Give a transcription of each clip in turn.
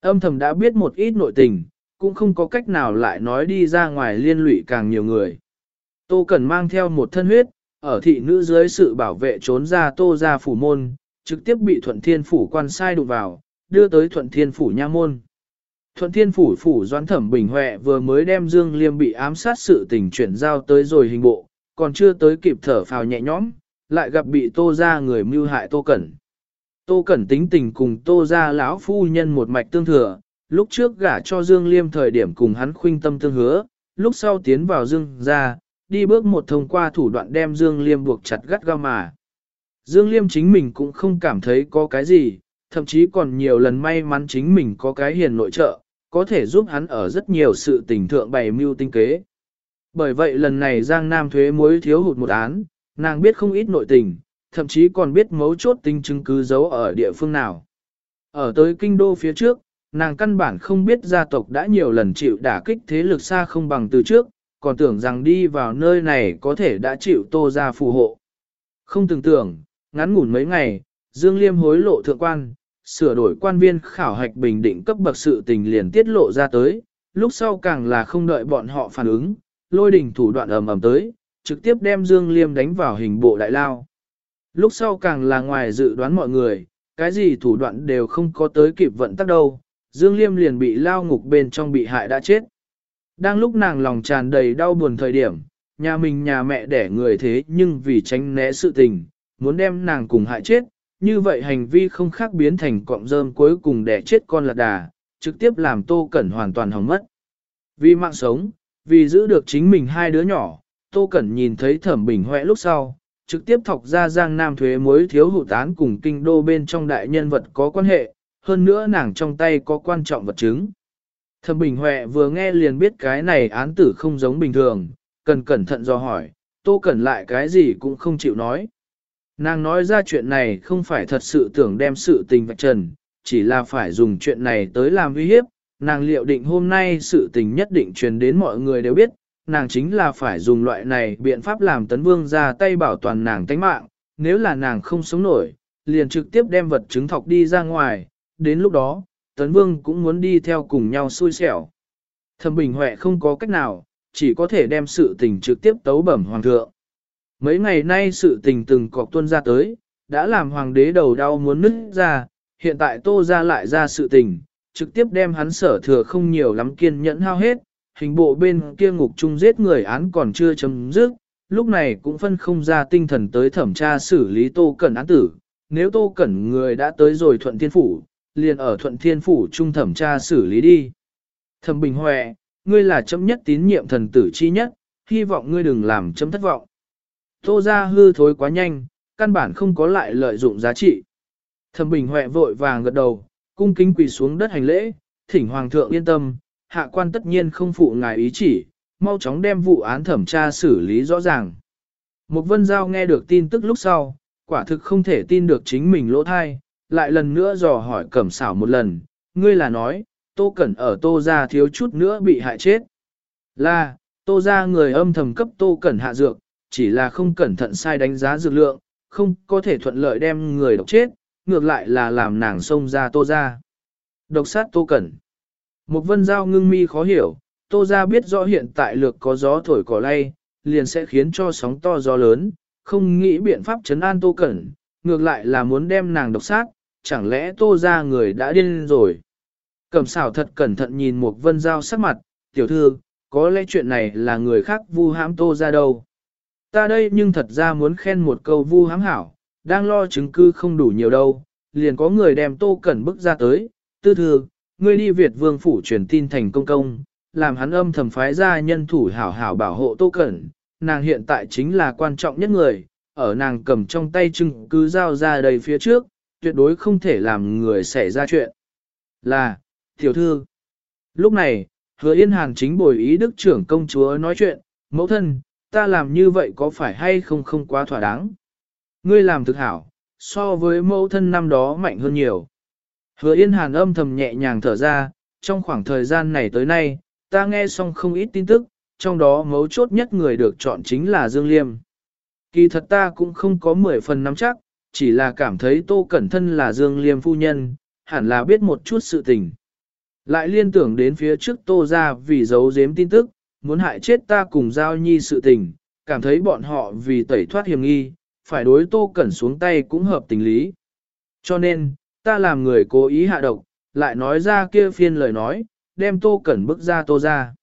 Âm thầm đã biết một ít nội tình, cũng không có cách nào lại nói đi ra ngoài liên lụy càng nhiều người. Tô Cẩn mang theo một thân huyết, ở thị nữ dưới sự bảo vệ trốn ra tô ra phủ môn, trực tiếp bị thuận thiên phủ quan sai đụng vào, đưa tới thuận thiên phủ nha môn. Thuận thiên phủ phủ doãn thẩm bình huệ vừa mới đem Dương Liêm bị ám sát sự tình chuyển giao tới rồi hình bộ, còn chưa tới kịp thở phào nhẹ nhõm, lại gặp bị tô ra người mưu hại tô cẩn. Tô cẩn tính tình cùng tô ra lão phu nhân một mạch tương thừa, lúc trước gả cho Dương Liêm thời điểm cùng hắn khuynh tâm tương hứa, lúc sau tiến vào Dương ra, đi bước một thông qua thủ đoạn đem Dương Liêm buộc chặt gắt gao mà. Dương Liêm chính mình cũng không cảm thấy có cái gì, thậm chí còn nhiều lần may mắn chính mình có cái hiền nội trợ, có thể giúp hắn ở rất nhiều sự tình thượng bày mưu tinh kế. Bởi vậy lần này Giang Nam thuế muối thiếu hụt một án, nàng biết không ít nội tình, thậm chí còn biết mấu chốt tinh chứng cứ giấu ở địa phương nào. Ở tới kinh đô phía trước, nàng căn bản không biết gia tộc đã nhiều lần chịu đả kích thế lực xa không bằng từ trước, còn tưởng rằng đi vào nơi này có thể đã chịu tô ra phù hộ. Không tưởng tưởng, ngắn ngủn mấy ngày, Dương Liêm hối lộ thượng quan, sửa đổi quan viên khảo hạch bình định cấp bậc sự tình liền tiết lộ ra tới, lúc sau càng là không đợi bọn họ phản ứng, lôi đỉnh thủ đoạn ầm ầm tới, trực tiếp đem Dương Liêm đánh vào hình bộ đại lao. Lúc sau càng là ngoài dự đoán mọi người, cái gì thủ đoạn đều không có tới kịp vận tắc đâu, Dương Liêm liền bị lao ngục bên trong bị hại đã chết. Đang lúc nàng lòng tràn đầy đau buồn thời điểm, nhà mình nhà mẹ đẻ người thế nhưng vì tránh né sự tình, muốn đem nàng cùng hại chết, như vậy hành vi không khác biến thành cọng rơm cuối cùng đẻ chết con lạc đà, trực tiếp làm Tô Cẩn hoàn toàn hỏng mất. Vì mạng sống, vì giữ được chính mình hai đứa nhỏ, Tô Cẩn nhìn thấy thẩm bình hoẹ lúc sau, trực tiếp thọc ra giang nam thuế mối thiếu hụt án cùng kinh đô bên trong đại nhân vật có quan hệ, hơn nữa nàng trong tay có quan trọng vật chứng. Thẩm Bình Huệ vừa nghe liền biết cái này án tử không giống bình thường, cần cẩn thận do hỏi, Tô Cẩn lại cái gì cũng không chịu nói. Nàng nói ra chuyện này không phải thật sự tưởng đem sự tình vạch trần, chỉ là phải dùng chuyện này tới làm uy hiếp, nàng liệu định hôm nay sự tình nhất định truyền đến mọi người đều biết, nàng chính là phải dùng loại này biện pháp làm tấn vương ra tay bảo toàn nàng tánh mạng, nếu là nàng không sống nổi, liền trực tiếp đem vật chứng thọc đi ra ngoài, đến lúc đó, tấn vương cũng muốn đi theo cùng nhau xui xẻo. Thẩm Bình Huệ không có cách nào, chỉ có thể đem sự tình trực tiếp tấu bẩm hoàng thượng. Mấy ngày nay sự tình từng cọc tuân ra tới, đã làm hoàng đế đầu đau muốn nứt ra, hiện tại tô ra lại ra sự tình, trực tiếp đem hắn sở thừa không nhiều lắm kiên nhẫn hao hết, hình bộ bên kia ngục chung giết người án còn chưa chấm dứt, lúc này cũng phân không ra tinh thần tới thẩm tra xử lý tô cẩn án tử, nếu tô cẩn người đã tới rồi thuận thiên phủ, liền ở thuận thiên phủ trung thẩm tra xử lý đi. Thẩm Bình Huệ, ngươi là chấm nhất tín nhiệm thần tử chi nhất, hy vọng ngươi đừng làm chấm thất vọng. Tô ra hư thối quá nhanh, căn bản không có lại lợi dụng giá trị. Thẩm Bình Huệ vội vàng gật đầu, cung kính quỳ xuống đất hành lễ, thỉnh Hoàng thượng yên tâm, hạ quan tất nhiên không phụ ngài ý chỉ, mau chóng đem vụ án thẩm tra xử lý rõ ràng. Một vân giao nghe được tin tức lúc sau, quả thực không thể tin được chính mình lỗ thai, lại lần nữa dò hỏi cẩm xảo một lần, ngươi là nói, tô cẩn ở tô ra thiếu chút nữa bị hại chết. Là, tô ra người âm thầm cấp tô cẩn hạ dược, chỉ là không cẩn thận sai đánh giá dược lượng, không có thể thuận lợi đem người độc chết, ngược lại là làm nàng xông ra tô ra. Độc sát tô cẩn. Một vân giao ngưng mi khó hiểu, tô ra biết rõ hiện tại lược có gió thổi cỏ lay, liền sẽ khiến cho sóng to gió lớn, không nghĩ biện pháp chấn an tô cẩn, ngược lại là muốn đem nàng độc sát, chẳng lẽ tô ra người đã điên rồi. Cẩm xảo thật cẩn thận nhìn một vân giao sắc mặt, tiểu thư, có lẽ chuyện này là người khác vu hãm tô ra đâu. Ta đây nhưng thật ra muốn khen một câu vu hãm hảo, đang lo chứng cứ không đủ nhiều đâu, liền có người đem tô cẩn bức ra tới, tư thư, ngươi đi Việt vương phủ truyền tin thành công công, làm hắn âm thầm phái ra nhân thủ hảo hảo bảo hộ tô cẩn, nàng hiện tại chính là quan trọng nhất người, ở nàng cầm trong tay chứng cứ giao ra đầy phía trước, tuyệt đối không thể làm người xảy ra chuyện. Là, tiểu thư. Lúc này, hứa yên hàn chính bồi ý đức trưởng công chúa nói chuyện, mẫu thân, ta làm như vậy có phải hay không không quá thỏa đáng. Ngươi làm thực hảo, so với mẫu thân năm đó mạnh hơn nhiều. Hứa yên hàn âm thầm nhẹ nhàng thở ra, trong khoảng thời gian này tới nay, ta nghe xong không ít tin tức, trong đó mấu chốt nhất người được chọn chính là Dương Liêm. Kỳ thật ta cũng không có 10 phần nắm chắc, chỉ là cảm thấy Tô Cẩn Thân là Dương Liêm phu nhân, hẳn là biết một chút sự tình. Lại liên tưởng đến phía trước tô ra vì giấu giếm tin tức, muốn hại chết ta cùng giao nhi sự tình, cảm thấy bọn họ vì tẩy thoát hiểm nghi, phải đối tô cẩn xuống tay cũng hợp tình lý. Cho nên, ta làm người cố ý hạ độc, lại nói ra kia phiên lời nói, đem tô cẩn bức ra tô ra.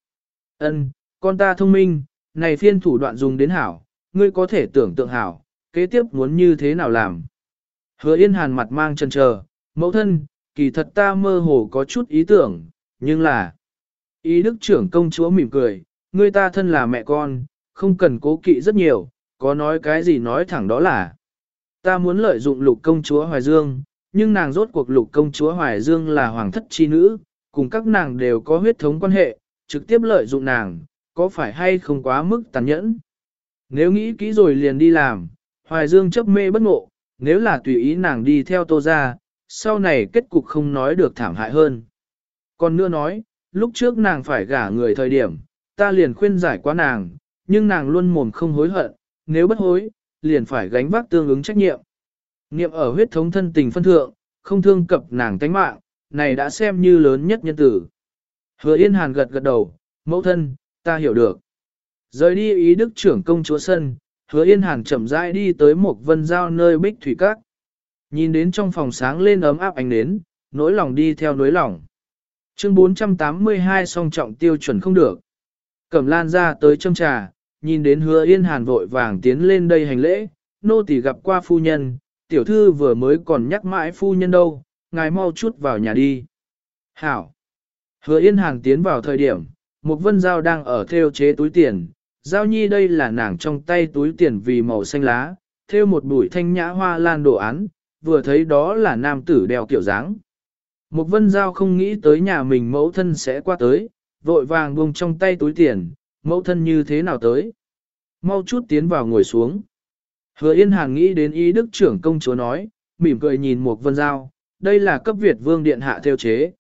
Ân, con ta thông minh, này phiên thủ đoạn dùng đến hảo, ngươi có thể tưởng tượng hảo, kế tiếp muốn như thế nào làm. Hứa yên hàn mặt mang chân chờ, mẫu thân, kỳ thật ta mơ hồ có chút ý tưởng, nhưng là... Ý đức trưởng công chúa mỉm cười, ngươi ta thân là mẹ con, không cần cố kỵ rất nhiều, có nói cái gì nói thẳng đó là. Ta muốn lợi dụng lục công chúa Hoài Dương, nhưng nàng rốt cuộc lục công chúa Hoài Dương là hoàng thất chi nữ, cùng các nàng đều có huyết thống quan hệ, trực tiếp lợi dụng nàng, có phải hay không quá mức tàn nhẫn. Nếu nghĩ kỹ rồi liền đi làm, Hoài Dương chấp mê bất ngộ, nếu là tùy ý nàng đi theo tô ra, sau này kết cục không nói được thảm hại hơn. Còn nữa nói, lúc trước nàng phải gả người thời điểm, ta liền khuyên giải quá nàng, nhưng nàng luôn mồm không hối hận, nếu bất hối, liền phải gánh vác tương ứng trách nhiệm. Niệm ở huyết thống thân tình phân thượng, không thương cập nàng tánh mạng, này đã xem như lớn nhất nhân tử. Hứa Yên Hàn gật gật đầu, mẫu thân, ta hiểu được. Rời đi ý đức trưởng công chúa sân, hứa Yên Hàn chậm rãi đi tới một vân giao nơi bích thủy các. Nhìn đến trong phòng sáng lên ấm áp ánh nến, nỗi lòng đi theo nỗi lòng. Chương 482 song trọng tiêu chuẩn không được. Cẩm lan ra tới châm trà, nhìn đến hứa yên hàn vội vàng tiến lên đây hành lễ, nô tỳ gặp qua phu nhân, tiểu thư vừa mới còn nhắc mãi phu nhân đâu, ngài mau chút vào nhà đi. Hảo! Hứa yên hàn tiến vào thời điểm, một vân dao đang ở theo chế túi tiền, giao nhi đây là nàng trong tay túi tiền vì màu xanh lá, theo một bụi thanh nhã hoa lan đồ án, vừa thấy đó là nam tử đeo kiểu dáng. Một vân giao không nghĩ tới nhà mình mẫu thân sẽ qua tới, vội vàng buông trong tay túi tiền, mẫu thân như thế nào tới. Mau chút tiến vào ngồi xuống. Hứa Yên Hàn nghĩ đến ý đức trưởng công chúa nói, mỉm cười nhìn Mục vân giao, đây là cấp Việt vương điện hạ theo chế.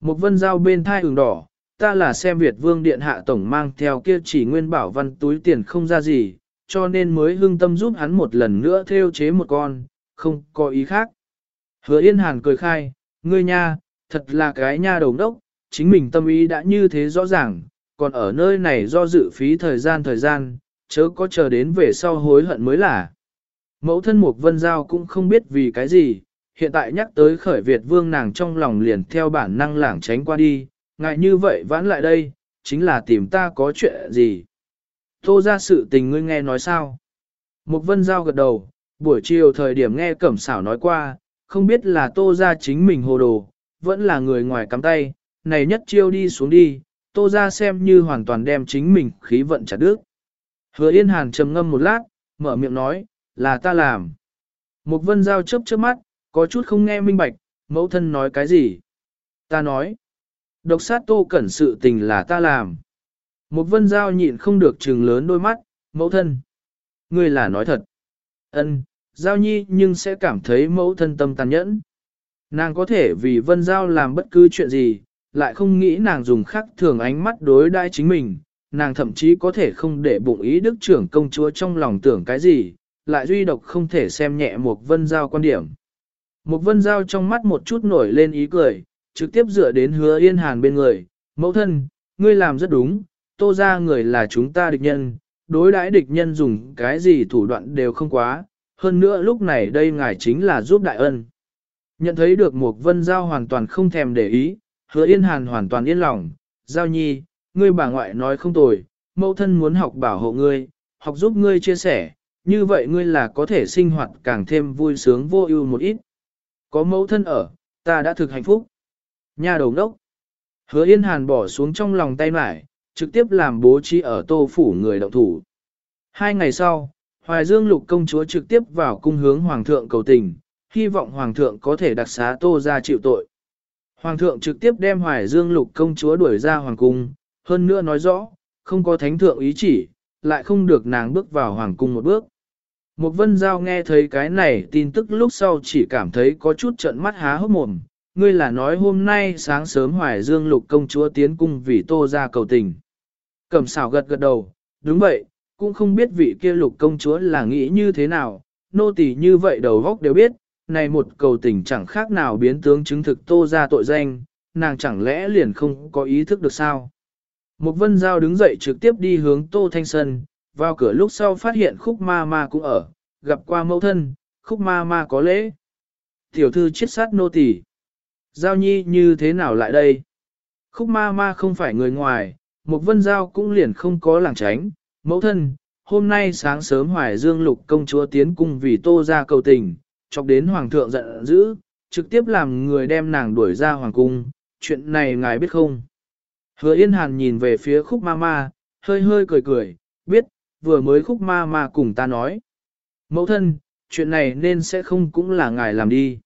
Mục vân giao bên thai ửng đỏ, ta là xem Việt vương điện hạ tổng mang theo kia chỉ nguyên bảo văn túi tiền không ra gì, cho nên mới hưng tâm giúp hắn một lần nữa theo chế một con, không có ý khác. Hứa Yên Hàn cười khai, ngươi nha, thật là cái nha đầu đốc, chính mình tâm ý đã như thế rõ ràng, còn ở nơi này do dự phí thời gian thời gian, chớ có chờ đến về sau hối hận mới là. Mẫu thân Mục Vân Giao cũng không biết vì cái gì, hiện tại nhắc tới khởi Việt vương nàng trong lòng liền theo bản năng lảng tránh qua đi, ngại như vậy vãn lại đây, chính là tìm ta có chuyện gì. Tô ra sự tình ngươi nghe nói sao? Mục Vân Giao gật đầu, buổi chiều thời điểm nghe Cẩm Sảo nói qua, không biết là tô ra chính mình hồ đồ, vẫn là người ngoài cắm tay, này nhất chiêu đi xuống đi, tô ra xem như hoàn toàn đem chính mình khí vận chặt đứt. Hứa Yên Hàn trầm ngâm một lát, mở miệng nói, là ta làm. mục vân giao chớp chớp mắt, có chút không nghe minh bạch, mẫu thân nói cái gì. Ta nói, độc sát tô cẩn sự tình là ta làm. mục vân giao nhịn không được trừng lớn đôi mắt, mẫu thân. Ngươi là nói thật. Ân, giao nhi nhưng sẽ cảm thấy mẫu thân tâm tàn nhẫn. Nàng có thể vì vân giao làm bất cứ chuyện gì, lại không nghĩ nàng dùng khắc thường ánh mắt đối đãi chính mình, nàng thậm chí có thể không để bụng ý đức trưởng công chúa trong lòng tưởng cái gì, lại duy độc không thể xem nhẹ một vân giao quan điểm. Một vân giao trong mắt một chút nổi lên ý cười, trực tiếp dựa đến hứa yên hàn bên người, mẫu thân, ngươi làm rất đúng, tô ra người là chúng ta địch nhân, đối đãi địch nhân dùng cái gì thủ đoạn đều không quá, hơn nữa lúc này đây ngài chính là giúp đại ân. Nhận thấy được một vân giao hoàn toàn không thèm để ý, hứa yên hàn hoàn toàn yên lòng, giao nhi, ngươi bà ngoại nói không tồi, mẫu thân muốn học bảo hộ ngươi, học giúp ngươi chia sẻ, như vậy ngươi là có thể sinh hoạt càng thêm vui sướng vô ưu một ít. Có mẫu thân ở, ta đã thực hạnh phúc. Nhà đầu đốc. Hứa Yên Hàn bỏ xuống trong lòng tay mải, trực tiếp làm bố trí ở tô phủ người động thủ. Hai ngày sau, Hoài Dương lục công chúa trực tiếp vào cung hướng Hoàng thượng cầu tình, hy vọng Hoàng thượng có thể đặc xá tô ra chịu tội. Hoàng thượng trực tiếp đem Hoài Dương lục công chúa đuổi ra Hoàng cung, hơn nữa nói rõ, không có thánh thượng ý chỉ, lại không được nàng bước vào Hoàng cung một bước. Một vân giao nghe thấy cái này tin tức lúc sau chỉ cảm thấy có chút trận mắt há hốc mồm. Ngươi là nói hôm nay sáng sớm Hoài Dương lục công chúa tiến cung vì tô ra cầu tình. Cẩm xảo gật gật đầu, đúng vậy, cũng không biết vị kia lục công chúa là nghĩ như thế nào, nô tỳ như vậy đầu góc đều biết, này một cầu tình chẳng khác nào biến tướng chứng thực tô ra tội danh, nàng chẳng lẽ liền không có ý thức được sao? Một vân giao đứng dậy trực tiếp đi hướng Tô Thanh Sơn, vào cửa lúc sau phát hiện khúc ma ma cũng ở, gặp qua mẫu thân, khúc ma ma có lễ. Tiểu thư chết sát nô tỳ. Giao nhi như thế nào lại đây? Khúc ma ma không phải người ngoài, một vân giao cũng liền không có làng tránh. Mẫu thân, hôm nay sáng sớm hoài dương lục công chúa tiến cung vì tô ra cầu tình, chọc đến hoàng thượng giận dữ, trực tiếp làm người đem nàng đuổi ra hoàng cung, chuyện này ngài biết không? Hứa Yên Hàn nhìn về phía khúc ma ma, hơi hơi cười cười, biết, vừa mới khúc ma ma cùng ta nói. Mẫu thân, chuyện này nên sẽ không cũng là ngài làm đi.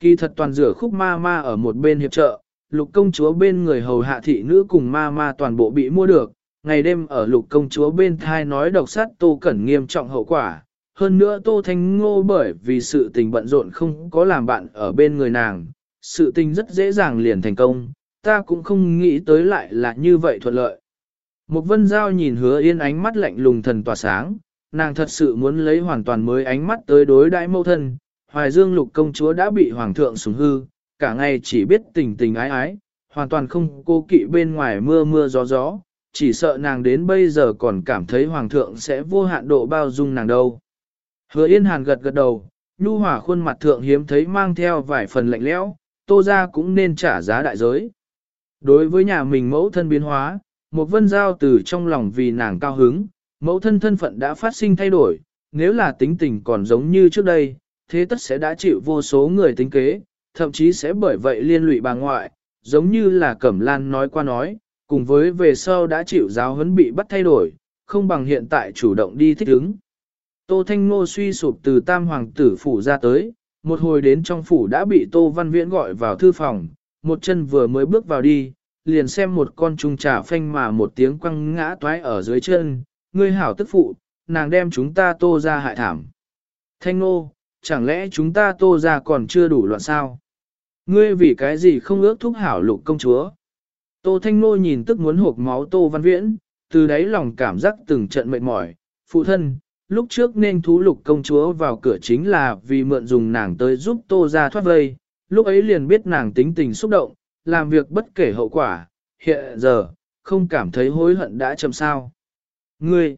Kỳ thật toàn rửa khúc ma ma ở một bên hiệp trợ, lục công chúa bên người hầu hạ thị nữ cùng ma ma toàn bộ bị mua được, ngày đêm ở lục công chúa bên thai nói độc sát tô cẩn nghiêm trọng hậu quả. Hơn nữa tô thanh ngô bởi vì sự tình bận rộn không có làm bạn ở bên người nàng, sự tình rất dễ dàng liền thành công, ta cũng không nghĩ tới lại là như vậy thuận lợi. Một vân giao nhìn hứa yên ánh mắt lạnh lùng thần tỏa sáng, nàng thật sự muốn lấy hoàn toàn mới ánh mắt tới đối đại mâu thân, hoài dương lục công chúa đã bị hoàng thượng sủng hư, cả ngày chỉ biết tình tình ái ái, hoàn toàn không cô kỵ bên ngoài mưa mưa gió gió, chỉ sợ nàng đến bây giờ còn cảm thấy hoàng thượng sẽ vô hạn độ bao dung nàng đâu. Hứa yên hàn gật gật đầu, nhu hỏa khuôn mặt thượng hiếm thấy mang theo vài phần lạnh lẽo, tô ra cũng nên trả giá đại giới. Đối với nhà mình mẫu thân biến hóa, một vân giao từ trong lòng vì nàng cao hứng, mẫu thân thân phận đã phát sinh thay đổi, nếu là tính tình còn giống như trước đây, thế tất sẽ đã chịu vô số người tính kế, thậm chí sẽ bởi vậy liên lụy bà ngoại, giống như là Cẩm Lan nói qua nói, cùng với về sau đã chịu giáo huấn bị bắt thay đổi, không bằng hiện tại chủ động đi thích ứng. Tô Thanh Ngô suy sụp từ tam hoàng tử phủ ra tới, một hồi đến trong phủ đã bị Tô Văn Viễn gọi vào thư phòng, một chân vừa mới bước vào đi, liền xem một con trùng trà phanh mà một tiếng quăng ngã toái ở dưới chân, ngươi hảo tức phụ, nàng đem chúng ta tô ra hại thảm. Thanh nô, chẳng lẽ chúng ta tô ra còn chưa đủ loạn sao? Ngươi vì cái gì không ước thúc hảo lục công chúa? Tô Thanh Nô nhìn tức muốn hộp máu Tô Văn Viễn, từ đấy lòng cảm giác từng trận mệt mỏi, phụ thân, lúc trước nên thú lục công chúa vào cửa chính là vì mượn dùng nàng tới giúp Tô ra thoát vây, lúc ấy liền biết nàng tính tình xúc động, làm việc bất kể hậu quả, hiện giờ, không cảm thấy hối hận đã chậm sao. Ngươi,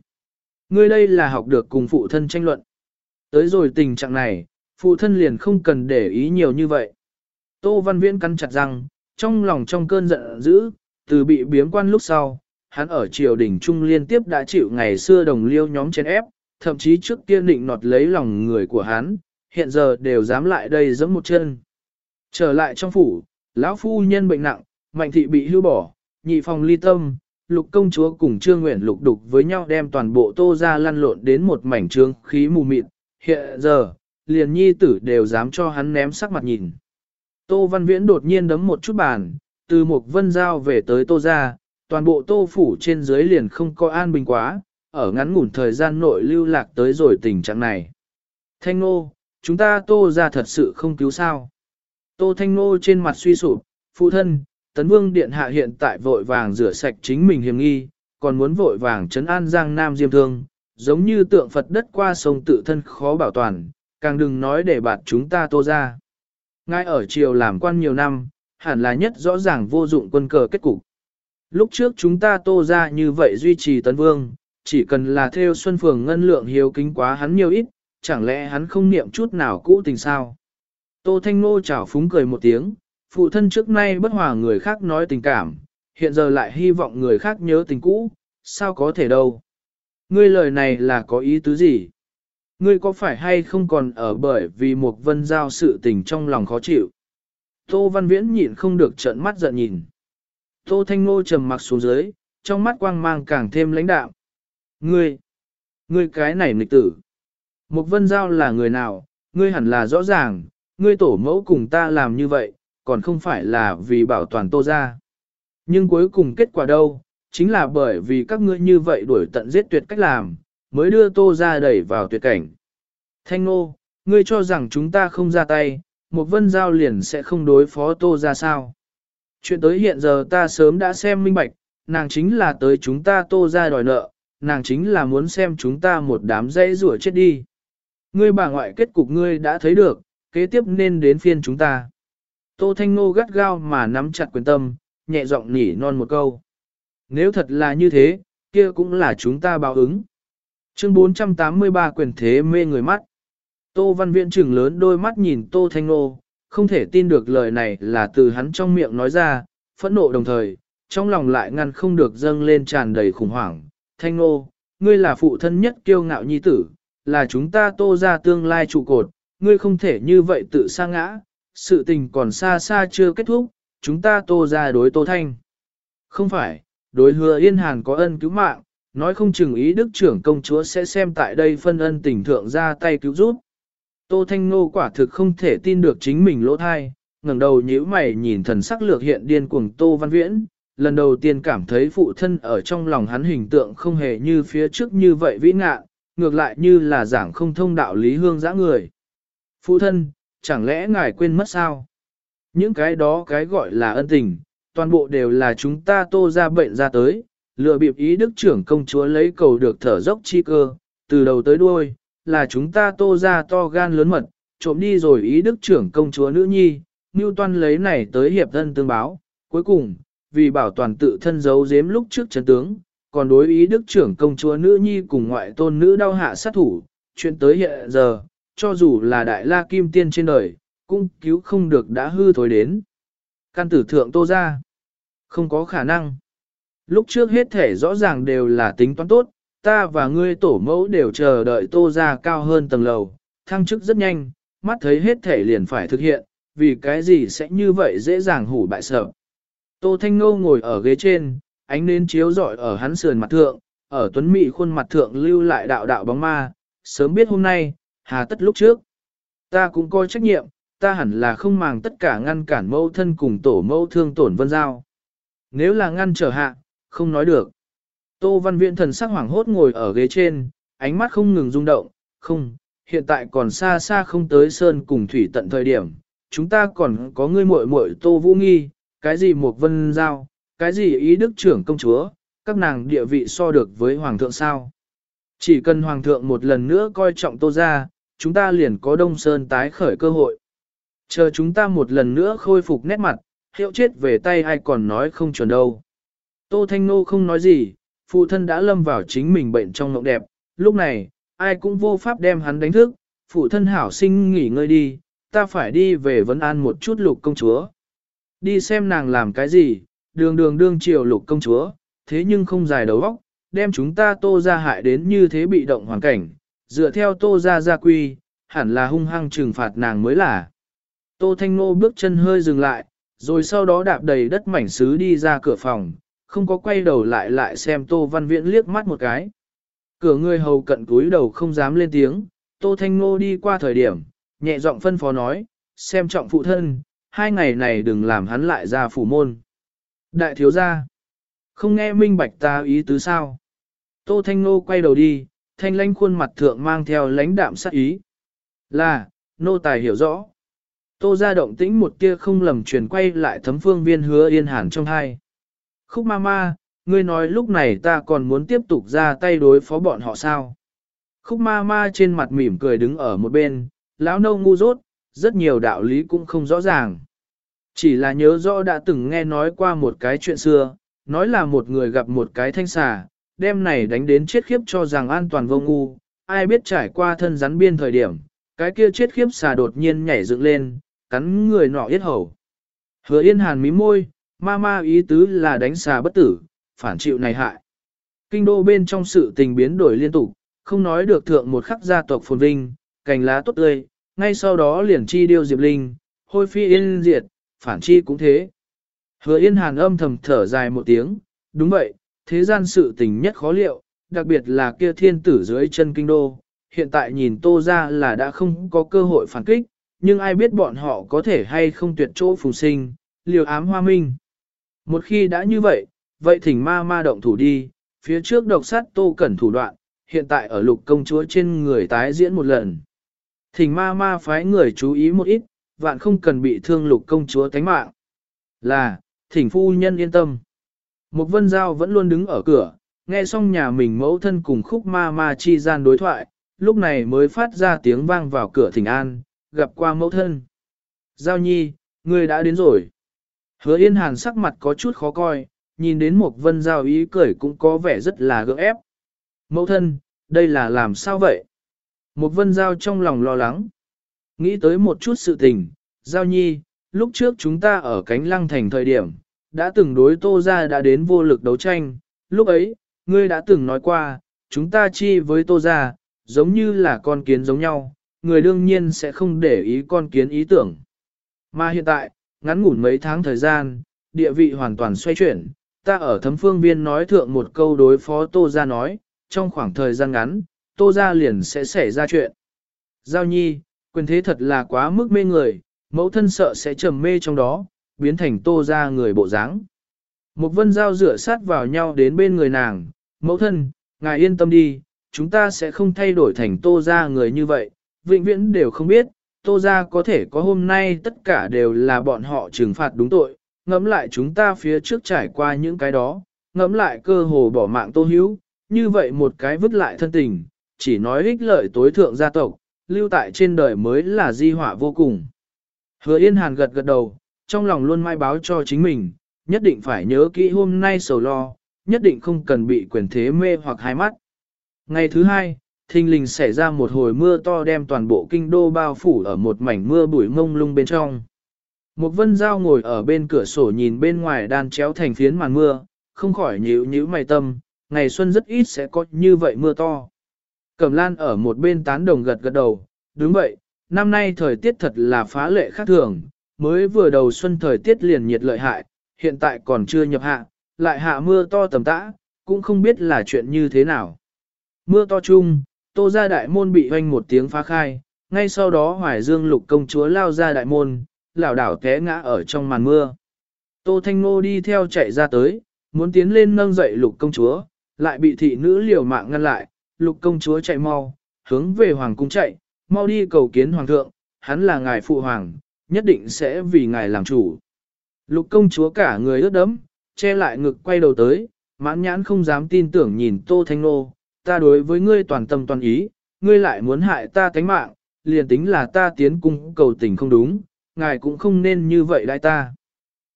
ngươi đây là học được cùng phụ thân tranh luận. Tới rồi tình trạng này, phụ thân liền không cần để ý nhiều như vậy. Tô Văn Viễn cắn chặt răng, trong lòng trong cơn giận dữ, từ bị biếm quan lúc sau, hắn ở triều đình trung liên tiếp đã chịu ngày xưa đồng liêu nhóm chén ép, thậm chí trước kia định nọt lấy lòng người của hắn, hiện giờ đều dám lại đây giẫm một chân. Trở lại trong phủ, lão phu nhân bệnh nặng, mạnh thị bị hưu bỏ, nhị phòng ly tâm, lục công chúa cùng trương nguyện lục đục với nhau đem toàn bộ tô ra lăn lộn đến một mảnh trương khí mù mịt, hiện giờ, liền nhi tử đều dám cho hắn ném sắc mặt nhìn. Tô Văn Viễn đột nhiên đấm một chút bàn, từ một vân giao về tới tô ra, toàn bộ tô phủ trên dưới liền không có an bình quá, ở ngắn ngủn thời gian nội lưu lạc tới rồi tình trạng này. Thanh nô, chúng ta tô ra thật sự không cứu sao. Tô Thanh nô trên mặt suy sụp, phụ thân, tấn vương điện hạ hiện tại vội vàng rửa sạch chính mình hiểm nghi, còn muốn vội vàng trấn an giang nam diêm thương, giống như tượng Phật đất qua sông tự thân khó bảo toàn, càng đừng nói để bạt chúng ta tô ra. Ngay ở triều làm quan nhiều năm, hẳn là nhất rõ ràng vô dụng quân cờ kết cục. Lúc trước chúng ta tô ra như vậy duy trì tấn vương, chỉ cần là theo Xuân Phường ngân lượng hiếu kính quá hắn nhiều ít, chẳng lẽ hắn không niệm chút nào cũ tình sao? Tô Thanh Nô chảo phúng cười một tiếng, phụ thân trước nay bất hòa người khác nói tình cảm, hiện giờ lại hy vọng người khác nhớ tình cũ, sao có thể đâu? Ngươi lời này là có ý tứ gì? Ngươi có phải hay không còn ở bởi vì một vân giao sự tình trong lòng khó chịu? Tô Văn Viễn nhịn không được trợn mắt giận nhìn. Tô Thanh Ngô trầm mặc xuống dưới, trong mắt quang mang càng thêm lãnh đạo. Ngươi, ngươi cái này nghịch tử. Một vân giao là người nào, ngươi hẳn là rõ ràng, ngươi tổ mẫu cùng ta làm như vậy, còn không phải là vì bảo toàn tô ra. Nhưng cuối cùng kết quả đâu, chính là bởi vì các ngươi như vậy đuổi tận giết tuyệt cách làm, mới đưa tô ra đẩy vào tuyệt cảnh. Thanh nô, ngươi cho rằng chúng ta không ra tay, một vân giao liền sẽ không đối phó tô ra sao. Chuyện tới hiện giờ ta sớm đã xem minh bạch, nàng chính là tới chúng ta tô ra đòi nợ, nàng chính là muốn xem chúng ta một đám dây rủa chết đi. Ngươi bà ngoại kết cục ngươi đã thấy được, kế tiếp nên đến phiên chúng ta. Tô Thanh Ngô gắt gao mà nắm chặt quyền tâm, nhẹ giọng nỉ non một câu. Nếu thật là như thế, kia cũng là chúng ta báo ứng. Chương 483 quyền thế mê người mắt. Tô Văn Viễn trừng lớn đôi mắt nhìn Tô Thanh Ngô, không thể tin được lời này là từ hắn trong miệng nói ra, phẫn nộ đồng thời, trong lòng lại ngăn không được dâng lên tràn đầy khủng hoảng. Thanh Ngô, ngươi là phụ thân nhất kiêu ngạo nhi tử, là chúng ta tô ra tương lai trụ cột, ngươi không thể như vậy tự sa ngã, sự tình còn xa xa chưa kết thúc, chúng ta tô ra đối tô thanh. Không phải, đối hứa yên hàn có ân cứu mạng, nói không chừng ý đức trưởng công chúa sẽ xem tại đây phân ân tình thượng ra tay cứu giúp. Tô Thanh Nô quả thực không thể tin được chính mình lỗ thai, ngẩng đầu nhíu mày nhìn thần sắc lược hiện điên cuồng Tô Văn Viễn, lần đầu tiên cảm thấy phụ thân ở trong lòng hắn hình tượng không hề như phía trước như vậy vĩ ngạ, ngược lại như là giảng không thông đạo lý hương dã người. Phụ thân, chẳng lẽ ngài quên mất sao? Những cái đó cái gọi là ân tình, toàn bộ đều là chúng ta tô ra bệnh ra tới, lựa bịp ý đức trưởng công chúa lấy cầu được thở dốc chi cơ, từ đầu tới đuôi, là chúng ta tô ra to gan lớn mật, trộm đi rồi ý đức trưởng công chúa nữ nhi, như Toan lấy này tới hiệp thân tương báo, cuối cùng, vì bảo toàn tự thân giấu giếm lúc trước chấn tướng, còn đối ý đức trưởng công chúa nữ nhi cùng ngoại tôn nữ đau hạ sát thủ, chuyện tới hiện giờ, cho dù là đại la kim tiên trên đời, cũng cứu không được đã hư thối đến. Căn tử thượng tô ra, không có khả năng. Lúc trước hết thể rõ ràng đều là tính toán tốt, ta và ngươi tổ mẫu đều chờ đợi tô ra cao hơn tầng lầu, thăng chức rất nhanh, mắt thấy hết thể liền phải thực hiện, vì cái gì sẽ như vậy dễ dàng hủ bại sợ. Tô Thanh Ngô ngồi ở ghế trên, ánh nến chiếu rọi ở hắn sườn mặt thượng, ở tuấn mị khuôn mặt thượng lưu lại đạo đạo bóng ma, sớm biết hôm nay, hà tất lúc trước. Ta cũng coi trách nhiệm, ta hẳn là không màng tất cả ngăn cản mâu thân cùng tổ mâu thương tổn vân giao. Nếu là ngăn trở hạ, không nói được. Tô Văn Viễn thần sắc hoảng hốt ngồi ở ghế trên, ánh mắt không ngừng rung động, không, hiện tại còn xa xa không tới sơn cùng thủy tận thời điểm, chúng ta còn có ngươi muội muội Tô Vũ Nghi, cái gì một vân giao, cái gì ý đức trưởng công chúa, các nàng địa vị so được với hoàng thượng sao. Chỉ cần hoàng thượng một lần nữa coi trọng Tô ra, chúng ta liền có đông sơn tái khởi cơ hội. Chờ chúng ta một lần nữa khôi phục nét mặt, hiệu chết về tay ai còn nói không chuẩn đâu. Tô Thanh Nô không nói gì, phụ thân đã lâm vào chính mình bệnh trong ngộng đẹp, lúc này, ai cũng vô pháp đem hắn đánh thức, phụ thân hảo sinh nghỉ ngơi đi, ta phải đi về vấn an một chút lục công chúa. Đi xem nàng làm cái gì, đường đường đương triều lục công chúa, thế nhưng không dài đầu óc, đem chúng ta tô ra hại đến như thế bị động hoàn cảnh, dựa theo tô ra gia quy, hẳn là hung hăng trừng phạt nàng mới là. Tô Thanh Ngô bước chân hơi dừng lại, rồi sau đó đạp đầy đất mảnh sứ đi ra cửa phòng, không có quay đầu lại lại xem Tô Văn Viễn liếc mắt một cái. Cửa người hầu cận cúi đầu không dám lên tiếng, Tô Thanh Ngô đi qua thời điểm, nhẹ giọng phân phó nói, xem trọng phụ thân, hai ngày này đừng làm hắn lại ra phủ môn. Đại thiếu gia, không nghe minh bạch ta ý tứ sao. Tô Thanh Ngô quay đầu đi, thanh lãnh khuôn mặt thượng mang theo lãnh đạm sát ý. Là, nô tài hiểu rõ. Tô ra động tĩnh một tia không lầm truyền quay lại thấm phương viên hứa yên hàn trong hai. Khúc ma ma, ngươi nói lúc này ta còn muốn tiếp tục ra tay đối phó bọn họ sao? Khúc ma ma trên mặt mỉm cười đứng ở một bên, lão nâu ngu dốt, rất nhiều đạo lý cũng không rõ ràng. Chỉ là nhớ rõ đã từng nghe nói qua một cái chuyện xưa, nói là một người gặp một cái thanh xà, đem này đánh đến chết khiếp cho rằng an toàn vô ngu, ai biết trải qua thân rắn biên thời điểm, cái kia chết khiếp xà đột nhiên nhảy dựng lên, cắn người nọ yết hầu. Hứa yên hàn mí môi, ma ma ý tứ là đánh xà bất tử, phản chịu này hại. Kinh đô bên trong sự tình biến đổi liên tục, không nói được thượng một khắc gia tộc phồn vinh, cành lá tốt tươi, ngay sau đó liền chi điêu diệp linh, hôi phi yên diệt, phản chi cũng thế. Hứa yên hàn âm thầm thở dài một tiếng, đúng vậy, thế gian sự tình nhất khó liệu, đặc biệt là kia thiên tử dưới chân kinh đô, hiện tại nhìn tô ra là đã không có cơ hội phản kích, nhưng ai biết bọn họ có thể hay không tuyệt chỗ phùng sinh, liều ám hoa minh. Một khi đã như vậy, vậy thỉnh ma ma động thủ đi, phía trước độc sát tô cẩn thủ đoạn, hiện tại ở lục công chúa trên người tái diễn một lần. Thỉnh ma ma phái người chú ý một ít, vạn không cần bị thương lục công chúa tánh mạng. Là, thỉnh phu nhân yên tâm. Một vân giao vẫn luôn đứng ở cửa, nghe xong nhà mình mẫu thân cùng khúc ma ma chi gian đối thoại, lúc này mới phát ra tiếng vang vào cửa thỉnh an, gặp qua mẫu thân. Giao nhi, ngươi đã đến rồi. Hứa Yên Hàn sắc mặt có chút khó coi, nhìn đến một vân giao ý cười cũng có vẻ rất là gượng ép. Mẫu thân, đây là làm sao vậy? Một vân giao trong lòng lo lắng. Nghĩ tới một chút sự tình, giao nhi, lúc trước chúng ta ở cánh lăng thành thời điểm, đã từng đối tô ra đã đến vô lực đấu tranh, lúc ấy, ngươi đã từng nói qua, chúng ta chi với tô ra, giống như là con kiến giống nhau, người đương nhiên sẽ không để ý con kiến ý tưởng. Mà hiện tại, ngắn ngủn mấy tháng thời gian, địa vị hoàn toàn xoay chuyển, ta ở thấm phương viên nói thượng một câu đối phó tô ra nói, trong khoảng thời gian ngắn, tô ra liền sẽ xảy ra chuyện. Giao nhi, quyền thế thật là quá mức mê người, mẫu thân sợ sẽ trầm mê trong đó, biến thành tô ra người bộ dáng. Một vân giao rửa sát vào nhau đến bên người nàng, mẫu thân, ngài yên tâm đi, chúng ta sẽ không thay đổi thành tô ra người như vậy, vĩnh viễn đều không biết, tô ra có thể có hôm nay tất cả đều là bọn họ trừng phạt đúng tội, ngẫm lại chúng ta phía trước trải qua những cái đó, ngẫm lại cơ hồ bỏ mạng tô hữu, như vậy một cái vứt lại thân tình, chỉ nói ích lợi tối thượng gia tộc, lưu tại trên đời mới là di họa vô cùng. Hứa Yên Hàn gật gật đầu, trong lòng luôn mai báo cho chính mình, nhất định phải nhớ kỹ hôm nay sầu lo, nhất định không cần bị quyền thế mê hoặc hai mắt. Ngày thứ hai, thình lình xảy ra một hồi mưa to đem toàn bộ kinh đô bao phủ ở một mảnh mưa bụi mông lung bên trong. Một vân dao ngồi ở bên cửa sổ nhìn bên ngoài đan chéo thành phiến màn mưa, không khỏi nhíu nhíu mày tâm, ngày xuân rất ít sẽ có như vậy mưa to. Cẩm lan ở một bên tán đồng gật gật đầu, đúng vậy, năm nay thời tiết thật là phá lệ khác thường, mới vừa đầu xuân thời tiết liền nhiệt lợi hại, hiện tại còn chưa nhập hạ, lại hạ mưa to tầm tã, cũng không biết là chuyện như thế nào. Mưa to chung, tô ra đại môn bị hoanh một tiếng phá khai, ngay sau đó hoài dương lục công chúa lao ra đại môn, lảo đảo té ngã ở trong màn mưa. Tô Thanh Nô đi theo chạy ra tới, muốn tiến lên nâng dậy lục công chúa, lại bị thị nữ liều mạng ngăn lại, lục công chúa chạy mau, hướng về hoàng cung chạy, mau đi cầu kiến hoàng thượng, hắn là ngài phụ hoàng, nhất định sẽ vì ngài làm chủ. Lục công chúa cả người ướt đẫm, che lại ngực quay đầu tới, mãn nhãn không dám tin tưởng nhìn Tô Thanh Nô, ta đối với ngươi toàn tâm toàn ý, ngươi lại muốn hại ta tánh mạng, liền tính là ta tiến cung cầu tình không đúng, ngài cũng không nên như vậy đại ta.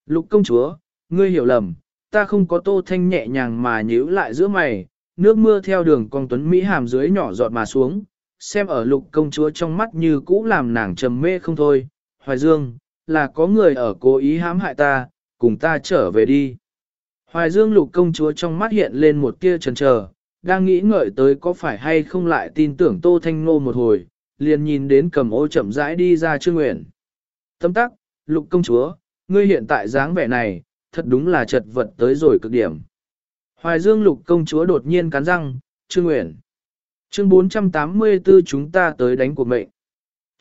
Lục công chúa, ngươi hiểu lầm, ta không có Tô Thanh nhẹ nhàng mà nhíu lại giữa mày, nước mưa theo đường con tuấn Mỹ hàm dưới nhỏ giọt mà xuống, xem ở lục công chúa trong mắt như cũ làm nàng trầm mê không thôi. Hoài Dương, là có người ở cố ý hãm hại ta, cùng ta trở về đi. Hoài Dương lục công chúa trong mắt hiện lên một tia chần chờ, đang nghĩ ngợi tới có phải hay không lại tin tưởng Tô Thanh Nô một hồi, liền nhìn đến cầm ô chậm rãi đi ra Trương Nguyện. Tâm tắc, lục công chúa, ngươi hiện tại dáng vẻ này, thật đúng là chật vật tới rồi cực điểm. Hoài Dương lục công chúa đột nhiên cắn răng, Trương Nguyện. Chương 484 chúng ta tới đánh cuộc mệnh.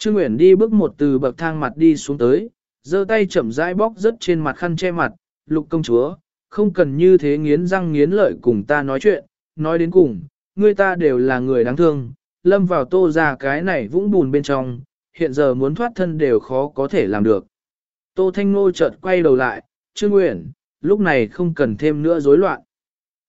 Trương Nguyễn đi bước một từ bậc thang mặt đi xuống tới, giơ tay chậm rãi bóc rất trên mặt khăn che mặt, lục công chúa, không cần như thế nghiến răng nghiến lợi cùng ta nói chuyện, nói đến cùng, người ta đều là người đáng thương, lâm vào tô ra cái này vũng bùn bên trong, hiện giờ muốn thoát thân đều khó có thể làm được. Tô Thanh Ngô chợt quay đầu lại, Trương Nguyễn, lúc này không cần thêm nữa rối loạn.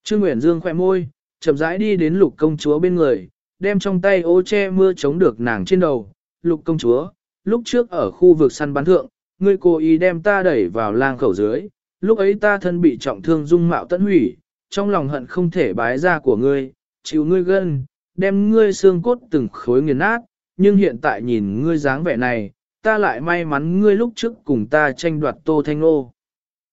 Trương Nguyễn Dương khỏe môi, chậm rãi đi đến lục công chúa bên người, đem trong tay ô che mưa chống được nàng trên đầu. Lục công chúa, lúc trước ở khu vực săn bắn thượng, ngươi cố ý đem ta đẩy vào lang khẩu dưới, lúc ấy ta thân bị trọng thương dung mạo tận hủy, trong lòng hận không thể bái ra của ngươi, chịu ngươi gân, đem ngươi xương cốt từng khối nghiền nát, nhưng hiện tại nhìn ngươi dáng vẻ này, ta lại may mắn ngươi lúc trước cùng ta tranh đoạt tô thanh ô.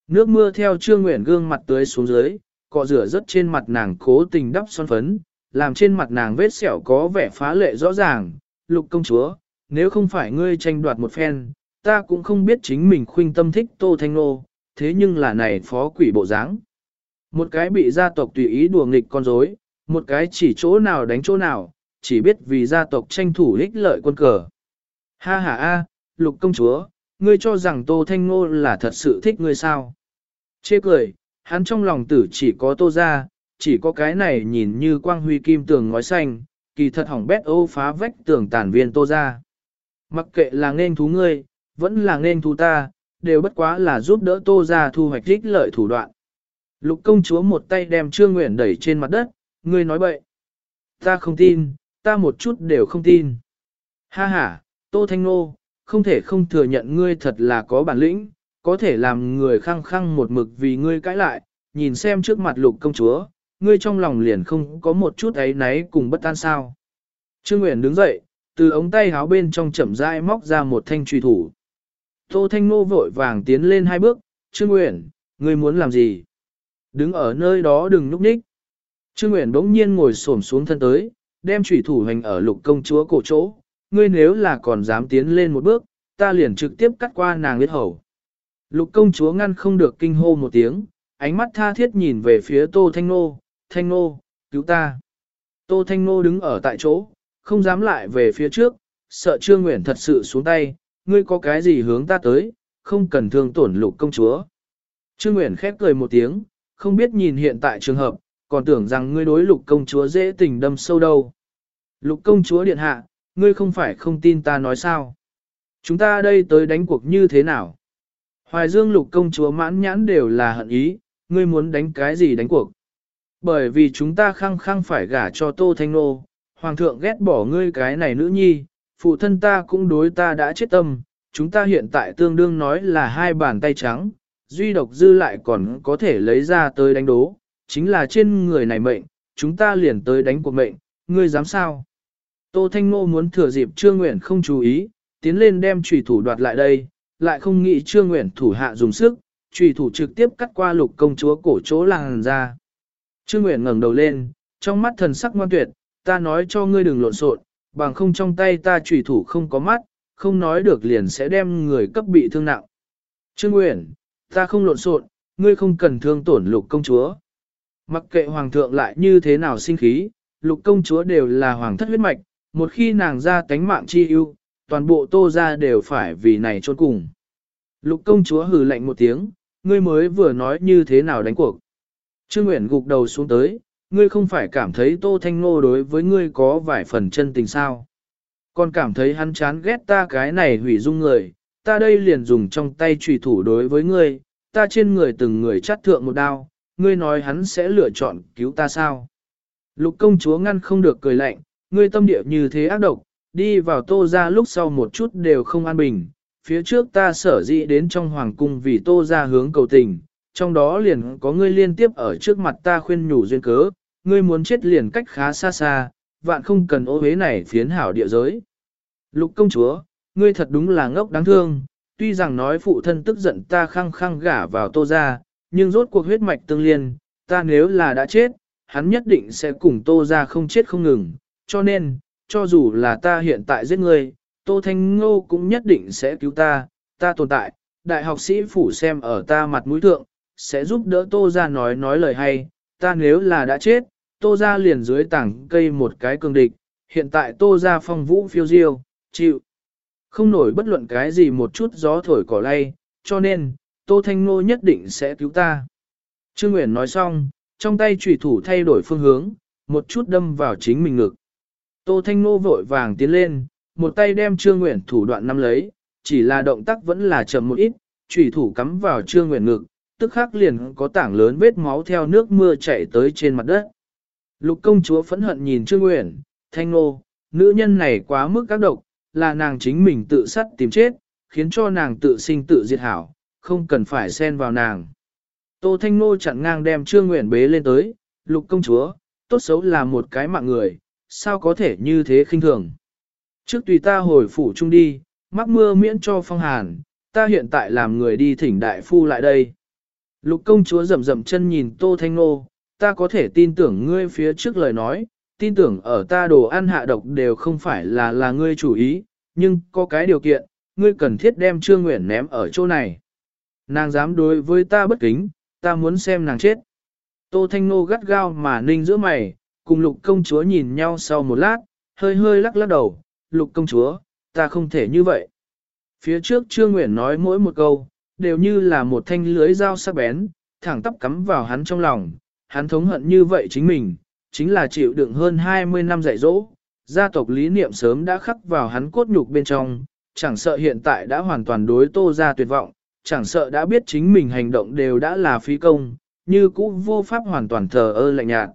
Nước mưa theo trương nguyện gương mặt tưới xuống dưới, cọ rửa rất trên mặt nàng cố tình đắp son phấn, làm trên mặt nàng vết sẹo có vẻ phá lệ rõ ràng. Lục công chúa, nếu không phải ngươi tranh đoạt một phen, ta cũng không biết chính mình khuynh tâm thích Tô Thanh Nô, thế nhưng là này phó quỷ bộ dáng. Một cái bị gia tộc tùy ý đùa nghịch con rối, một cái chỉ chỗ nào đánh chỗ nào, chỉ biết vì gia tộc tranh thủ ích lợi quân cờ. Ha ha a, lục công chúa, ngươi cho rằng Tô Thanh Ngô là thật sự thích ngươi sao? Chê cười, hắn trong lòng tử chỉ có tô ra, chỉ có cái này nhìn như quang huy kim tường ngói xanh, kỳ thật hỏng bét ô phá vách tường tàn viên tô ra. Mặc kệ là nên thú ngươi, vẫn là nên thú ta, đều bất quá là giúp đỡ tô ra thu hoạch rích lợi thủ đoạn. Lục công chúa một tay đem Trương nguyễn đẩy trên mặt đất, ngươi nói bậy. Ta không tin, ta một chút đều không tin. Ha ha, Tô Thanh Nô, không thể không thừa nhận ngươi thật là có bản lĩnh, có thể làm người khăng khăng một mực vì ngươi cãi lại, nhìn xem trước mặt lục công chúa, ngươi trong lòng liền không có một chút ấy náy cùng bất an sao. Trương Nguyễn đứng dậy, từ ống tay háo bên trong chậm rãi móc ra một thanh truy thủ. Tô Thanh Nô vội vàng tiến lên hai bước, Trương Nguyễn, ngươi muốn làm gì? Đứng ở nơi đó đừng núp ních. Trương Nguyễn bỗng nhiên ngồi xổm xuống thân tới, đem trùy thủ hành ở lục công chúa cổ chỗ. Ngươi nếu là còn dám tiến lên một bước, ta liền trực tiếp cắt qua nàng huyết hầu. Lục công chúa ngăn không được kinh hô một tiếng, ánh mắt tha thiết nhìn về phía Tô Thanh Nô, Thanh Nô, cứu ta. Tô Thanh Nô đứng ở tại chỗ, không dám lại về phía trước, sợ Trương Nguyễn thật sự xuống tay, ngươi có cái gì hướng ta tới, không cần thương tổn lục công chúa. Trương Nguyễn khép cười một tiếng, không biết nhìn hiện tại trường hợp, còn tưởng rằng ngươi đối lục công chúa dễ tình đâm sâu đâu. Lục công chúa điện hạ, ngươi không phải không tin ta nói sao. Chúng ta đây tới đánh cuộc như thế nào? Hoài dương lục công chúa mãn nhãn đều là hận ý, ngươi muốn đánh cái gì đánh cuộc? Bởi vì chúng ta khăng khăng phải gả cho Tô Thanh Nô, Hoàng thượng ghét bỏ ngươi cái này nữ nhi, phụ thân ta cũng đối ta đã chết tâm, chúng ta hiện tại tương đương nói là hai bàn tay trắng, duy độc dư lại còn có thể lấy ra tới đánh đố, chính là trên người này mệnh, chúng ta liền tới đánh cuộc mệnh, ngươi dám sao? Tô Thanh Ngô muốn thừa dịp Trương Nguyện không chú ý, tiến lên đem trùy thủ đoạt lại đây, lại không nghĩ Trương Nguyện thủ hạ dùng sức, trùy thủ trực tiếp cắt qua lục công chúa cổ chỗ làng ra. Trương Nguyện ngẩng đầu lên, trong mắt thần sắc ngoan tuyệt, ta nói cho ngươi đừng lộn xộn, bằng không trong tay ta chủy thủ không có mắt, không nói được liền sẽ đem người cấp bị thương nặng. Trương Nguyễn, ta không lộn xộn, ngươi không cần thương tổn lục công chúa. Mặc kệ hoàng thượng lại như thế nào sinh khí, lục công chúa đều là hoàng thất huyết mạch, một khi nàng ra tánh mạng chi ưu, toàn bộ tô ra đều phải vì này trốn cùng. Lục công chúa hừ lạnh một tiếng, ngươi mới vừa nói như thế nào đánh cuộc. Trương Nguyễn gục đầu xuống tới, ngươi không phải cảm thấy tô thanh ngô đối với ngươi có vài phần chân tình sao. Còn cảm thấy hắn chán ghét ta cái này hủy dung người, ta đây liền dùng trong tay trùy thủ đối với ngươi, ta trên người từng người chắt thượng một đao, ngươi nói hắn sẽ lựa chọn cứu ta sao? Lục công chúa ngăn không được cười lạnh, ngươi tâm địa như thế ác độc, đi vào tô ra lúc sau một chút đều không an bình, phía trước ta sở dĩ đến trong hoàng cung vì tô ra hướng cầu tình, trong đó liền có ngươi liên tiếp ở trước mặt ta khuyên nhủ duyên cớ, ngươi muốn chết liền cách khá xa xa, vạn không cần ô hế này phiến hảo địa giới. Lục công chúa, ngươi thật đúng là ngốc đáng thương, tuy rằng nói phụ thân tức giận ta khăng khăng gả vào tô ra, nhưng rốt cuộc huyết mạch tương liên, ta nếu là đã chết, hắn nhất định sẽ cùng tô ra không chết không ngừng, cho nên, cho dù là ta hiện tại giết ngươi, tô thanh ngô cũng nhất định sẽ cứu ta, ta tồn tại, đại học sĩ phủ xem ở ta mặt mũi thượng, sẽ giúp đỡ tô ra nói nói lời hay, ta nếu là đã chết, tô ra liền dưới tảng cây một cái cường địch, hiện tại tô ra phong vũ phiêu diêu, chịu. Không nổi bất luận cái gì một chút gió thổi cỏ lay, cho nên, Tô Thanh Nô nhất định sẽ cứu ta. Trương Nguyễn nói xong, trong tay trùy thủ thay đổi phương hướng, một chút đâm vào chính mình ngực. Tô Thanh Nô vội vàng tiến lên, một tay đem Trương Nguyễn thủ đoạn nắm lấy, chỉ là động tác vẫn là chậm một ít, trùy thủ cắm vào Trương Nguyễn ngực, tức khắc liền có tảng lớn vết máu theo nước mưa chảy tới trên mặt đất. Lục công chúa phẫn hận nhìn Trương Nguyễn, Thanh Nô, nữ nhân này quá mức các độc, là nàng chính mình tự sát tìm chết, khiến cho nàng tự sinh tự diệt hảo, không cần phải xen vào nàng. Tô Thanh Nô chặn ngang đem Trương Uyển bế lên tới, lục công chúa, tốt xấu là một cái mạng người, sao có thể như thế khinh thường. Trước tùy ta hồi phủ chung đi, mắc mưa miễn cho phong hàn, ta hiện tại làm người đi thỉnh đại phu lại đây. Lục công chúa rầm rầm chân nhìn Tô Thanh Nô, ta có thể tin tưởng ngươi phía trước lời nói, tin tưởng ở ta đồ ăn hạ độc đều không phải là là ngươi chủ ý, nhưng có cái điều kiện, ngươi cần thiết đem Trương Nguyễn ném ở chỗ này. Nàng dám đối với ta bất kính, ta muốn xem nàng chết. Tô Thanh Nô gắt gao mà ninh giữa mày, cùng lục công chúa nhìn nhau sau một lát, hơi hơi lắc lắc đầu, lục công chúa, ta không thể như vậy. Phía trước Trương Nguyễn nói mỗi một câu, đều như là một thanh lưới dao sắc bén, thẳng tắp cắm vào hắn trong lòng, hắn thống hận như vậy chính mình, chính là chịu đựng hơn 20 năm dạy dỗ, gia tộc lý niệm sớm đã khắc vào hắn cốt nhục bên trong, chẳng sợ hiện tại đã hoàn toàn đối tô ra tuyệt vọng, chẳng sợ đã biết chính mình hành động đều đã là phí công, như cũ vô pháp hoàn toàn thờ ơ lạnh nhạt.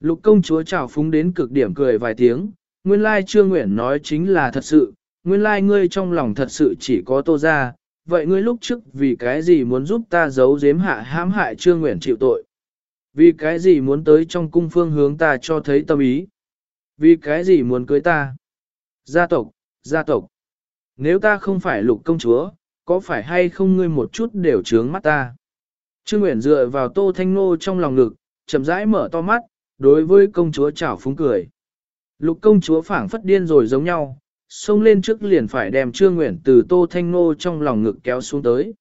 Lục công chúa chào phúng đến cực điểm cười vài tiếng, nguyên lai trương nguyện nói chính là thật sự, nguyên lai ngươi trong lòng thật sự chỉ có tô ra, vậy ngươi lúc trước vì cái gì muốn giúp ta giấu giếm hạ hãm hại Trương Nguyện chịu tội? Vì cái gì muốn tới trong cung phương hướng ta cho thấy tâm ý? Vì cái gì muốn cưới ta? Gia tộc, gia tộc. Nếu ta không phải lục công chúa, có phải hay không ngươi một chút đều trướng mắt ta? Trương Nguyễn dựa vào tô thanh nô trong lòng ngực, chậm rãi mở to mắt, đối với công chúa chảo phúng cười. Lục công chúa phảng phất điên rồi giống nhau, xông lên trước liền phải đem Trương Nguyễn từ tô thanh nô trong lòng ngực kéo xuống tới.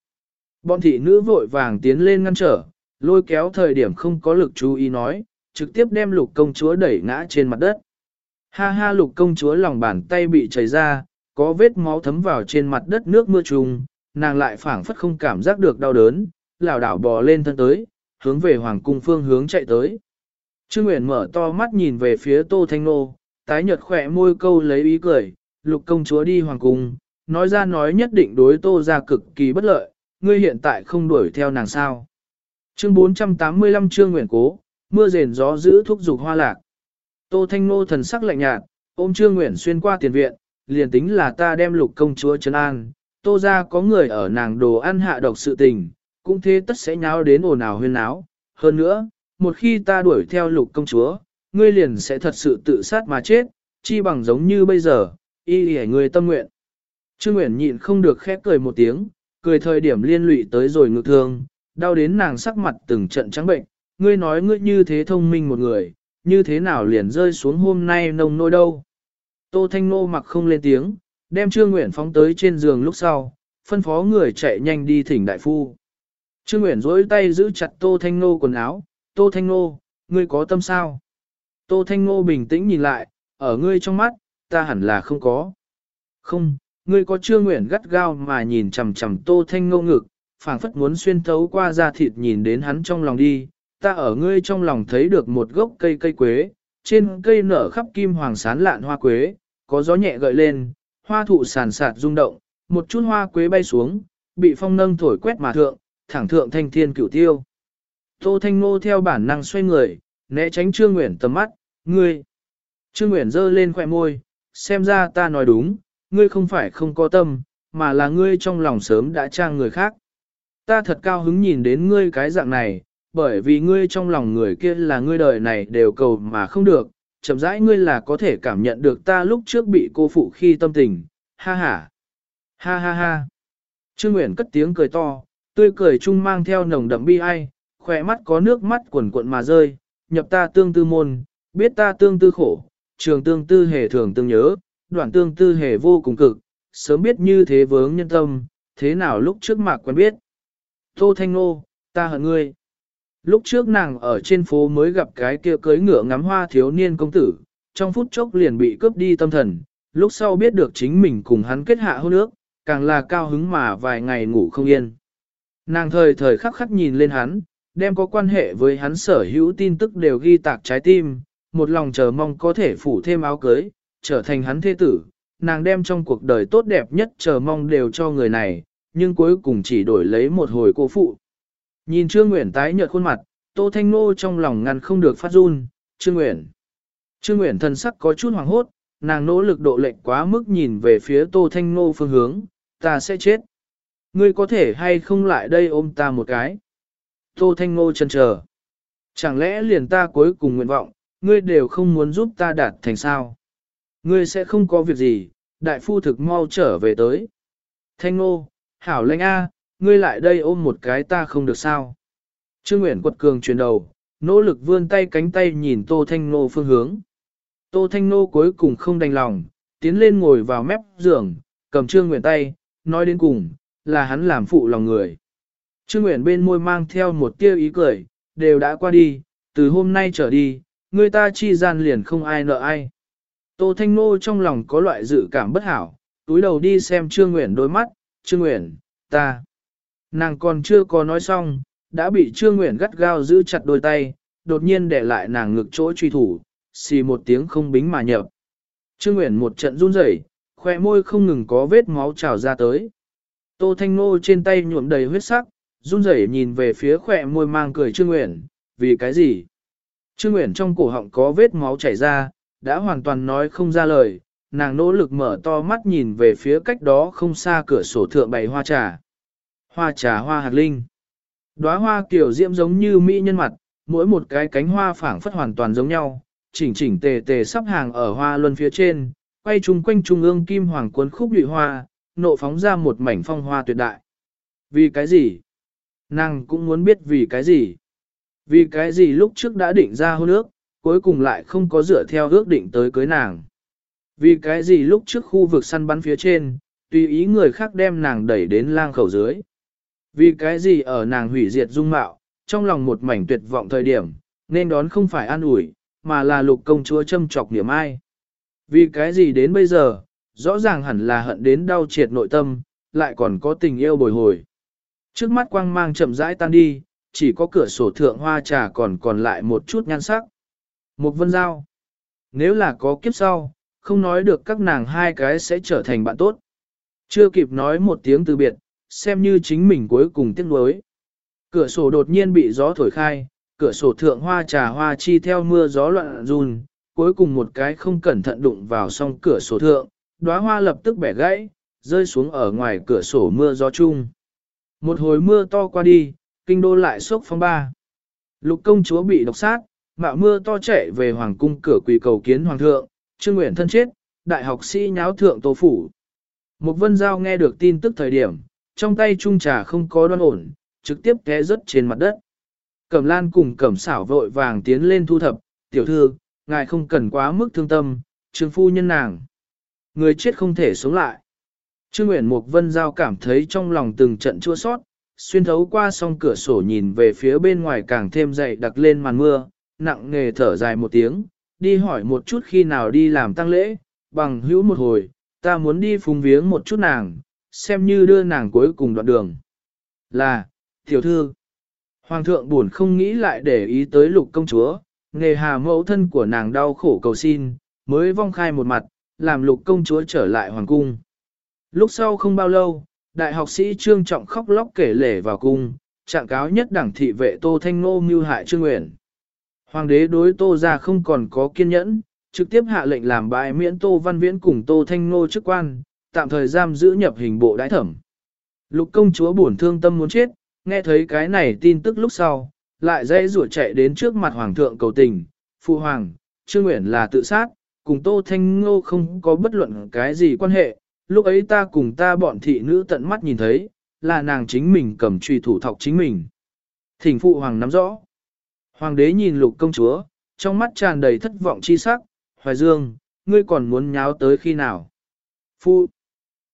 Bọn thị nữ vội vàng tiến lên ngăn trở, lôi kéo thời điểm không có lực chú ý nói, trực tiếp đem lục công chúa đẩy ngã trên mặt đất. Ha ha lục công chúa lòng bàn tay bị chảy ra, có vết máu thấm vào trên mặt đất nước mưa trùng, nàng lại phảng phất không cảm giác được đau đớn, lảo đảo bò lên thân tới, hướng về hoàng cung phương hướng chạy tới. Trương Nguyễn mở to mắt nhìn về phía Tô Thanh Nô, tái nhợt khỏe môi câu lấy ý cười, lục công chúa đi hoàng cung, nói ra nói nhất định đối Tô ra cực kỳ bất lợi, ngươi hiện tại không đuổi theo nàng sao. Chương 485 Trương Nguyễn Cố, mưa rền gió giữ thúc dục hoa lạc. Tô Thanh Nô thần sắc lạnh nhạt, ôm Trương Nguyễn xuyên qua tiền viện, liền tính là ta đem lục công chúa trấn an, Tô ra có người ở nàng đồ ăn hạ độc sự tình, cũng thế tất sẽ nháo đến ồn ào huyên náo. Hơn nữa, một khi ta đuổi theo lục công chúa, ngươi liền sẽ thật sự tự sát mà chết, chi bằng giống như bây giờ, y hề người tâm nguyện. Trương Nguyễn nhịn không được khép cười một tiếng, cười thời điểm liên lụy tới rồi ngược thương, đau đến nàng sắc mặt từng trận trắng bệnh, ngươi nói ngươi như thế thông minh một người, như thế nào liền rơi xuống hôm nay nông nôi đâu. Tô Thanh Nô mặc không lên tiếng, đem Trương Nguyễn phóng tới trên giường lúc sau, phân phó người chạy nhanh đi thỉnh đại phu. Trương Nguyễn dối tay giữ chặt Tô Thanh Nô quần áo, Tô Thanh Nô, ngươi có tâm sao? Tô Thanh Nô bình tĩnh nhìn lại, ở ngươi trong mắt, ta hẳn là không có. Không, ngươi có chưa nguyện gắt gao mà nhìn chằm chằm Tô Thanh ngô ngực, phảng phất muốn xuyên thấu qua da thịt nhìn đến hắn trong lòng đi, ta ở ngươi trong lòng thấy được một gốc cây cây quế, trên cây nở khắp kim hoàng sán lạn hoa quế, có gió nhẹ gợi lên, hoa thụ sàn sạt rung động, một chút hoa quế bay xuống, bị phong nâng thổi quét mà thượng, thẳng thượng thanh thiên cửu tiêu. Tô Thanh Ngô theo bản năng xoay người, né tránh Trương Nguyễn tầm mắt, ngươi. Trương Nguyễn giơ lên khỏe môi, xem ra ta nói đúng, ngươi không phải không có tâm, mà là ngươi trong lòng sớm đã trang người khác. Ta thật cao hứng nhìn đến ngươi cái dạng này, bởi vì ngươi trong lòng người kia là ngươi đời này đều cầu mà không được, chậm rãi ngươi là có thể cảm nhận được ta lúc trước bị cô phụ khi tâm tình, ha ha, ha ha ha. Trương Nguyễn cất tiếng cười to, tươi cười chung mang theo nồng đậm bi ai, khỏe mắt có nước mắt quần cuộn mà rơi, nhập ta tương tư môn, biết ta tương tư khổ, trường tương tư hề thường tương nhớ, đoạn tương tư hề vô cùng cực, sớm biết như thế vướng nhân tâm, thế nào lúc trước mạc quen biết. Tô Thanh Nô, ta hận ngươi. Lúc trước nàng ở trên phố mới gặp cái kia cưới ngựa ngắm hoa thiếu niên công tử, trong phút chốc liền bị cướp đi tâm thần, lúc sau biết được chính mình cùng hắn kết hạ hôn nước càng là cao hứng mà vài ngày ngủ không yên. Nàng thời thời khắc khắc nhìn lên hắn, đem có quan hệ với hắn sở hữu tin tức đều ghi tạc trái tim, một lòng chờ mong có thể phủ thêm áo cưới, trở thành hắn thế tử. Nàng đem trong cuộc đời tốt đẹp nhất chờ mong đều cho người này, nhưng cuối cùng chỉ đổi lấy một hồi cô phụ. Nhìn Trương Nguyễn tái nhợt khuôn mặt, Tô Thanh Nô trong lòng ngăn không được phát run, Trương Nguyễn. Trương Nguyễn thân sắc có chút hoàng hốt, nàng nỗ lực độ lệnh quá mức nhìn về phía Tô Thanh Nô phương hướng, ta sẽ chết. Ngươi có thể hay không lại đây ôm ta một cái. Tô Thanh Nô chần chờ. Chẳng lẽ liền ta cuối cùng nguyện vọng, ngươi đều không muốn giúp ta đạt thành sao? Ngươi sẽ không có việc gì, đại phu thực mau trở về tới. Thanh Nô, hảo lệnh A, ngươi lại đây ôm một cái ta không được sao. Trương Nguyễn quật cường chuyển đầu, nỗ lực vươn tay cánh tay nhìn Tô Thanh Nô phương hướng. Tô Thanh Nô cuối cùng không đành lòng, tiến lên ngồi vào mép giường, cầm Trương Nguyễn tay, nói đến cùng, là hắn làm phụ lòng người. Trương Nguyễn bên môi mang theo một tia ý cười, đều đã qua đi, từ hôm nay trở đi, người ta chi gian liền không ai nợ ai. Tô Thanh Nô trong lòng có loại dự cảm bất hảo, túi đầu đi xem Trương Nguyễn đôi mắt, Trương Nguyễn, ta. Nàng còn chưa có nói xong, đã bị Trương Nguyễn gắt gao giữ chặt đôi tay, đột nhiên để lại nàng ngực chỗ truy thủ, xì một tiếng không bính mà nhập. Trương Nguyễn một trận run rẩy, khoe môi không ngừng có vết máu trào ra tới. Tô Thanh Nô trên tay nhuộm đầy huyết sắc, run rẩy nhìn về phía khỏe môi mang cười Trương Nguyễn, vì cái gì? Trương Nguyễn trong cổ họng có vết máu chảy ra, đã hoàn toàn nói không ra lời, nàng nỗ lực mở to mắt nhìn về phía cách đó không xa cửa sổ thượng bày hoa trà. Hoa trà hoa hạt linh. Đóa hoa kiểu diễm giống như mỹ nhân mặt, mỗi một cái cánh hoa phảng phất hoàn toàn giống nhau, chỉnh chỉnh tề tề sắp hàng ở hoa luân phía trên, quay chung quanh trung ương kim hoàng cuốn khúc lụy hoa, nộ phóng ra một mảnh phong hoa tuyệt đại. Vì cái gì? Nàng cũng muốn biết vì cái gì? Vì cái gì lúc trước đã định ra hôn ước, cuối cùng lại không có dựa theo ước định tới cưới nàng? Vì cái gì lúc trước khu vực săn bắn phía trên, tùy ý người khác đem nàng đẩy đến lang khẩu dưới? Vì cái gì ở nàng hủy diệt dung mạo, trong lòng một mảnh tuyệt vọng thời điểm, nên đón không phải an ủi, mà là lục công chúa châm chọc niệm ai. Vì cái gì đến bây giờ, rõ ràng hẳn là hận đến đau triệt nội tâm, lại còn có tình yêu bồi hồi. Trước mắt quang mang chậm rãi tan đi, chỉ có cửa sổ thượng hoa trà còn còn lại một chút nhan sắc. Một vân giao. Nếu là có kiếp sau, không nói được các nàng hai cái sẽ trở thành bạn tốt. Chưa kịp nói một tiếng từ biệt, xem như chính mình cuối cùng tiếc nuối. Cửa sổ đột nhiên bị gió thổi khai, cửa sổ thượng hoa trà hoa chi theo mưa gió loạn run, cuối cùng một cái không cẩn thận đụng vào song cửa sổ thượng, đóa hoa lập tức bẻ gãy, rơi xuống ở ngoài cửa sổ mưa gió chung. Một hồi mưa to qua đi, kinh đô lại sốc phong ba. Lục công chúa bị độc sát, mạo mưa to chạy về hoàng cung cửa quỳ cầu kiến hoàng thượng, trương nguyện thân chết, đại học sĩ nháo thượng tô phủ. Một vân giao nghe được tin tức thời điểm, trong tay trung trà không có đoan ổn, trực tiếp té rớt trên mặt đất. Cẩm lan cùng cẩm xảo vội vàng tiến lên thu thập, tiểu thư, ngài không cần quá mức thương tâm, trương phu nhân nàng. Người chết không thể sống lại. Trương Nguyễn Mục Vân Giao cảm thấy trong lòng từng trận chua sót, xuyên thấu qua song cửa sổ nhìn về phía bên ngoài càng thêm dậy đặc lên màn mưa, nặng nghề thở dài một tiếng, đi hỏi một chút khi nào đi làm tăng lễ, bằng hữu một hồi, ta muốn đi phùng viếng một chút nàng, xem như đưa nàng cuối cùng đoạn đường. Là, tiểu thư, Hoàng thượng buồn không nghĩ lại để ý tới lục công chúa, nghề hà mẫu thân của nàng đau khổ cầu xin, mới vong khai một mặt, làm lục công chúa trở lại hoàng cung. Lúc sau không bao lâu, đại học sĩ Trương Trọng khóc lóc kể lể vào cung, trạng cáo nhất đảng thị vệ Tô Thanh Ngô mưu hại Trương Nguyện. Hoàng đế đối Tô ra không còn có kiên nhẫn, trực tiếp hạ lệnh làm bại miễn Tô Văn Viễn cùng Tô Thanh Ngô chức quan, tạm thời giam giữ nhập hình bộ đái thẩm. Lục công chúa buồn thương tâm muốn chết, nghe thấy cái này tin tức lúc sau, lại dây rủa chạy đến trước mặt hoàng thượng cầu tình, phụ hoàng, Trương Nguyện là tự sát, cùng Tô Thanh Ngô không có bất luận cái gì quan hệ, lúc ấy ta cùng ta bọn thị nữ tận mắt nhìn thấy, là nàng chính mình cầm trùy thủ thọc chính mình. Thỉnh phụ hoàng nắm rõ. Hoàng đế nhìn lục công chúa, trong mắt tràn đầy thất vọng chi sắc, Hoài Dương, ngươi còn muốn nháo tới khi nào? Phụ,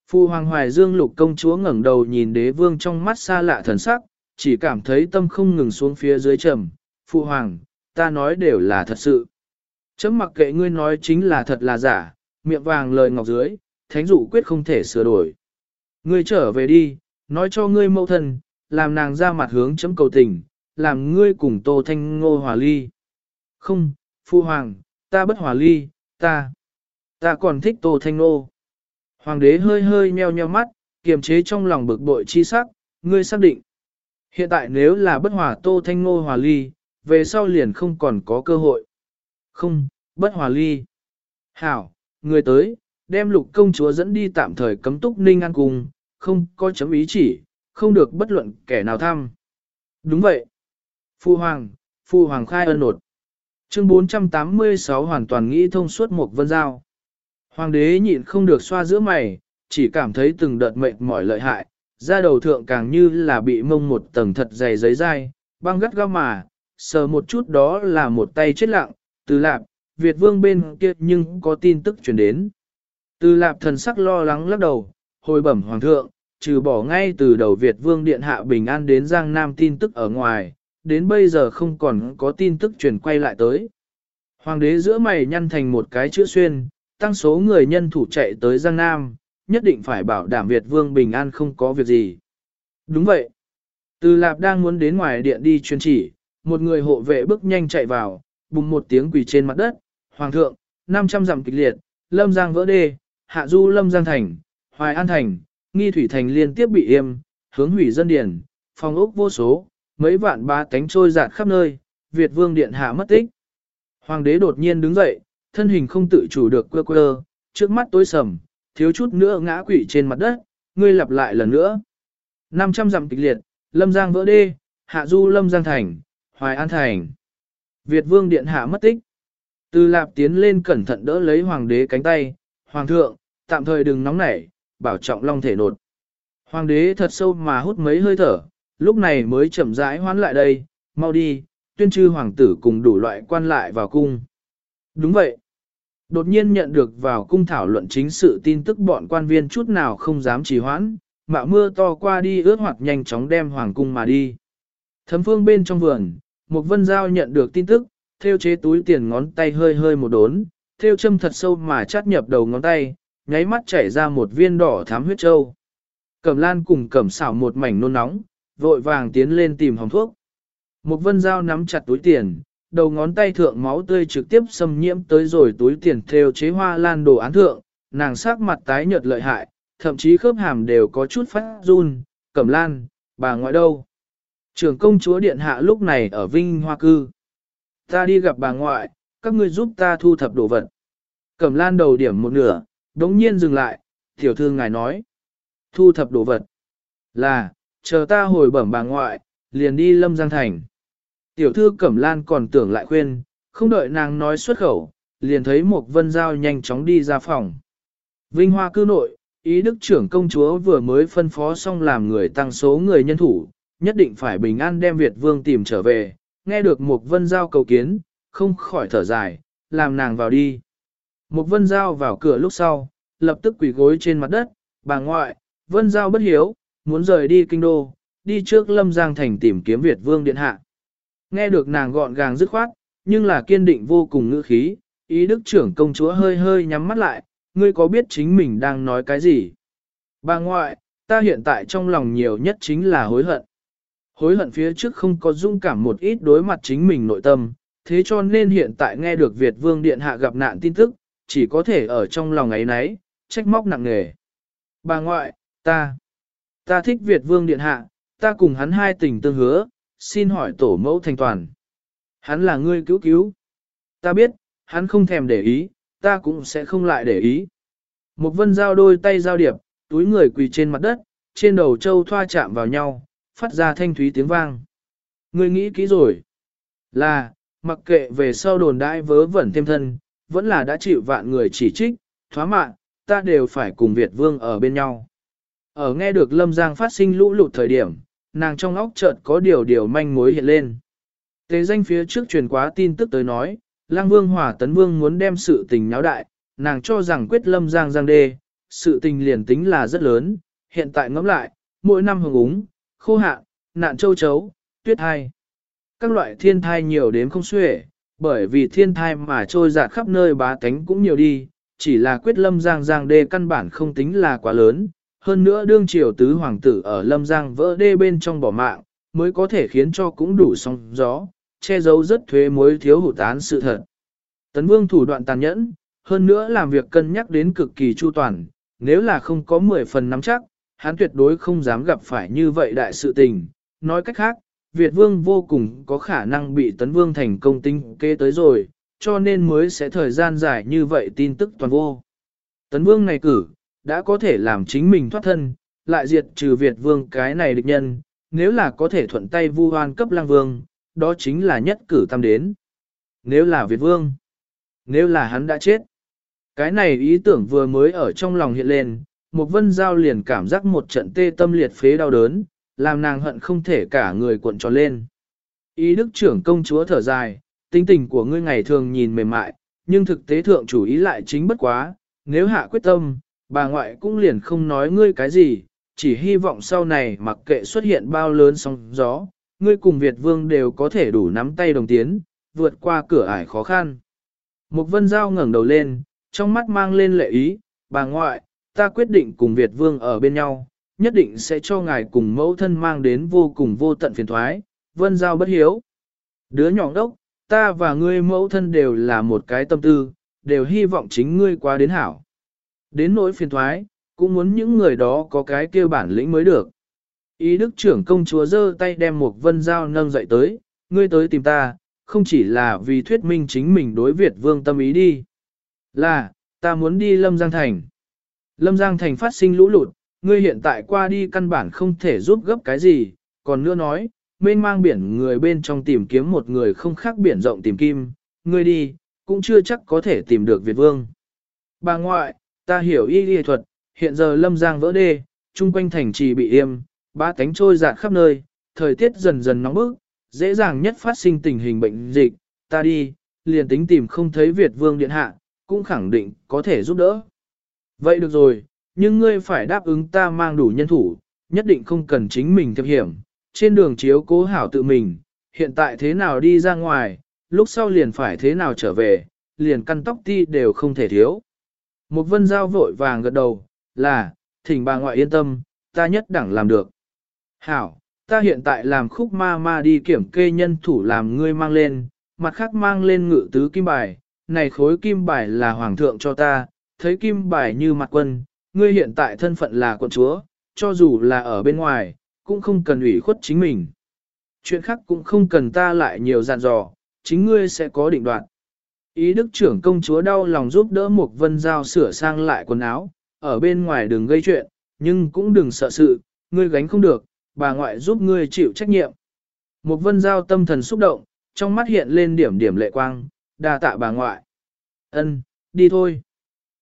phụ hoàng Hoài Dương lục công chúa ngẩng đầu nhìn đế vương trong mắt xa lạ thần sắc, chỉ cảm thấy tâm không ngừng xuống phía dưới trầm. Phụ hoàng, ta nói đều là thật sự. Chấm mặc kệ ngươi nói chính là thật là giả, miệng vàng lời ngọc dưới, thánh dụ quyết không thể sửa đổi. Ngươi trở về đi, nói cho ngươi mẫu thân, làm nàng ra mặt hướng chấm cầu tình, làm ngươi cùng Tô Thanh Ngô hòa ly. Không, Phu Hoàng, ta bất hòa ly, ta, ta còn thích Tô Thanh Ngô. Hoàng đế hơi hơi nheo nheo mắt, kiềm chế trong lòng bực bội chi sắc, ngươi xác định. Hiện tại nếu là bất hòa Tô Thanh Ngô hòa ly, về sau liền không còn có cơ hội. Không, bất hòa ly. Hảo, người tới, đem lục công chúa dẫn đi tạm thời cấm túc ninh an cùng, không có chấm ý chỉ, không được bất luận kẻ nào thăm. Đúng vậy. Phu Hoàng, Phu Hoàng khai ân nột. Chương 486 hoàn toàn nghĩ thông suốt một vân giao. Hoàng đế nhịn không được xoa giữa mày, chỉ cảm thấy từng đợt mệt mỏi lợi hại, da đầu thượng càng như là bị mông một tầng thật dày giấy dai, băng gắt gao mà, sờ một chút đó là một tay chết lặng, từ lạp, Việt vương bên kia nhưng có tin tức chuyển đến. Từ lạp thần sắc lo lắng lắc đầu, hồi bẩm hoàng thượng, trừ bỏ ngay từ đầu Việt vương điện hạ bình an đến Giang Nam tin tức ở ngoài, đến bây giờ không còn có tin tức chuyển quay lại tới. Hoàng đế giữa mày nhăn thành một cái chữ xuyên, tăng số người nhân thủ chạy tới Giang Nam, nhất định phải bảo đảm Việt vương bình an không có việc gì. Đúng vậy. Từ lạp đang muốn đến ngoài điện đi truyền chỉ, một người hộ vệ bước nhanh chạy vào, bùng một tiếng quỳ trên mặt đất, Hoàng thượng, 500 dặm kịch liệt, lâm giang vỡ đê, hạ du lâm giang thành, hoài an thành, nghi thủy thành liên tiếp bị yêm, hướng hủy dân điển, phòng ốc vô số, mấy vạn ba cánh trôi dạt khắp nơi, Việt vương điện hạ mất tích. Hoàng đế đột nhiên đứng dậy, thân hình không tự chủ được quơ quơ, trước mắt tối sầm, thiếu chút nữa ngã quỵ trên mặt đất, ngươi lặp lại lần nữa. 500 dặm kịch liệt, Lâm Giang vỡ đê, Hạ Du Lâm Giang Thành, Hoài An Thành. Việt Vương Điện Hạ mất tích. Từ lạp tiến lên cẩn thận đỡ lấy hoàng đế cánh tay, Hoàng thượng, tạm thời đừng nóng nảy, bảo trọng long thể nột. Hoàng đế thật sâu mà hút mấy hơi thở, lúc này mới chậm rãi hoán lại đây, mau đi, tuyên trư hoàng tử cùng đủ loại quan lại vào cung. Đúng vậy. Đột nhiên nhận được vào cung thảo luận chính sự tin tức bọn quan viên chút nào không dám trì hoãn, mạo mưa to qua đi ướt hoặc nhanh chóng đem hoàng cung mà đi. Thấm phương bên trong vườn, một vân giao nhận được tin tức, theo chế túi tiền ngón tay hơi hơi một đốn, theo châm thật sâu mà chát nhập đầu ngón tay, nháy mắt chảy ra một viên đỏ thám huyết châu. Cẩm lan cùng cẩm xảo một mảnh nôn nóng, vội vàng tiến lên tìm hồng thuốc. Một vân dao nắm chặt túi tiền, đầu ngón tay thượng máu tươi trực tiếp xâm nhiễm tới rồi túi tiền theo chế hoa lan đồ án thượng, nàng sắc mặt tái nhợt lợi hại, thậm chí khớp hàm đều có chút phát run, cẩm lan, bà ngoại đâu. Trưởng công chúa điện hạ lúc này ở Vinh Hoa Cư. Ta đi gặp bà ngoại, các ngươi giúp ta thu thập đồ vật. Cẩm lan đầu điểm một nửa, đống nhiên dừng lại, tiểu thư ngài nói. Thu thập đồ vật. Là, chờ ta hồi bẩm bà ngoại, liền đi lâm giang thành. Tiểu thư Cẩm Lan còn tưởng lại khuyên, không đợi nàng nói xuất khẩu, liền thấy một vân giao nhanh chóng đi ra phòng. Vinh Hoa cư nội, ý đức trưởng công chúa vừa mới phân phó xong làm người tăng số người nhân thủ, nhất định phải bình an đem Việt vương tìm trở về, nghe được một vân giao cầu kiến, không khỏi thở dài, làm nàng vào đi. Một vân giao vào cửa lúc sau, lập tức quỳ gối trên mặt đất, bà ngoại, vân giao bất hiếu, muốn rời đi kinh đô, đi trước lâm giang thành tìm kiếm Việt vương điện hạ. Nghe được nàng gọn gàng dứt khoát, nhưng là kiên định vô cùng ngữ khí, ý đức trưởng công chúa hơi hơi nhắm mắt lại, ngươi có biết chính mình đang nói cái gì? Bà ngoại, ta hiện tại trong lòng nhiều nhất chính là hối hận. Hối hận phía trước không có dung cảm một ít đối mặt chính mình nội tâm, thế cho nên hiện tại nghe được Việt Vương Điện Hạ gặp nạn tin tức, chỉ có thể ở trong lòng ấy nấy, trách móc nặng nề. Bà ngoại, ta, ta thích Việt Vương Điện Hạ, ta cùng hắn hai tình tương hứa, xin hỏi tổ mẫu thành toàn. Hắn là ngươi cứu cứu. Ta biết, hắn không thèm để ý, ta cũng sẽ không lại để ý. Một vân giao đôi tay giao điệp, túi người quỳ trên mặt đất, trên đầu châu thoa chạm vào nhau, phát ra thanh thúy tiếng vang. Ngươi nghĩ kỹ rồi. Là, mặc kệ về sau đồn đại vớ vẩn thêm thân, vẫn là đã chịu vạn người chỉ trích, thoá mạn ta đều phải cùng Việt Vương ở bên nhau. Ở nghe được Lâm Giang phát sinh lũ lụt thời điểm, nàng trong óc chợt có điều điều manh mối hiện lên. Tế danh phía trước truyền quá tin tức tới nói, Lang Vương Hỏa Tấn Vương muốn đem sự tình nháo đại, nàng cho rằng quyết lâm giang giang đê, sự tình liền tính là rất lớn, hiện tại ngẫm lại, mỗi năm hưởng úng, khô hạn, nạn châu chấu, tuyết hai. Các loại thiên thai nhiều đến không xuể, bởi vì thiên thai mà trôi dạt khắp nơi bá tánh cũng nhiều đi, chỉ là quyết lâm giang giang đê căn bản không tính là quá lớn, hơn nữa đương triều tứ hoàng tử ở Lâm Giang vỡ đê bên trong bỏ mạng, mới có thể khiến cho cũng đủ sóng gió, che giấu rất thuế mối thiếu hụt án sự thật. Tấn Vương thủ đoạn tàn nhẫn, hơn nữa làm việc cân nhắc đến cực kỳ chu toàn, nếu là không có 10 phần nắm chắc, hắn tuyệt đối không dám gặp phải như vậy đại sự tình. Nói cách khác, Việt Vương vô cùng có khả năng bị Tấn Vương thành công tinh kế tới rồi, cho nên mới sẽ thời gian dài như vậy tin tức toàn vô. Tấn Vương này cử, đã có thể làm chính mình thoát thân, lại diệt trừ Việt vương cái này địch nhân, nếu là có thể thuận tay vu hoan cấp lang vương, đó chính là nhất cử tam đến. Nếu là Việt vương, nếu là hắn đã chết, cái này ý tưởng vừa mới ở trong lòng hiện lên, một vân giao liền cảm giác một trận tê tâm liệt phế đau đớn, làm nàng hận không thể cả người cuộn tròn lên. Ý đức trưởng công chúa thở dài, tinh tình của ngươi ngày thường nhìn mềm mại, nhưng thực tế thượng chủ ý lại chính bất quá, nếu hạ quyết tâm, bà ngoại cũng liền không nói ngươi cái gì, chỉ hy vọng sau này mặc kệ xuất hiện bao lớn sóng gió, ngươi cùng Việt Vương đều có thể đủ nắm tay đồng tiến, vượt qua cửa ải khó khăn. Mục Vân Giao ngẩng đầu lên, trong mắt mang lên lệ ý, bà ngoại, ta quyết định cùng Việt Vương ở bên nhau, nhất định sẽ cho ngài cùng mẫu thân mang đến vô cùng vô tận phiền thoái, Vân Giao bất hiếu. Đứa nhỏ đốc, ta và ngươi mẫu thân đều là một cái tâm tư, đều hy vọng chính ngươi qua đến hảo. Đến nỗi phiền thoái, cũng muốn những người đó có cái kêu bản lĩnh mới được. Ý đức trưởng công chúa giơ tay đem một vân giao nâng dậy tới, ngươi tới tìm ta, không chỉ là vì thuyết minh chính mình đối Việt vương tâm ý đi. Là, Ta muốn đi Lâm Giang Thành. Lâm Giang Thành phát sinh lũ lụt, ngươi hiện tại qua đi căn bản không thể giúp gấp cái gì, còn nữa nói, mênh mang biển người bên trong tìm kiếm một người không khác biển rộng tìm kim, ngươi đi, cũng chưa chắc có thể tìm được Việt Vương. Bà ngoại, ta hiểu y y thuật, hiện giờ Lâm Giang vỡ đê, chung quanh thành trì bị yêm, ba cánh trôi dạt khắp nơi, thời tiết dần dần nóng bức, dễ dàng nhất phát sinh tình hình bệnh dịch, ta đi, liền tính tìm không thấy Việt Vương Điện Hạ, cũng khẳng định có thể giúp đỡ. Vậy được rồi, nhưng ngươi phải đáp ứng ta mang đủ nhân thủ, nhất định không cần chính mình thiệp hiểm, trên đường chiếu cố hảo tự mình, hiện tại thế nào đi ra ngoài, lúc sau liền phải thế nào trở về, liền căn tóc ti đều không thể thiếu. Một vân giao vội vàng gật đầu, là, thỉnh bà ngoại yên tâm, ta nhất đẳng làm được. Hảo, ta hiện tại làm khúc ma ma đi kiểm kê nhân thủ làm ngươi mang lên, mặt khác mang lên ngự tứ kim bài, này khối kim bài là hoàng thượng cho ta, thấy kim bài như mặt quân, ngươi hiện tại thân phận là quận chúa, cho dù là ở bên ngoài, cũng không cần ủy khuất chính mình. Chuyện khác cũng không cần ta lại nhiều dặn dò, chính ngươi sẽ có định đoạn. Ý đức trưởng công chúa đau lòng giúp đỡ một vân giao sửa sang lại quần áo, ở bên ngoài đừng gây chuyện, nhưng cũng đừng sợ sự, ngươi gánh không được, bà ngoại giúp ngươi chịu trách nhiệm. Một vân giao tâm thần xúc động, trong mắt hiện lên điểm điểm lệ quang, đa tạ bà ngoại. Ân, đi thôi.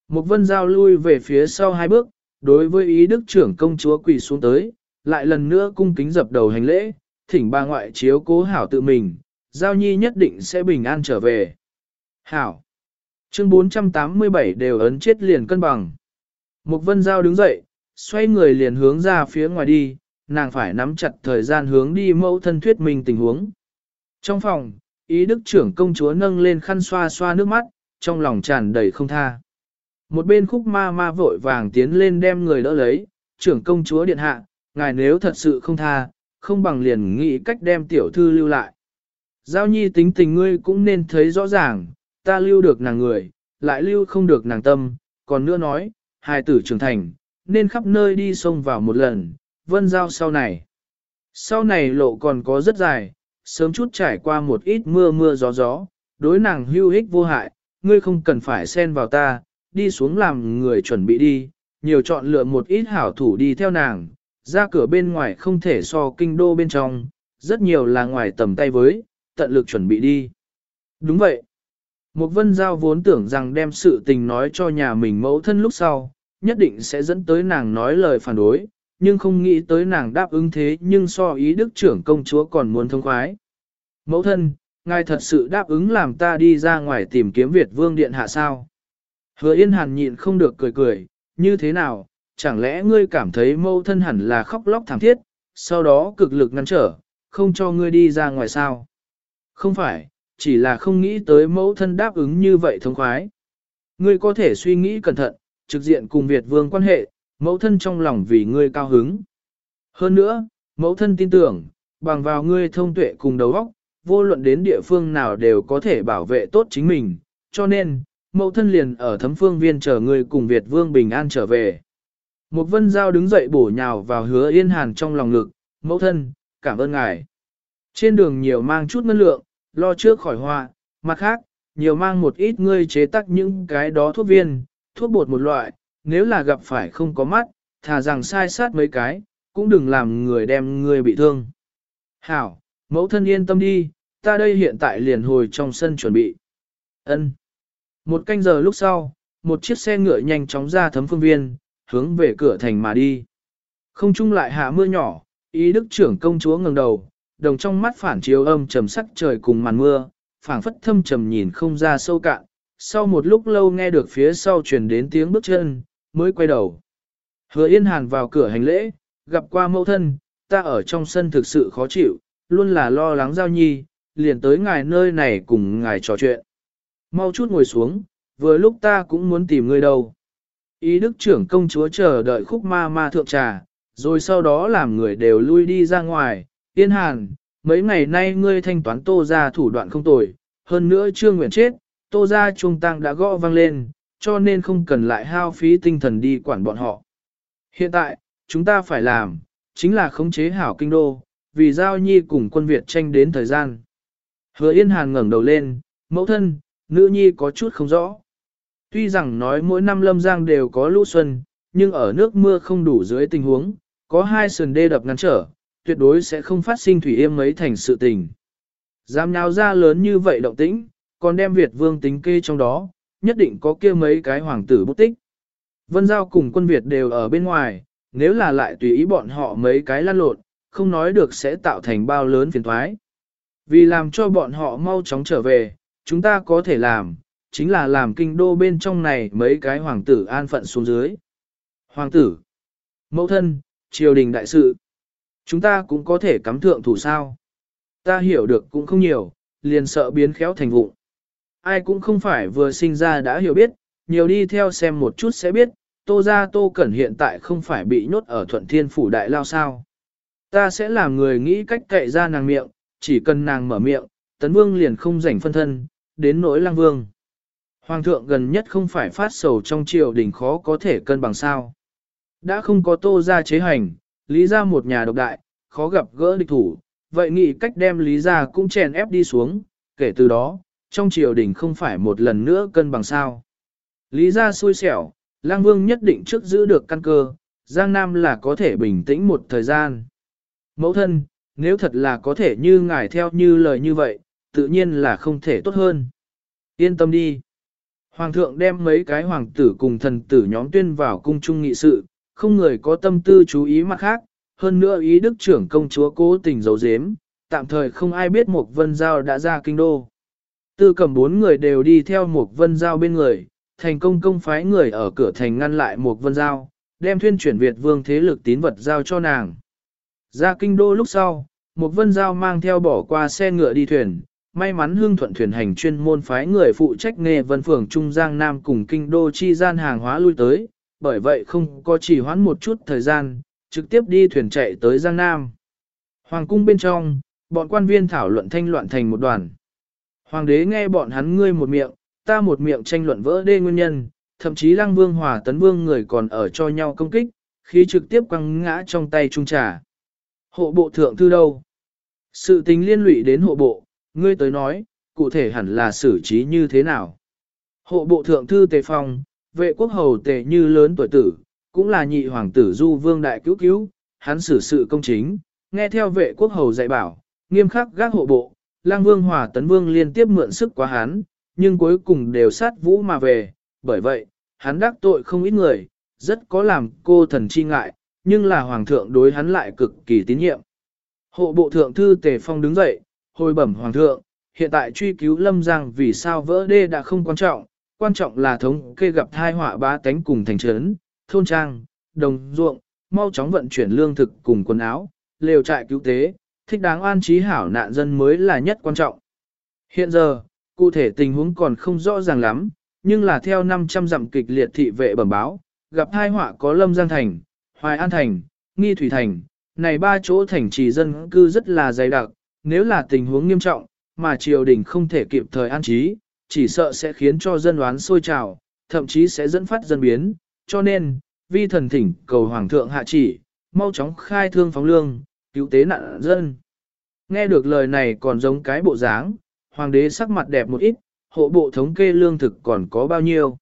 Một vân giao lui về phía sau hai bước, đối với ý đức trưởng công chúa quỳ xuống tới, lại lần nữa cung kính dập đầu hành lễ, thỉnh bà ngoại chiếu cố hảo tự mình, giao nhi nhất định sẽ bình an trở về. Hảo. Chương 487 đều ấn chết liền cân bằng. Một vân giao đứng dậy, xoay người liền hướng ra phía ngoài đi, nàng phải nắm chặt thời gian hướng đi mẫu thân thuyết mình tình huống. Trong phòng, ý đức trưởng công chúa nâng lên khăn xoa xoa nước mắt, trong lòng tràn đầy không tha. Một bên khúc ma ma vội vàng tiến lên đem người đỡ lấy, trưởng công chúa điện hạ, ngài nếu thật sự không tha, không bằng liền nghĩ cách đem tiểu thư lưu lại. Giao nhi tính tình ngươi cũng nên thấy rõ ràng, ta lưu được nàng người, lại lưu không được nàng tâm, còn nữa nói, hai tử trưởng thành, nên khắp nơi đi sông vào một lần, vân giao sau này. Sau này lộ còn có rất dài, sớm chút trải qua một ít mưa mưa gió gió, đối nàng hưu hích vô hại, ngươi không cần phải xen vào ta, đi xuống làm người chuẩn bị đi, nhiều chọn lựa một ít hảo thủ đi theo nàng, ra cửa bên ngoài không thể so kinh đô bên trong, rất nhiều là ngoài tầm tay với, tận lực chuẩn bị đi. Đúng vậy. Một vân giao vốn tưởng rằng đem sự tình nói cho nhà mình mẫu thân lúc sau, nhất định sẽ dẫn tới nàng nói lời phản đối, nhưng không nghĩ tới nàng đáp ứng thế nhưng so ý đức trưởng công chúa còn muốn thông khoái. Mẫu thân, ngài thật sự đáp ứng làm ta đi ra ngoài tìm kiếm Việt vương điện hạ sao. Hứa yên hàn nhịn không được cười cười, như thế nào, chẳng lẽ ngươi cảm thấy mẫu thân hẳn là khóc lóc thảm thiết, sau đó cực lực ngăn trở, không cho ngươi đi ra ngoài sao. Không phải, chỉ là không nghĩ tới mẫu thân đáp ứng như vậy thông khoái. Ngươi có thể suy nghĩ cẩn thận, trực diện cùng Việt vương quan hệ, mẫu thân trong lòng vì ngươi cao hứng. Hơn nữa, mẫu thân tin tưởng, bằng vào ngươi thông tuệ cùng đầu óc, vô luận đến địa phương nào đều có thể bảo vệ tốt chính mình, cho nên, mẫu thân liền ở thấm phương viên chờ người cùng Việt vương bình an trở về. Một vân giao đứng dậy bổ nhào vào hứa yên hàn trong lòng ngực, mẫu thân, cảm ơn ngài. Trên đường nhiều mang chút ngân lượng, lo trước khỏi hoa, mặt khác, nhiều mang một ít ngươi chế tác những cái đó thuốc viên, thuốc bột một loại, nếu là gặp phải không có mắt, thà rằng sai sát mấy cái, cũng đừng làm người đem ngươi bị thương. Hảo, mẫu thân yên tâm đi, ta đây hiện tại liền hồi trong sân chuẩn bị. Ân. Một canh giờ lúc sau, một chiếc xe ngựa nhanh chóng ra thấm phương viên, hướng về cửa thành mà đi. Không chung lại hạ mưa nhỏ, ý đức trưởng công chúa ngẩng đầu, đồng trong mắt phản chiếu âm trầm sắc trời cùng màn mưa, phảng phất thâm trầm nhìn không ra sâu cạn. Sau một lúc lâu nghe được phía sau truyền đến tiếng bước chân, mới quay đầu. Hứa Yên Hàn vào cửa hành lễ, gặp qua mẫu thân, ta ở trong sân thực sự khó chịu, luôn là lo lắng giao nhi, liền tới ngài nơi này cùng ngài trò chuyện. Mau chút ngồi xuống, vừa lúc ta cũng muốn tìm ngươi đâu. Ý đức trưởng công chúa chờ đợi khúc ma ma thượng trà, rồi sau đó làm người đều lui đi ra ngoài. Yên hàn, mấy ngày nay ngươi thanh toán tô ra thủ đoạn không tồi, hơn nữa chưa nguyện chết, tô ra trung tăng đã gõ vang lên, cho nên không cần lại hao phí tinh thần đi quản bọn họ. Hiện tại, chúng ta phải làm, chính là khống chế hảo kinh đô, vì giao nhi cùng quân Việt tranh đến thời gian. Hứa Yên Hàn ngẩng đầu lên, mẫu thân, nữ nhi có chút không rõ. Tuy rằng nói mỗi năm lâm giang đều có lũ xuân, nhưng ở nước mưa không đủ dưới tình huống, có hai sườn đê đập ngăn trở, tuyệt đối sẽ không phát sinh thủy yêm mấy thành sự tình. Dám nào ra lớn như vậy động tĩnh, còn đem Việt vương tính kê trong đó, nhất định có kia mấy cái hoàng tử bút tích. Vân Giao cùng quân Việt đều ở bên ngoài, nếu là lại tùy ý bọn họ mấy cái lan lộn, không nói được sẽ tạo thành bao lớn phiền thoái. Vì làm cho bọn họ mau chóng trở về, chúng ta có thể làm, chính là làm kinh đô bên trong này mấy cái hoàng tử an phận xuống dưới. Hoàng tử, mẫu thân, triều đình đại sự, chúng ta cũng có thể cắm thượng thủ sao. Ta hiểu được cũng không nhiều, liền sợ biến khéo thành vụ. Ai cũng không phải vừa sinh ra đã hiểu biết, nhiều đi theo xem một chút sẽ biết, tô ra tô cẩn hiện tại không phải bị nhốt ở thuận thiên phủ đại lao sao. Ta sẽ làm người nghĩ cách cậy ra nàng miệng, chỉ cần nàng mở miệng, tấn vương liền không rảnh phân thân, đến nỗi Lang vương. Hoàng thượng gần nhất không phải phát sầu trong triều đình khó có thể cân bằng sao. Đã không có tô ra chế hành, lý ra một nhà độc đại, khó gặp gỡ địch thủ, vậy nghĩ cách đem lý ra cũng chèn ép đi xuống, kể từ đó, trong triều đình không phải một lần nữa cân bằng sao. Lý ra xui xẻo, lang vương nhất định trước giữ được căn cơ, Giang Nam là có thể bình tĩnh một thời gian. Mẫu thân, nếu thật là có thể như ngài theo như lời như vậy, tự nhiên là không thể tốt hơn. Yên tâm đi. Hoàng thượng đem mấy cái hoàng tử cùng thần tử nhóm tuyên vào cung trung nghị sự, không người có tâm tư chú ý mặt khác, hơn nữa ý đức trưởng công chúa cố tình giấu giếm, tạm thời không ai biết một vân giao đã ra kinh đô. Tư cầm bốn người đều đi theo một vân giao bên người, thành công công phái người ở cửa thành ngăn lại một vân giao, đem thuyên chuyển Việt vương thế lực tín vật giao cho nàng. Ra kinh đô lúc sau, một vân giao mang theo bỏ qua xe ngựa đi thuyền, may mắn hương thuận thuyền hành chuyên môn phái người phụ trách nghề vân phường Trung Giang Nam cùng kinh đô chi gian hàng hóa lui tới, bởi vậy không có chỉ hoãn một chút thời gian, trực tiếp đi thuyền chạy tới Giang Nam. Hoàng cung bên trong, bọn quan viên thảo luận thanh loạn thành một đoàn. Hoàng đế nghe bọn hắn ngươi một miệng, ta một miệng tranh luận vỡ đê nguyên nhân, thậm chí lăng vương hòa tấn vương người còn ở cho nhau công kích, khí trực tiếp quăng ngã trong tay trung trà. Hộ bộ thượng thư đâu? Sự tình liên lụy đến hộ bộ, ngươi tới nói, cụ thể hẳn là xử trí như thế nào? Hộ bộ thượng thư tề phong, vệ quốc hầu tề như lớn tuổi tử, cũng là nhị hoàng tử du vương đại cứu cứu, hắn xử sự công chính, nghe theo vệ quốc hầu dạy bảo, nghiêm khắc gác hộ bộ, lang vương hòa tấn vương liên tiếp mượn sức quá hắn, nhưng cuối cùng đều sát vũ mà về, bởi vậy, hắn đắc tội không ít người, rất có làm cô thần chi ngại, nhưng là hoàng thượng đối hắn lại cực kỳ tín nhiệm. Hộ bộ thượng thư Tề Phong đứng dậy, hồi bẩm hoàng thượng, hiện tại truy cứu lâm giang vì sao vỡ đê đã không quan trọng, quan trọng là thống kê gặp thai họa bá tánh cùng thành trấn, thôn trang, đồng ruộng, mau chóng vận chuyển lương thực cùng quần áo, lều trại cứu tế, thích đáng an trí hảo nạn dân mới là nhất quan trọng. Hiện giờ, cụ thể tình huống còn không rõ ràng lắm, nhưng là theo 500 dặm kịch liệt thị vệ bẩm báo, gặp hai họa có Lâm Giang Thành, Hoài An Thành, Nghi Thủy Thành, này ba chỗ thành trì dân cư rất là dày đặc, nếu là tình huống nghiêm trọng, mà triều đình không thể kịp thời an trí, chỉ sợ sẽ khiến cho dân oán sôi trào, thậm chí sẽ dẫn phát dân biến, cho nên, vi thần thỉnh cầu Hoàng thượng hạ chỉ, mau chóng khai thương phóng lương, cứu tế nạn dân. Nghe được lời này còn giống cái bộ dáng, Hoàng đế sắc mặt đẹp một ít, hộ bộ thống kê lương thực còn có bao nhiêu.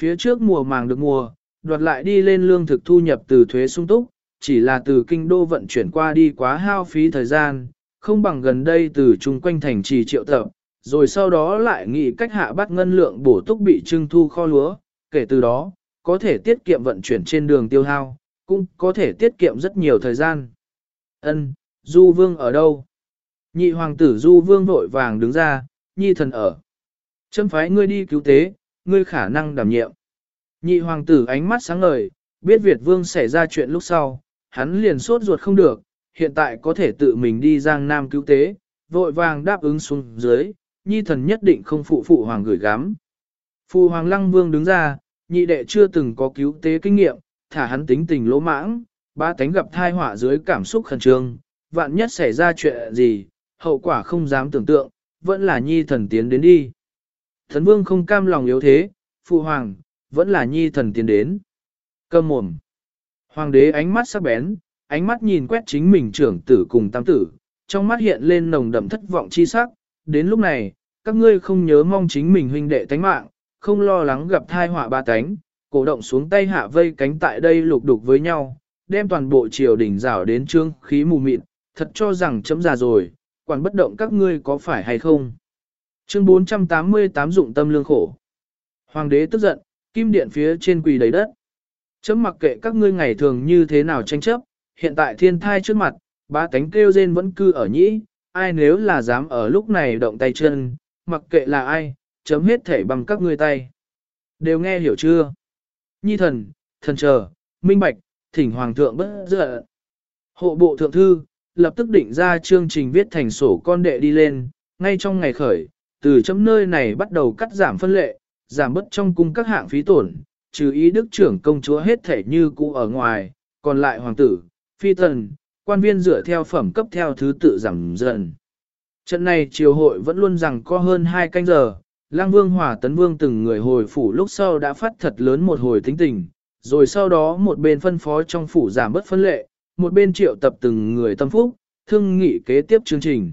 Phía trước mùa màng được mùa, đoạt lại đi lên lương thực thu nhập từ thuế sung túc, chỉ là từ kinh đô vận chuyển qua đi quá hao phí thời gian, không bằng gần đây từ chung quanh thành trì triệu tập, rồi sau đó lại nghĩ cách hạ bắt ngân lượng bổ túc bị trưng thu kho lúa, kể từ đó, có thể tiết kiệm vận chuyển trên đường tiêu hao, cũng có thể tiết kiệm rất nhiều thời gian. Ân, Du Vương ở đâu? Nhị hoàng tử Du Vương vội vàng đứng ra, nhi thần ở. Châm phái ngươi đi cứu tế, ngươi khả năng đảm nhiệm. Nhị hoàng tử ánh mắt sáng ngời, biết Việt Vương xảy ra chuyện lúc sau, hắn liền sốt ruột không được, hiện tại có thể tự mình đi Giang Nam cứu tế, vội vàng đáp ứng xuống dưới, nhi thần nhất định không phụ phụ hoàng gửi gắm. Phụ hoàng lăng vương đứng ra, nhị đệ chưa từng có cứu tế kinh nghiệm, thả hắn tính tình lỗ mãng, ba tánh gặp thai họa dưới cảm xúc khẩn trương, vạn nhất xảy ra chuyện gì, hậu quả không dám tưởng tượng, vẫn là nhi thần tiến đến đi. Thần vương không cam lòng yếu thế, phụ hoàng, vẫn là nhi thần tiến đến. Cơm mồm. Hoàng đế ánh mắt sắc bén, ánh mắt nhìn quét chính mình trưởng tử cùng tam tử, trong mắt hiện lên nồng đậm thất vọng chi sắc. Đến lúc này, các ngươi không nhớ mong chính mình huynh đệ tánh mạng, không lo lắng gặp thai họa ba tánh, cổ động xuống tay hạ vây cánh tại đây lục đục với nhau, đem toàn bộ triều đình rảo đến trương khí mù mịt, thật cho rằng chấm già rồi, quản bất động các ngươi có phải hay không. Chương 488 dụng tâm lương khổ. Hoàng đế tức giận, kim điện phía trên quỳ đầy đất. Chấm mặc kệ các ngươi ngày thường như thế nào tranh chấp, hiện tại thiên thai trước mặt, ba cánh kêu rên vẫn cư ở nhĩ, ai nếu là dám ở lúc này động tay chân, mặc kệ là ai, chấm hết thể bằng các ngươi tay. Đều nghe hiểu chưa? Nhi thần, thần chờ, minh bạch, thỉnh hoàng thượng bất dựa. Hộ bộ thượng thư, lập tức định ra chương trình viết thành sổ con đệ đi lên, ngay trong ngày khởi, từ chấm nơi này bắt đầu cắt giảm phân lệ, giảm bớt trong cung các hạng phí tổn, trừ ý đức trưởng công chúa hết thể như cũ ở ngoài, còn lại hoàng tử, phi tần, quan viên dựa theo phẩm cấp theo thứ tự giảm dần. Trận này triều hội vẫn luôn rằng có hơn 2 canh giờ, Lang Vương Hòa Tấn Vương từng người hồi phủ lúc sau đã phát thật lớn một hồi tính tình, rồi sau đó một bên phân phó trong phủ giảm bất phân lệ, một bên triệu tập từng người tâm phúc, thương nghị kế tiếp chương trình.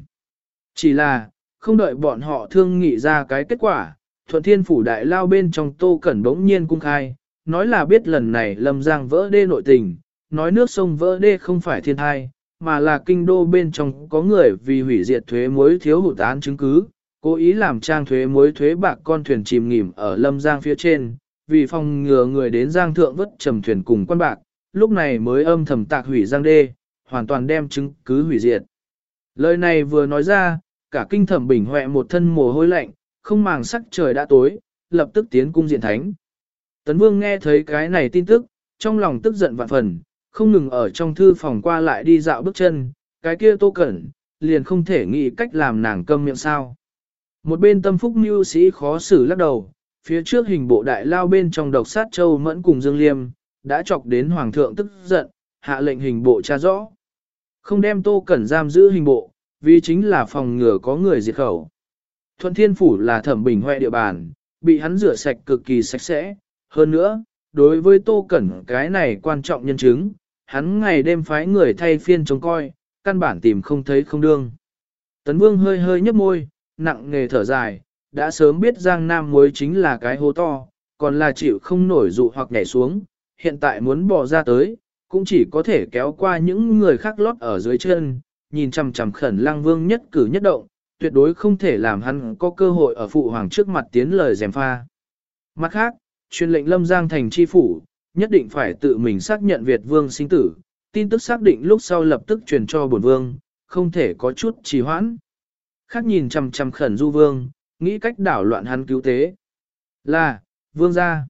Chỉ là, không đợi bọn họ thương nghị ra cái kết quả, thuận thiên phủ đại lao bên trong tô cẩn bỗng nhiên cung khai, nói là biết lần này lâm giang vỡ đê nội tình, nói nước sông vỡ đê không phải thiên thai, mà là kinh đô bên trong có người vì hủy diệt thuế muối thiếu hụt án chứng cứ, cố ý làm trang thuế muối thuế bạc con thuyền chìm nghỉm ở lâm giang phía trên, vì phòng ngừa người đến giang thượng vất trầm thuyền cùng quan bạc, lúc này mới âm thầm tạc hủy giang đê, hoàn toàn đem chứng cứ hủy diệt. Lời này vừa nói ra, cả kinh thẩm bình hoẹ một thân mồ hôi lạnh, không màng sắc trời đã tối, lập tức tiến cung diện thánh. Tấn Vương nghe thấy cái này tin tức, trong lòng tức giận vạn phần, không ngừng ở trong thư phòng qua lại đi dạo bước chân, cái kia tô cẩn, liền không thể nghĩ cách làm nàng câm miệng sao. Một bên tâm phúc mưu sĩ khó xử lắc đầu, phía trước hình bộ đại lao bên trong độc sát châu mẫn cùng Dương Liêm, đã chọc đến hoàng thượng tức giận, hạ lệnh hình bộ tra rõ. Không đem tô cẩn giam giữ hình bộ, vì chính là phòng ngừa có người diệt khẩu. Thuận Thiên Phủ là thẩm bình hoẹ địa bàn, bị hắn rửa sạch cực kỳ sạch sẽ. Hơn nữa, đối với Tô Cẩn cái này quan trọng nhân chứng, hắn ngày đêm phái người thay phiên trông coi, căn bản tìm không thấy không đương. Tấn Vương hơi hơi nhấp môi, nặng nghề thở dài, đã sớm biết Giang Nam muối chính là cái hố to, còn là chịu không nổi dụ hoặc nhảy xuống, hiện tại muốn bỏ ra tới, cũng chỉ có thể kéo qua những người khác lót ở dưới chân, nhìn chằm chằm khẩn lang vương nhất cử nhất động, tuyệt đối không thể làm hắn có cơ hội ở phụ hoàng trước mặt tiến lời dèm pha. Mặt khác, truyền lệnh lâm giang thành chi phủ, nhất định phải tự mình xác nhận Việt vương sinh tử, tin tức xác định lúc sau lập tức truyền cho bổn vương, không thể có chút trì hoãn. Khác nhìn chằm chằm khẩn du vương, nghĩ cách đảo loạn hắn cứu tế. Là, vương gia.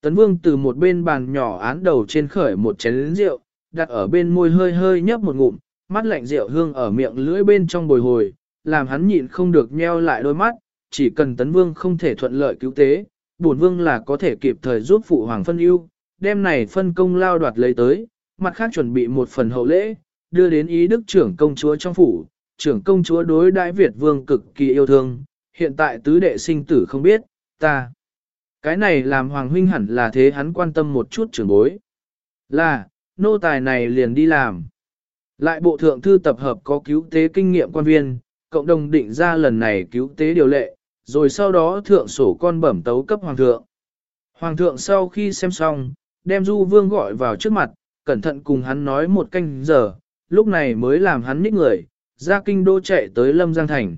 Tấn vương từ một bên bàn nhỏ án đầu trên khởi một chén rượu, đặt ở bên môi hơi hơi nhấp một ngụm, mắt lạnh rượu hương ở miệng lưỡi bên trong bồi hồi, làm hắn nhịn không được nheo lại đôi mắt, chỉ cần tấn vương không thể thuận lợi cứu tế, bổn vương là có thể kịp thời giúp phụ hoàng phân ưu, đem này phân công lao đoạt lấy tới, mặt khác chuẩn bị một phần hậu lễ, đưa đến ý đức trưởng công chúa trong phủ, trưởng công chúa đối đại Việt vương cực kỳ yêu thương, hiện tại tứ đệ sinh tử không biết, ta. Cái này làm hoàng huynh hẳn là thế hắn quan tâm một chút trưởng bối. Là, nô tài này liền đi làm. Lại bộ thượng thư tập hợp có cứu tế kinh nghiệm quan viên, cộng đồng định ra lần này cứu tế điều lệ, rồi sau đó thượng sổ con bẩm tấu cấp hoàng thượng. Hoàng thượng sau khi xem xong, đem Du Vương gọi vào trước mặt, cẩn thận cùng hắn nói một canh giờ, lúc này mới làm hắn nhích người, ra kinh đô chạy tới Lâm Giang Thành.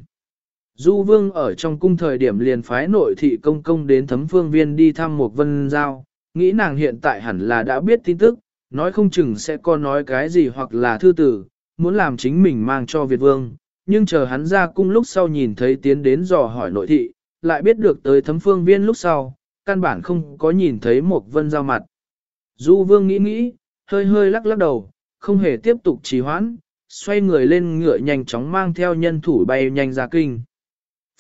Du Vương ở trong cung thời điểm liền phái nội thị công công đến thấm phương viên đi thăm một vân giao, nghĩ nàng hiện tại hẳn là đã biết tin tức, nói không chừng sẽ có nói cái gì hoặc là thư tử, muốn làm chính mình mang cho Việt Vương, nhưng chờ hắn ra cung lúc sau nhìn thấy tiến đến dò hỏi nội thị, lại biết được tới thấm phương viên lúc sau, căn bản không có nhìn thấy một vân giao mặt. Du vương nghĩ nghĩ, hơi hơi lắc lắc đầu, không hề tiếp tục trì hoãn, xoay người lên ngựa nhanh chóng mang theo nhân thủ bay nhanh ra kinh.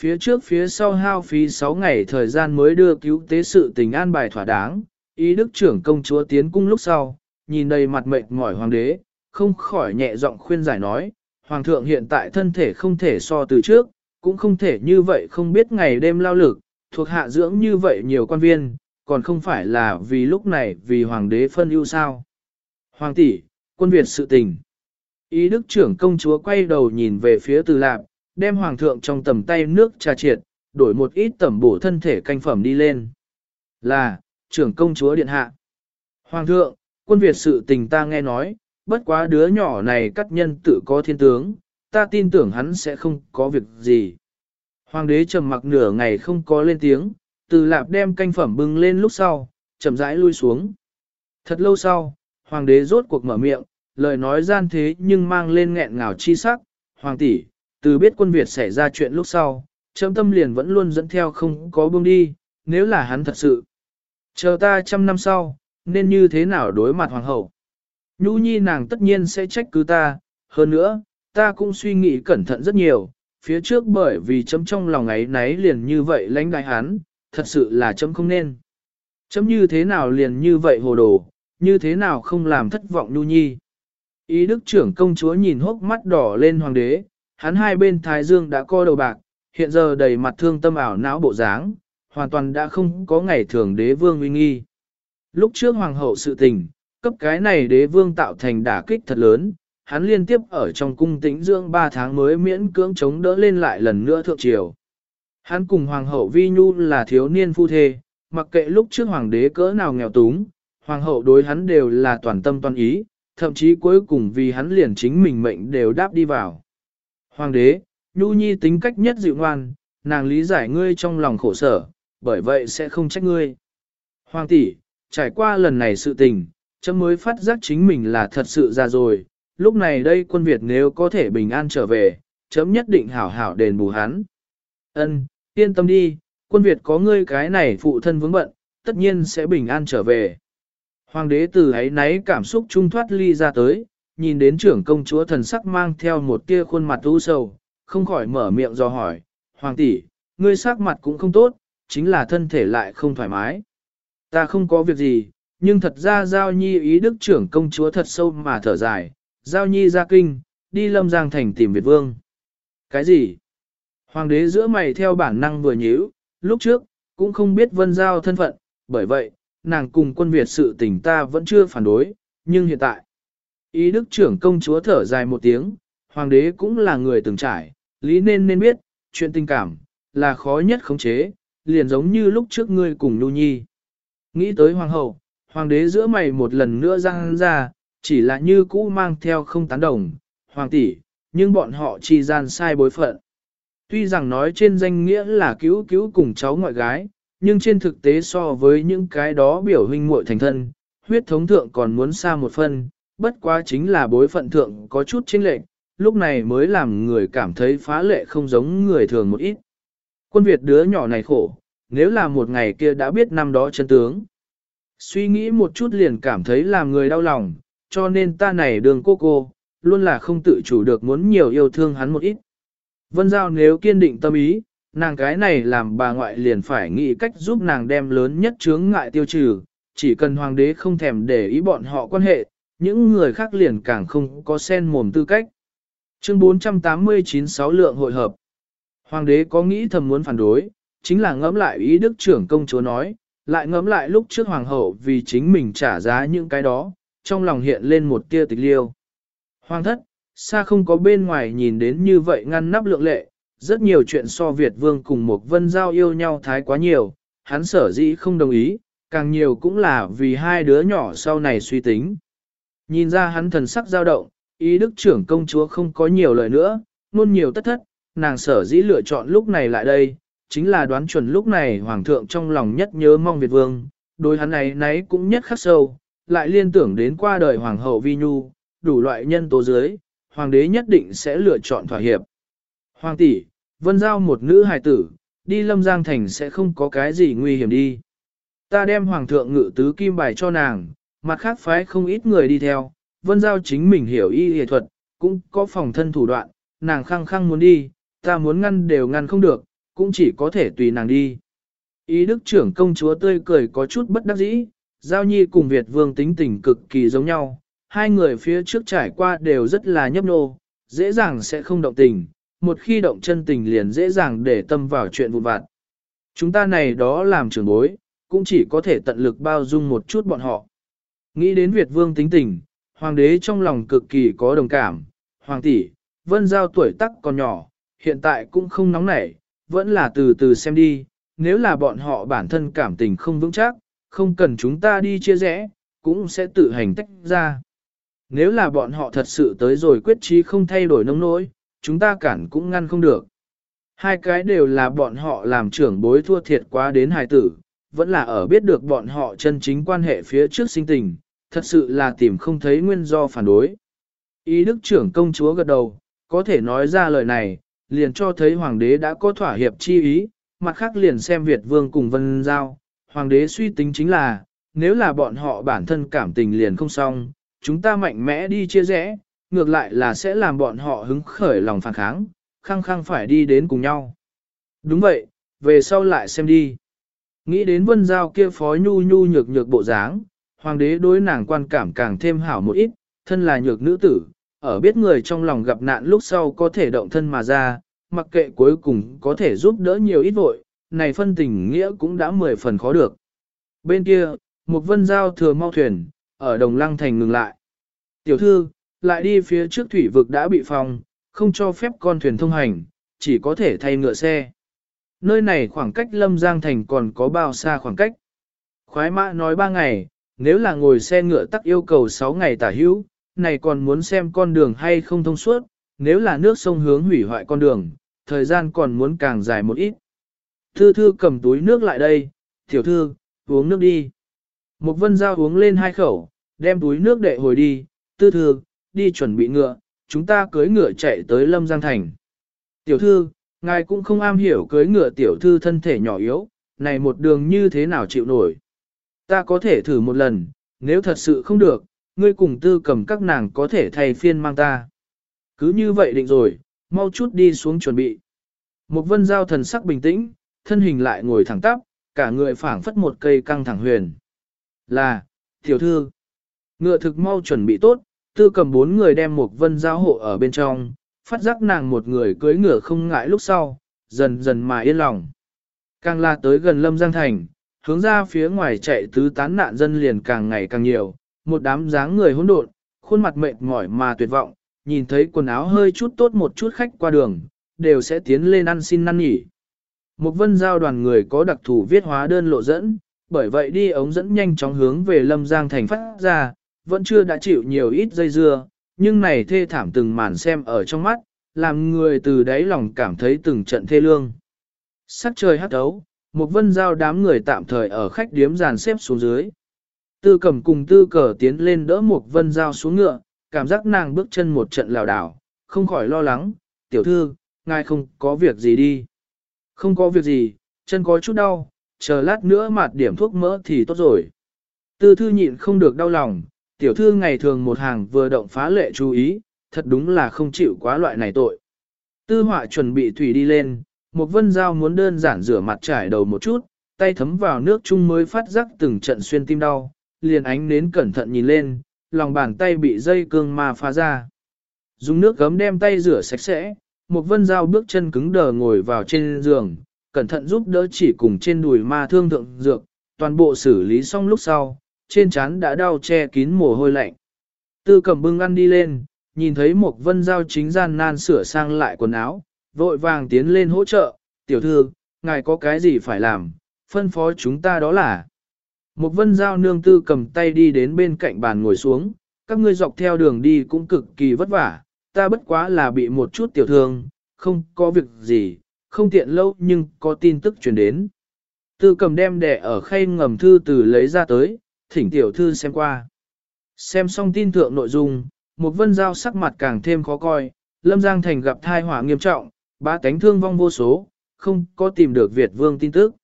Phía trước phía sau hao phí 6 ngày thời gian mới đưa cứu tế sự tình an bài thỏa đáng, ý đức trưởng công chúa tiến cung lúc sau, nhìn đầy mặt mệt mỏi hoàng đế, không khỏi nhẹ giọng khuyên giải nói, Hoàng thượng hiện tại thân thể không thể so từ trước, cũng không thể như vậy không biết ngày đêm lao lực, thuộc hạ dưỡng như vậy nhiều quan viên, còn không phải là vì lúc này vì hoàng đế phân ưu sao. Hoàng tỷ, quân Việt sự tình. Ý đức trưởng công chúa quay đầu nhìn về phía từ lạp, đem hoàng thượng trong tầm tay nước trà triệt, đổi một ít tẩm bổ thân thể canh phẩm đi lên. Là, trưởng công chúa điện hạ. Hoàng thượng, quân Việt sự tình ta nghe nói, bất quá đứa nhỏ này cắt nhân tự có thiên tướng, ta tin tưởng hắn sẽ không có việc gì. Hoàng đế trầm mặc nửa ngày không có lên tiếng, từ lạp đem canh phẩm bưng lên lúc sau, chậm rãi lui xuống. Thật lâu sau, hoàng đế rốt cuộc mở miệng, lời nói gian thế nhưng mang lên nghẹn ngào chi sắc, hoàng tỷ, từ biết quân Việt xảy ra chuyện lúc sau, chấm tâm liền vẫn luôn dẫn theo không có buông đi, nếu là hắn thật sự. Chờ ta trăm năm sau, nên như thế nào đối mặt hoàng hậu. Nhũ nhi nàng tất nhiên sẽ trách cứ ta, hơn nữa, ta cũng suy nghĩ cẩn thận rất nhiều, phía trước bởi vì chấm trong lòng ấy náy liền như vậy lãnh đại hắn, thật sự là chấm không nên. Chấm như thế nào liền như vậy hồ đồ, như thế nào không làm thất vọng Nhu Nhi. Ý đức trưởng công chúa nhìn hốc mắt đỏ lên hoàng đế, hắn hai bên thái dương đã co đầu bạc, hiện giờ đầy mặt thương tâm ảo não bộ dáng, hoàn toàn đã không có ngày thường đế vương uy nghi. Lúc trước hoàng hậu sự tình, cấp cái này đế vương tạo thành đả kích thật lớn, hắn liên tiếp ở trong cung tĩnh dưỡng 3 tháng mới miễn cưỡng chống đỡ lên lại lần nữa thượng triều. Hắn cùng hoàng hậu Vi Nhu là thiếu niên phu thê, mặc kệ lúc trước hoàng đế cỡ nào nghèo túng, hoàng hậu đối hắn đều là toàn tâm toàn ý, thậm chí cuối cùng vì hắn liền chính mình mệnh đều đáp đi vào. Hoàng đế, Nhu Nhi tính cách nhất dịu ngoan, nàng lý giải ngươi trong lòng khổ sở, bởi vậy sẽ không trách ngươi. Hoàng tỷ, trải qua lần này sự tình, chấm mới phát giác chính mình là thật sự ra rồi, lúc này đây quân Việt nếu có thể bình an trở về, chấm nhất định hảo hảo đền bù hắn. Ân, yên tâm đi, quân Việt có ngươi cái này phụ thân vướng bận, tất nhiên sẽ bình an trở về. Hoàng đế từ ấy náy cảm xúc trung thoát ly ra tới, nhìn đến trưởng công chúa thần sắc mang theo một tia khuôn mặt u sầu, không khỏi mở miệng do hỏi, Hoàng tỷ, ngươi sắc mặt cũng không tốt, chính là thân thể lại không thoải mái. Ta không có việc gì, nhưng thật ra Giao Nhi ý đức trưởng công chúa thật sâu mà thở dài, Giao Nhi ra kinh, đi lâm giang thành tìm Việt Vương. Cái gì? Hoàng đế giữa mày theo bản năng vừa nhíu, lúc trước, cũng không biết vân giao thân phận, bởi vậy, nàng cùng quân Việt sự tình ta vẫn chưa phản đối, nhưng hiện tại, ý đức trưởng công chúa thở dài một tiếng, hoàng đế cũng là người từng trải, lý nên nên biết, chuyện tình cảm, là khó nhất khống chế, liền giống như lúc trước ngươi cùng Nhu Nhi. Nghĩ tới hoàng hậu, hoàng đế giữa mày một lần nữa răng ra, chỉ là như cũ mang theo không tán đồng, hoàng tỷ, nhưng bọn họ chỉ gian sai bối phận. Tuy rằng nói trên danh nghĩa là cứu cứu cùng cháu ngoại gái, nhưng trên thực tế so với những cái đó biểu huynh muội thành thân, huyết thống thượng còn muốn xa một phân, bất quá chính là bối phận thượng có chút chênh lệch, lúc này mới làm người cảm thấy phá lệ không giống người thường một ít. Quân Việt đứa nhỏ này khổ, nếu là một ngày kia đã biết năm đó chân tướng. Suy nghĩ một chút liền cảm thấy làm người đau lòng, cho nên ta này đường cô cô, luôn là không tự chủ được muốn nhiều yêu thương hắn một ít. Vân Giao nếu kiên định tâm ý, nàng cái này làm bà ngoại liền phải nghĩ cách giúp nàng đem lớn nhất chướng ngại tiêu trừ, chỉ cần hoàng đế không thèm để ý bọn họ quan hệ, những người khác liền càng không có sen mồm tư cách. Chương 489 sáu lượng hội hợp. Hoàng đế có nghĩ thầm muốn phản đối, chính là ngẫm lại ý đức trưởng công chúa nói, lại ngẫm lại lúc trước hoàng hậu vì chính mình trả giá những cái đó, trong lòng hiện lên một tia tịch liêu. Hoàng thất, xa không có bên ngoài nhìn đến như vậy ngăn nắp lượng lệ, rất nhiều chuyện so Việt vương cùng một vân giao yêu nhau thái quá nhiều, hắn sở dĩ không đồng ý, càng nhiều cũng là vì hai đứa nhỏ sau này suy tính. Nhìn ra hắn thần sắc dao động, ý đức trưởng công chúa không có nhiều lời nữa, luôn nhiều tất thất, nàng sở dĩ lựa chọn lúc này lại đây, chính là đoán chuẩn lúc này hoàng thượng trong lòng nhất nhớ mong Việt vương, đối hắn này nấy cũng nhất khắc sâu, lại liên tưởng đến qua đời hoàng hậu Vi Nhu, đủ loại nhân tố dưới, hoàng đế nhất định sẽ lựa chọn thỏa hiệp. Hoàng tỷ, vân giao một nữ hài tử, đi lâm giang thành sẽ không có cái gì nguy hiểm đi. Ta đem hoàng thượng ngự tứ kim bài cho nàng, mặt khác phái không ít người đi theo, vân giao chính mình hiểu y y thuật, cũng có phòng thân thủ đoạn, nàng khăng khăng muốn đi, ta muốn ngăn đều ngăn không được, cũng chỉ có thể tùy nàng đi. Ý đức trưởng công chúa tươi cười có chút bất đắc dĩ, Giao Nhi cùng Việt Vương tính tình cực kỳ giống nhau, hai người phía trước trải qua đều rất là nhấp nô, dễ dàng sẽ không động tình, một khi động chân tình liền dễ dàng để tâm vào chuyện vụn vặt. Chúng ta này đó làm trưởng bối, cũng chỉ có thể tận lực bao dung một chút bọn họ. Nghĩ đến Việt Vương tính tình, Hoàng đế trong lòng cực kỳ có đồng cảm, Hoàng tỷ, Vân Giao tuổi tắc còn nhỏ, hiện tại cũng không nóng nảy, vẫn là từ từ xem đi, nếu là bọn họ bản thân cảm tình không vững chắc, không cần chúng ta đi chia rẽ, cũng sẽ tự hành tách ra. Nếu là bọn họ thật sự tới rồi quyết trí không thay đổi nông nỗi, chúng ta cản cũng ngăn không được. Hai cái đều là bọn họ làm trưởng bối thua thiệt quá đến hài tử, vẫn là ở biết được bọn họ chân chính quan hệ phía trước sinh tình, thật sự là tìm không thấy nguyên do phản đối. Ý đức trưởng công chúa gật đầu, có thể nói ra lời này, liền cho thấy hoàng đế đã có thỏa hiệp chi ý, mặt khác liền xem Việt vương cùng vân giao. Hoàng đế suy tính chính là, nếu là bọn họ bản thân cảm tình liền không xong, chúng ta mạnh mẽ đi chia rẽ, ngược lại là sẽ làm bọn họ hứng khởi lòng phản kháng, khăng khăng phải đi đến cùng nhau. Đúng vậy, về sau lại xem đi. Nghĩ đến vân giao kia phó nhu nhu nhược nhược bộ dáng, hoàng đế đối nàng quan cảm càng thêm hảo một ít, thân là nhược nữ tử, ở biết người trong lòng gặp nạn lúc sau có thể động thân mà ra, mặc kệ cuối cùng có thể giúp đỡ nhiều ít vội, này phân tình nghĩa cũng đã mười phần khó được. Bên kia, một vân giao thừa mau thuyền, ở đồng lăng thành ngừng lại. Tiểu thư, lại đi phía trước thủy vực đã bị phòng, không cho phép con thuyền thông hành, chỉ có thể thay ngựa xe. Nơi này khoảng cách Lâm Giang Thành còn có bao xa khoảng cách. Khoái mã nói ba ngày, nếu là ngồi xe ngựa tắc yêu cầu 6 ngày tả hữu, này còn muốn xem con đường hay không thông suốt, nếu là nước sông hướng hủy hoại con đường, thời gian còn muốn càng dài một ít. Thư thư cầm túi nước lại đây, tiểu thư, uống nước đi. Một vân dao uống lên hai khẩu, đem túi nước đệ hồi đi, tư thư, đi chuẩn bị ngựa, chúng ta cưới ngựa chạy tới Lâm Giang Thành. Tiểu thư, ngài cũng không am hiểu cưới ngựa tiểu thư thân thể nhỏ yếu, này một đường như thế nào chịu nổi. Ta có thể thử một lần, nếu thật sự không được, ngươi cùng tư cầm các nàng có thể thay phiên mang ta. Cứ như vậy định rồi, mau chút đi xuống chuẩn bị. Một vân giao thần sắc bình tĩnh, thân hình lại ngồi thẳng tắp, cả người phảng phất một cây căng thẳng huyền. Là, tiểu thư, ngựa thực mau chuẩn bị tốt, tư cầm bốn người đem một vân giao hộ ở bên trong, phát giác nàng một người cưới ngựa không ngại lúc sau, dần dần mà yên lòng. Càng là tới gần Lâm Giang Thành, hướng ra phía ngoài chạy tứ tán nạn dân liền càng ngày càng nhiều, một đám dáng người hỗn độn, khuôn mặt mệt mỏi mà tuyệt vọng, nhìn thấy quần áo hơi chút tốt một chút khách qua đường, đều sẽ tiến lên ăn xin năn nghỉ. Một vân giao đoàn người có đặc thù viết hóa đơn lộ dẫn, bởi vậy đi ống dẫn nhanh chóng hướng về Lâm Giang thành phát ra, vẫn chưa đã chịu nhiều ít dây dưa, nhưng này thê thảm từng màn xem ở trong mắt, làm người từ đáy lòng cảm thấy từng trận thê lương. Sắc trời hắt đấu, một vân giao đám người tạm thời ở khách điếm dàn xếp xuống dưới. Tư cầm cùng tư cờ tiến lên đỡ một vân giao xuống ngựa, cảm giác nàng bước chân một trận lảo đảo, không khỏi lo lắng, tiểu thư, ngài không có việc gì đi. Không có việc gì, chân có chút đau, chờ lát nữa mạt điểm thuốc mỡ thì tốt rồi. Tư thư nhịn không được đau lòng, tiểu thư ngày thường một hàng vừa động phá lệ chú ý, thật đúng là không chịu quá loại này tội. Tư họa chuẩn bị thủy đi lên, một vân dao muốn đơn giản rửa mặt trải đầu một chút, tay thấm vào nước chung mới phát giác từng trận xuyên tim đau, liền ánh nến cẩn thận nhìn lên, lòng bàn tay bị dây cương ma phá ra. Dùng nước gấm đem tay rửa sạch sẽ, một vân dao bước chân cứng đờ ngồi vào trên giường, cẩn thận giúp đỡ chỉ cùng trên đùi ma thương thượng dược, toàn bộ xử lý xong lúc sau, trên trán đã đau che kín mồ hôi lạnh. Tư cầm bưng ăn đi lên, nhìn thấy một vân Giao chính gian nan sửa sang lại quần áo, vội vàng tiến lên hỗ trợ, tiểu thư, ngài có cái gì phải làm, phân phó chúng ta đó là. Một vân giao nương tư cầm tay đi đến bên cạnh bàn ngồi xuống, các ngươi dọc theo đường đi cũng cực kỳ vất vả, ta bất quá là bị một chút tiểu thương, không có việc gì, không tiện lâu nhưng có tin tức truyền đến. Tư cầm đem đẻ ở khay ngầm thư từ lấy ra tới, thỉnh tiểu thư xem qua. Xem xong tin thượng nội dung, một vân giao sắc mặt càng thêm khó coi, Lâm Giang Thành gặp thai họa nghiêm trọng, ba tánh thương vong vô số, không có tìm được Việt Vương tin tức.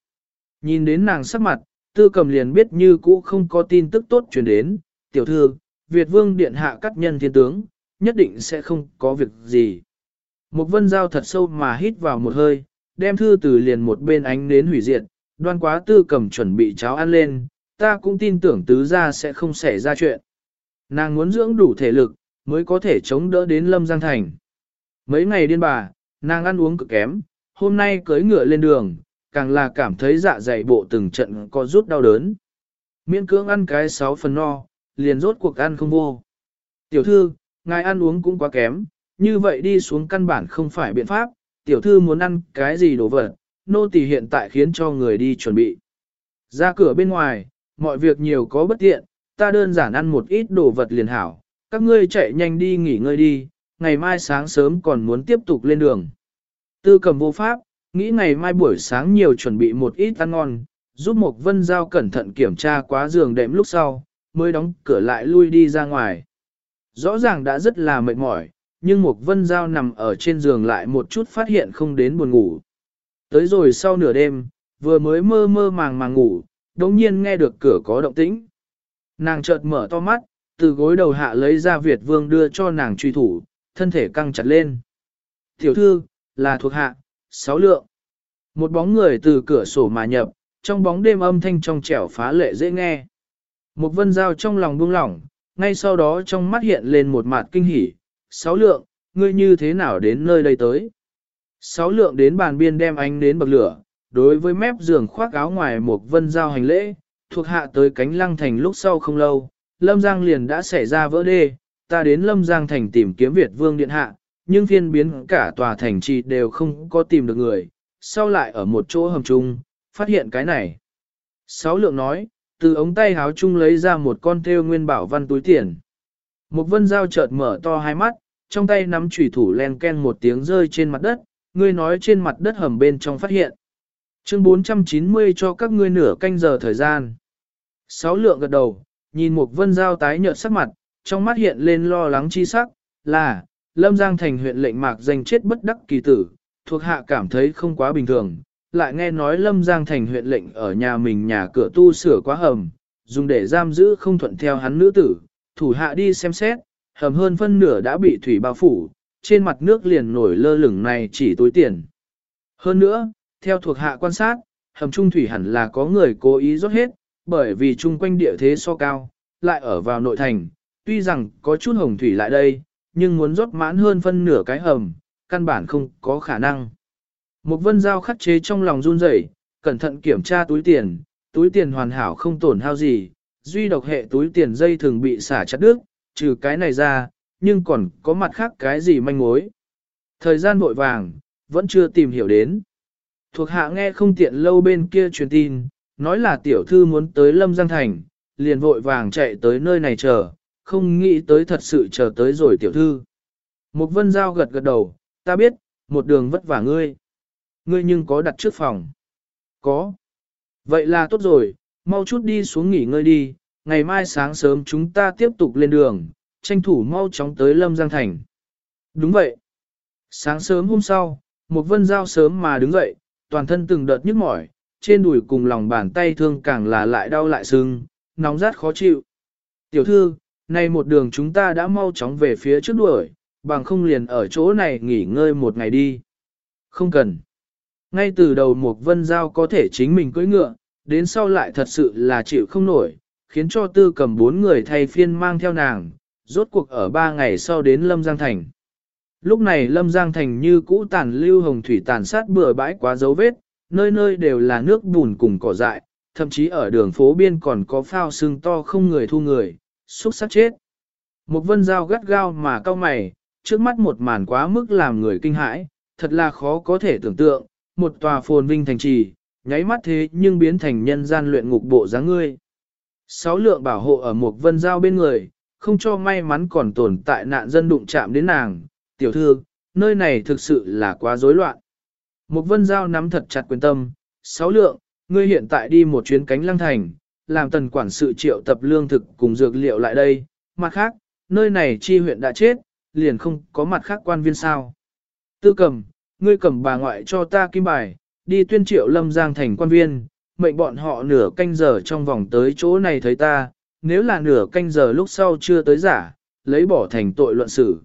Nhìn đến nàng sắc mặt, tư cầm liền biết như cũ không có tin tức tốt truyền đến, tiểu thư, Việt Vương điện hạ cắt nhân thiên tướng, nhất định sẽ không có việc gì. Một vân giao thật sâu mà hít vào một hơi, đem thư từ liền một bên ánh đến hủy diệt, đoan quá tư cầm chuẩn bị cháo ăn lên, ta cũng tin tưởng tứ gia sẽ không xảy ra chuyện. Nàng muốn dưỡng đủ thể lực, mới có thể chống đỡ đến Lâm Giang Thành. Mấy ngày điên bà, nàng ăn uống cực kém, hôm nay cưới ngựa lên đường, càng là cảm thấy dạ dày bộ từng trận có rút đau đớn. Miễn cưỡng ăn cái sáu phần no, liền rốt cuộc ăn không vô. Tiểu thư, ngài ăn uống cũng quá kém, như vậy đi xuống căn bản không phải biện pháp, tiểu thư muốn ăn cái gì đồ vật, nô tỳ hiện tại khiến cho người đi chuẩn bị. Ra cửa bên ngoài, mọi việc nhiều có bất tiện, ta đơn giản ăn một ít đồ vật liền hảo, các ngươi chạy nhanh đi nghỉ ngơi đi, ngày mai sáng sớm còn muốn tiếp tục lên đường. Tư cầm vô pháp, nghĩ ngày mai buổi sáng nhiều chuẩn bị một ít ăn ngon, giúp một vân giao cẩn thận kiểm tra quá giường đệm lúc sau, mới đóng cửa lại lui đi ra ngoài. Rõ ràng đã rất là mệt mỏi, nhưng một vân giao nằm ở trên giường lại một chút phát hiện không đến buồn ngủ. Tới rồi sau nửa đêm, vừa mới mơ mơ màng màng ngủ, đống nhiên nghe được cửa có động tĩnh. Nàng chợt mở to mắt, từ gối đầu hạ lấy ra Việt vương đưa cho nàng truy thủ, thân thể căng chặt lên. Tiểu thư, là thuộc hạ, sáu lượng. Một bóng người từ cửa sổ mà nhập, trong bóng đêm âm thanh trong trẻo phá lệ dễ nghe. Một vân dao trong lòng buông lỏng, ngay sau đó trong mắt hiện lên một mặt kinh hỉ. Sáu lượng, ngươi như thế nào đến nơi đây tới? Sáu lượng đến bàn biên đem ánh đến bậc lửa, đối với mép giường khoác áo ngoài một vân giao hành lễ, thuộc hạ tới cánh lăng thành lúc sau không lâu, Lâm Giang liền đã xảy ra vỡ đê, ta đến Lâm Giang thành tìm kiếm Việt Vương Điện Hạ, nhưng phiên biến cả tòa thành trì đều không có tìm được người, sau lại ở một chỗ hầm chung, phát hiện cái này. Sáu lượng nói, từ ống tay háo chung lấy ra một con thêu nguyên bảo văn túi tiền. Một vân dao chợt mở to hai mắt, trong tay nắm chủy thủ len ken một tiếng rơi trên mặt đất, ngươi nói trên mặt đất hầm bên trong phát hiện. Chương 490 cho các ngươi nửa canh giờ thời gian. Sáu lượng gật đầu, nhìn một vân giao tái nhợt sắc mặt, trong mắt hiện lên lo lắng chi sắc, là, Lâm Giang thành huyện lệnh mạc danh chết bất đắc kỳ tử, thuộc hạ cảm thấy không quá bình thường, lại nghe nói Lâm Giang thành huyện lệnh ở nhà mình nhà cửa tu sửa quá hầm, dùng để giam giữ không thuận theo hắn nữ tử, thủ hạ đi xem xét, hầm hơn phân nửa đã bị thủy bao phủ, trên mặt nước liền nổi lơ lửng này chỉ tối tiền. Hơn nữa, theo thuộc hạ quan sát, hầm trung thủy hẳn là có người cố ý rót hết, bởi vì chung quanh địa thế so cao, lại ở vào nội thành, tuy rằng có chút hồng thủy lại đây, nhưng muốn rót mãn hơn phân nửa cái hầm, căn bản không có khả năng. Một vân dao khắc chế trong lòng run rẩy, cẩn thận kiểm tra túi tiền, túi tiền hoàn hảo không tổn hao gì, duy độc hệ túi tiền dây thường bị xả chặt đứt, trừ cái này ra, nhưng còn có mặt khác cái gì manh mối. Thời gian vội vàng, vẫn chưa tìm hiểu đến. Thuộc hạ nghe không tiện lâu bên kia truyền tin, nói là tiểu thư muốn tới Lâm Giang Thành, liền vội vàng chạy tới nơi này chờ, không nghĩ tới thật sự chờ tới rồi tiểu thư. Một vân giao gật gật đầu, ta biết, một đường vất vả ngươi. Ngươi nhưng có đặt trước phòng. Có. Vậy là tốt rồi, mau chút đi xuống nghỉ ngơi đi, ngày mai sáng sớm chúng ta tiếp tục lên đường, tranh thủ mau chóng tới Lâm Giang Thành. Đúng vậy. Sáng sớm hôm sau, một vân giao sớm mà đứng dậy, toàn thân từng đợt nhức mỏi, trên đùi cùng lòng bàn tay thương càng là lại đau lại sưng, nóng rát khó chịu. Tiểu thư, nay một đường chúng ta đã mau chóng về phía trước đuổi, bằng không liền ở chỗ này nghỉ ngơi một ngày đi. Không cần. Ngay từ đầu một vân giao có thể chính mình cưỡi ngựa, đến sau lại thật sự là chịu không nổi, khiến cho tư cầm bốn người thay phiên mang theo nàng, rốt cuộc ở ba ngày sau đến Lâm Giang Thành. Lúc này Lâm Giang Thành như cũ tàn lưu hồng thủy tàn sát bừa bãi quá dấu vết, nơi nơi đều là nước bùn cùng cỏ dại, thậm chí ở đường phố biên còn có phao sưng to không người thu người, xúc sắc chết. Một vân dao gắt gao mà cao mày, trước mắt một màn quá mức làm người kinh hãi, thật là khó có thể tưởng tượng, một tòa phồn vinh thành trì, nháy mắt thế nhưng biến thành nhân gian luyện ngục bộ dáng ngươi. Sáu lượng bảo hộ ở một vân dao bên người, không cho may mắn còn tồn tại nạn dân đụng chạm đến nàng, tiểu thư, nơi này thực sự là quá rối loạn. Một vân giao nắm thật chặt quyền tâm, sáu lượng, ngươi hiện tại đi một chuyến cánh lăng thành, làm tần quản sự triệu tập lương thực cùng dược liệu lại đây, mặt khác, nơi này chi huyện đã chết, liền không có mặt khác quan viên sao. Tư cầm, ngươi cầm bà ngoại cho ta kim bài, đi tuyên triệu lâm giang thành quan viên, mệnh bọn họ nửa canh giờ trong vòng tới chỗ này thấy ta, nếu là nửa canh giờ lúc sau chưa tới giả, lấy bỏ thành tội luận xử.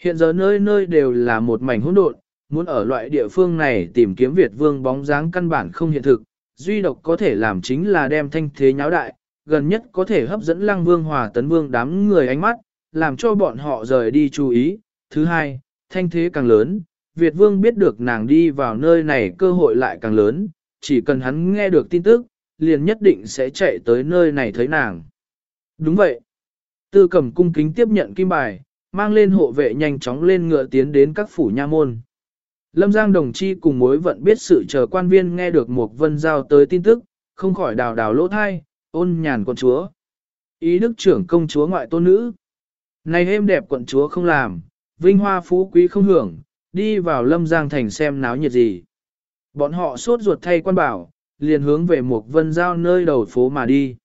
Hiện giờ nơi nơi đều là một mảnh hỗn độn, muốn ở loại địa phương này tìm kiếm Việt vương bóng dáng căn bản không hiện thực, duy độc có thể làm chính là đem thanh thế nháo đại, gần nhất có thể hấp dẫn lăng vương hòa tấn vương đám người ánh mắt, làm cho bọn họ rời đi chú ý. Thứ hai, thanh thế càng lớn, Việt vương biết được nàng đi vào nơi này cơ hội lại càng lớn, chỉ cần hắn nghe được tin tức, liền nhất định sẽ chạy tới nơi này thấy nàng. Đúng vậy. Tư cầm cung kính tiếp nhận kim bài, mang lên hộ vệ nhanh chóng lên ngựa tiến đến các phủ nha môn. Lâm Giang đồng chi cùng mối vận biết sự chờ quan viên nghe được một vân giao tới tin tức, không khỏi đào đào lỗ thai, ôn nhàn quận chúa. Ý đức trưởng công chúa ngoại tôn nữ. Này êm đẹp quận chúa không làm, vinh hoa phú quý không hưởng, đi vào lâm giang thành xem náo nhiệt gì. Bọn họ sốt ruột thay quan bảo, liền hướng về một vân giao nơi đầu phố mà đi.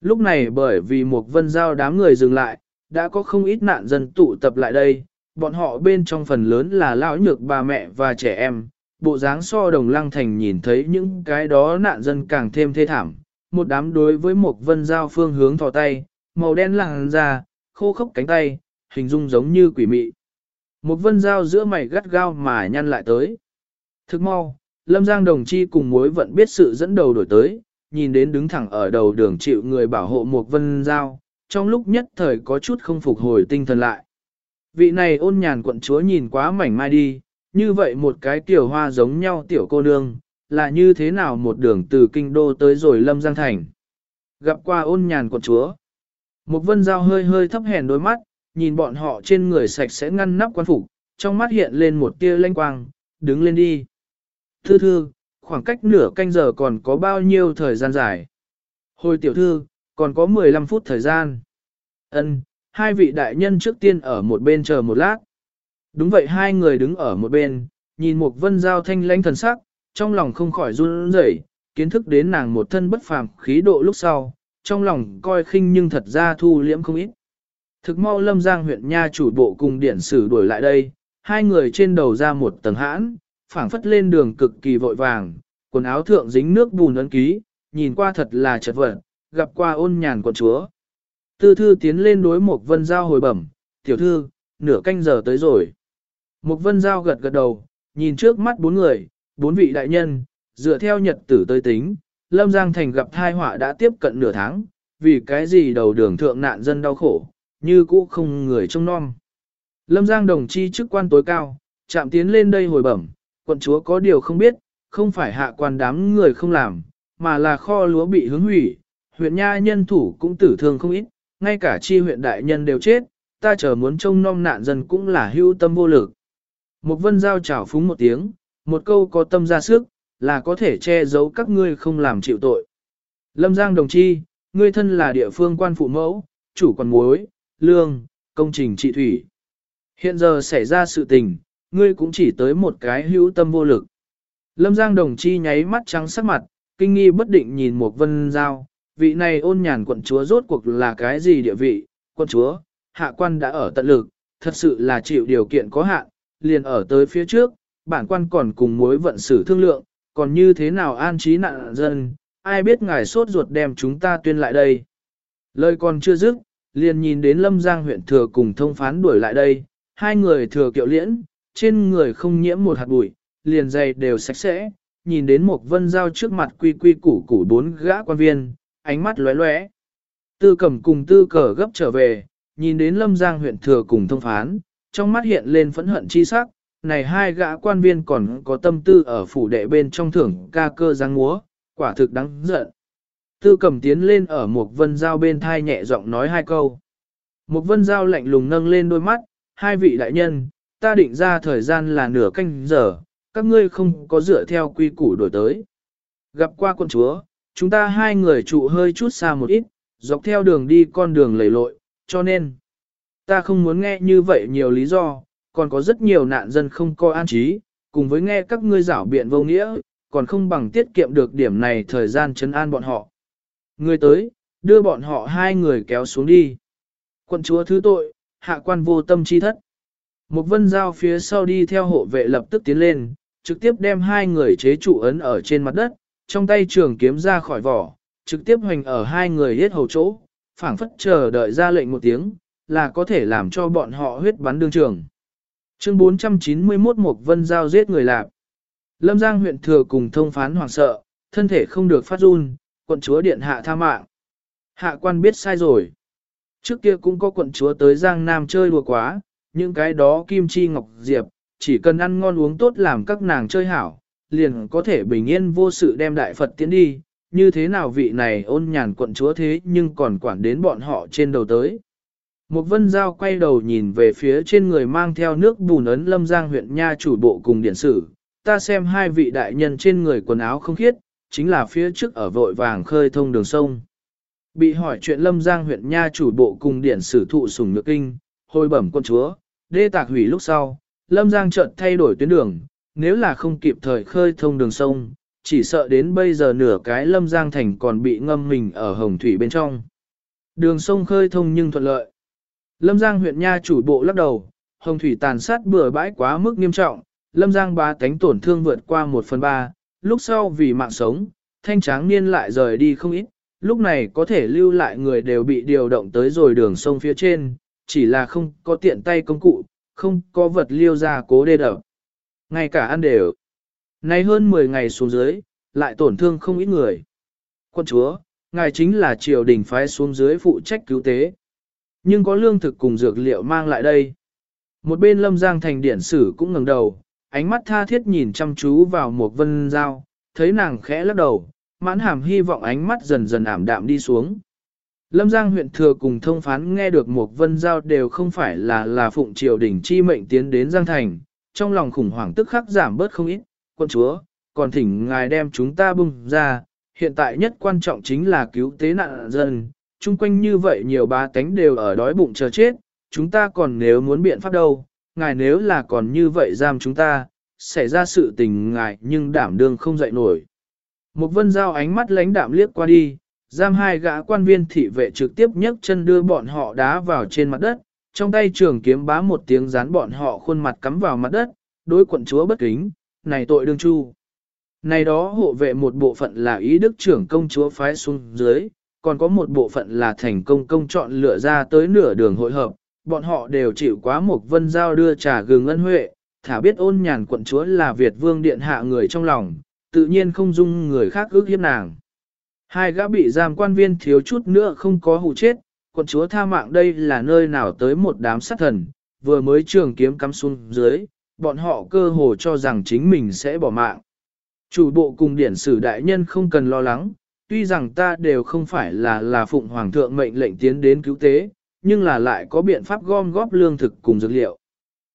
Lúc này bởi vì một vân giao đám người dừng lại, đã có không ít nạn dân tụ tập lại đây, bọn họ bên trong phần lớn là lão nhược bà mẹ và trẻ em, bộ dáng so đồng lăng thành nhìn thấy những cái đó nạn dân càng thêm thê thảm. Một đám đối với một vân giao phương hướng thò tay, màu đen làng ra, khô khốc cánh tay, hình dung giống như quỷ mị. Một vân giao giữa mày gắt gao mà nhăn lại tới. Thức mau, Lâm Giang đồng chi cùng mối vận biết sự dẫn đầu đổi tới, nhìn đến đứng thẳng ở đầu đường chịu người bảo hộ một vân giao, trong lúc nhất thời có chút không phục hồi tinh thần lại. Vị này ôn nhàn quận chúa nhìn quá mảnh mai đi, như vậy một cái tiểu hoa giống nhau tiểu cô nương, là như thế nào một đường từ kinh đô tới rồi lâm giang thành. Gặp qua ôn nhàn quận chúa. Một vân giao hơi hơi thấp hèn đôi mắt, nhìn bọn họ trên người sạch sẽ ngăn nắp quan phục, trong mắt hiện lên một tia lanh quang, đứng lên đi. Thư thư, khoảng cách nửa canh giờ còn có bao nhiêu thời gian dài? Hồi tiểu thư, còn có 15 phút thời gian. Ân, hai vị đại nhân trước tiên ở một bên chờ một lát. Đúng vậy hai người đứng ở một bên, nhìn một vân giao thanh lãnh thần sắc, trong lòng không khỏi run rẩy, kiến thức đến nàng một thân bất phàm khí độ lúc sau, trong lòng coi khinh nhưng thật ra thu liễm không ít. Thực mau lâm giang huyện nha chủ bộ cùng điển sử đuổi lại đây, hai người trên đầu ra một tầng hãn, phảng phất lên đường cực kỳ vội vàng, quần áo thượng dính nước bùn ấn ký, nhìn qua thật là chật vật, gặp qua ôn nhàn quận chúa. Tư thư tiến lên đối một vân giao hồi bẩm, tiểu thư, nửa canh giờ tới rồi. Một vân giao gật gật đầu, nhìn trước mắt bốn người, bốn vị đại nhân, dựa theo nhật tử tới tính, Lâm Giang Thành gặp thai họa đã tiếp cận nửa tháng, vì cái gì đầu đường thượng nạn dân đau khổ, như cũ không người trông non. Lâm Giang đồng chi chức quan tối cao, chạm tiến lên đây hồi bẩm, quận chúa có điều không biết, không phải hạ quan đám người không làm, mà là kho lúa bị hướng hủy, huyện nha nhân thủ cũng tử thương không ít, ngay cả chi huyện đại nhân đều chết, ta chờ muốn trông nom nạn dân cũng là hưu tâm vô lực. Một vân giao chảo phúng một tiếng, một câu có tâm ra sức, là có thể che giấu các ngươi không làm chịu tội. Lâm Giang đồng chi, ngươi thân là địa phương quan phụ mẫu, chủ quản muối, lương, công trình trị thủy. Hiện giờ xảy ra sự tình, ngươi cũng chỉ tới một cái hữu tâm vô lực. Lâm Giang đồng chi nháy mắt trắng sắc mặt, kinh nghi bất định nhìn một vân giao, vị này ôn nhàn quận chúa rốt cuộc là cái gì địa vị, quận chúa, hạ quan đã ở tận lực, thật sự là chịu điều kiện có hạn, liền ở tới phía trước, bản quan còn cùng mối vận xử thương lượng, còn như thế nào an trí nạn dân, ai biết ngài sốt ruột đem chúng ta tuyên lại đây. Lời còn chưa dứt, liền nhìn đến Lâm Giang huyện thừa cùng thông phán đuổi lại đây, hai người thừa kiệu liễn, trên người không nhiễm một hạt bụi, liền giày đều sạch sẽ, nhìn đến một vân giao trước mặt quy quy củ củ bốn gã quan viên, ánh mắt lóe lóe. Tư cầm cùng tư cờ gấp trở về, nhìn đến lâm giang huyện thừa cùng thông phán, trong mắt hiện lên phẫn hận chi sắc, này hai gã quan viên còn có tâm tư ở phủ đệ bên trong thưởng ca cơ giang múa, quả thực đáng giận. Tư cầm tiến lên ở một vân giao bên thai nhẹ giọng nói hai câu. Một vân giao lạnh lùng nâng lên đôi mắt, hai vị đại nhân, ta định ra thời gian là nửa canh giờ, các ngươi không có dựa theo quy củ đổi tới. Gặp qua quân chúa, chúng ta hai người trụ hơi chút xa một ít, dọc theo đường đi con đường lầy lội, cho nên, ta không muốn nghe như vậy nhiều lý do, còn có rất nhiều nạn dân không coi an trí, cùng với nghe các ngươi giảo biện vô nghĩa, còn không bằng tiết kiệm được điểm này thời gian chấn an bọn họ. Người tới, đưa bọn họ hai người kéo xuống đi. Quận chúa thứ tội, hạ quan vô tâm chi thất. Một vân giao phía sau đi theo hộ vệ lập tức tiến lên, trực tiếp đem hai người chế trụ ấn ở trên mặt đất, trong tay trường kiếm ra khỏi vỏ, trực tiếp hoành ở hai người hết hầu chỗ, phảng phất chờ đợi ra lệnh một tiếng, là có thể làm cho bọn họ huyết bắn đương trường. Chương 491 Một Vân Giao giết người lạc. Lâm Giang huyện thừa cùng thông phán hoàng sợ, thân thể không được phát run, quận chúa điện hạ tha mạng. Hạ quan biết sai rồi. Trước kia cũng có quận chúa tới Giang Nam chơi đùa quá, những cái đó kim chi ngọc diệp, chỉ cần ăn ngon uống tốt làm các nàng chơi hảo, liền có thể bình yên vô sự đem đại Phật tiến đi, như thế nào vị này ôn nhàn quận chúa thế nhưng còn quản đến bọn họ trên đầu tới. Một vân giao quay đầu nhìn về phía trên người mang theo nước bùn ấn lâm giang huyện nha chủ bộ cùng điện sử, ta xem hai vị đại nhân trên người quần áo không khiết, chính là phía trước ở vội vàng khơi thông đường sông. Bị hỏi chuyện lâm giang huyện nha chủ bộ cùng điện sử thụ sùng nước kinh, hồi bẩm quân chúa, đê tạc hủy lúc sau, lâm giang chợt thay đổi tuyến đường, nếu là không kịp thời khơi thông đường sông, chỉ sợ đến bây giờ nửa cái lâm giang thành còn bị ngâm mình ở hồng thủy bên trong. Đường sông khơi thông nhưng thuận lợi. Lâm Giang huyện nha chủ bộ lắc đầu, hồng thủy tàn sát bừa bãi quá mức nghiêm trọng, Lâm Giang ba cánh tổn thương vượt qua một phần ba, lúc sau vì mạng sống, thanh tráng niên lại rời đi không ít, lúc này có thể lưu lại người đều bị điều động tới rồi đường sông phía trên, chỉ là không có tiện tay công cụ, không có vật liêu ra cố đê đập. Ngay cả ăn đều. Nay hơn 10 ngày xuống dưới, lại tổn thương không ít người. Quân chúa, ngài chính là triều đình phái xuống dưới phụ trách cứu tế. Nhưng có lương thực cùng dược liệu mang lại đây. Một bên lâm giang thành điển sử cũng ngẩng đầu, ánh mắt tha thiết nhìn chăm chú vào một vân dao, thấy nàng khẽ lắc đầu, mãn hàm hy vọng ánh mắt dần dần ảm đạm đi xuống. Lâm Giang huyện thừa cùng thông phán nghe được một vân giao đều không phải là là phụng triều đình chi mệnh tiến đến Giang Thành, trong lòng khủng hoảng tức khắc giảm bớt không ít, quân chúa, còn thỉnh ngài đem chúng ta bung ra, hiện tại nhất quan trọng chính là cứu tế nạn dân, chung quanh như vậy nhiều ba tánh đều ở đói bụng chờ chết, chúng ta còn nếu muốn biện pháp đâu, ngài nếu là còn như vậy giam chúng ta, xảy ra sự tình ngài nhưng đảm đương không dậy nổi. Một vân giao ánh mắt lánh đạm liếc qua đi, giam hai gã quan viên thị vệ trực tiếp nhấc chân đưa bọn họ đá vào trên mặt đất, trong tay trường kiếm bá một tiếng dán bọn họ khuôn mặt cắm vào mặt đất, đối quận chúa bất kính, này tội đương chu. Này đó hộ vệ một bộ phận là ý đức trưởng công chúa phái xuống dưới, còn có một bộ phận là thành công công chọn lựa ra tới nửa đường hội hợp, bọn họ đều chịu quá một vân giao đưa trà gừng ân huệ, thả biết ôn nhàn quận chúa là Việt vương điện hạ người trong lòng, tự nhiên không dung người khác ước hiếp nàng. Hai gã bị giam quan viên thiếu chút nữa không có hù chết, quận chúa tha mạng đây là nơi nào tới một đám sát thần, vừa mới trường kiếm cắm xuống dưới, bọn họ cơ hồ cho rằng chính mình sẽ bỏ mạng. Chủ bộ cùng điển sử đại nhân không cần lo lắng, tuy rằng ta đều không phải là là phụng hoàng thượng mệnh lệnh tiến đến cứu tế, nhưng là lại có biện pháp gom góp lương thực cùng dược liệu.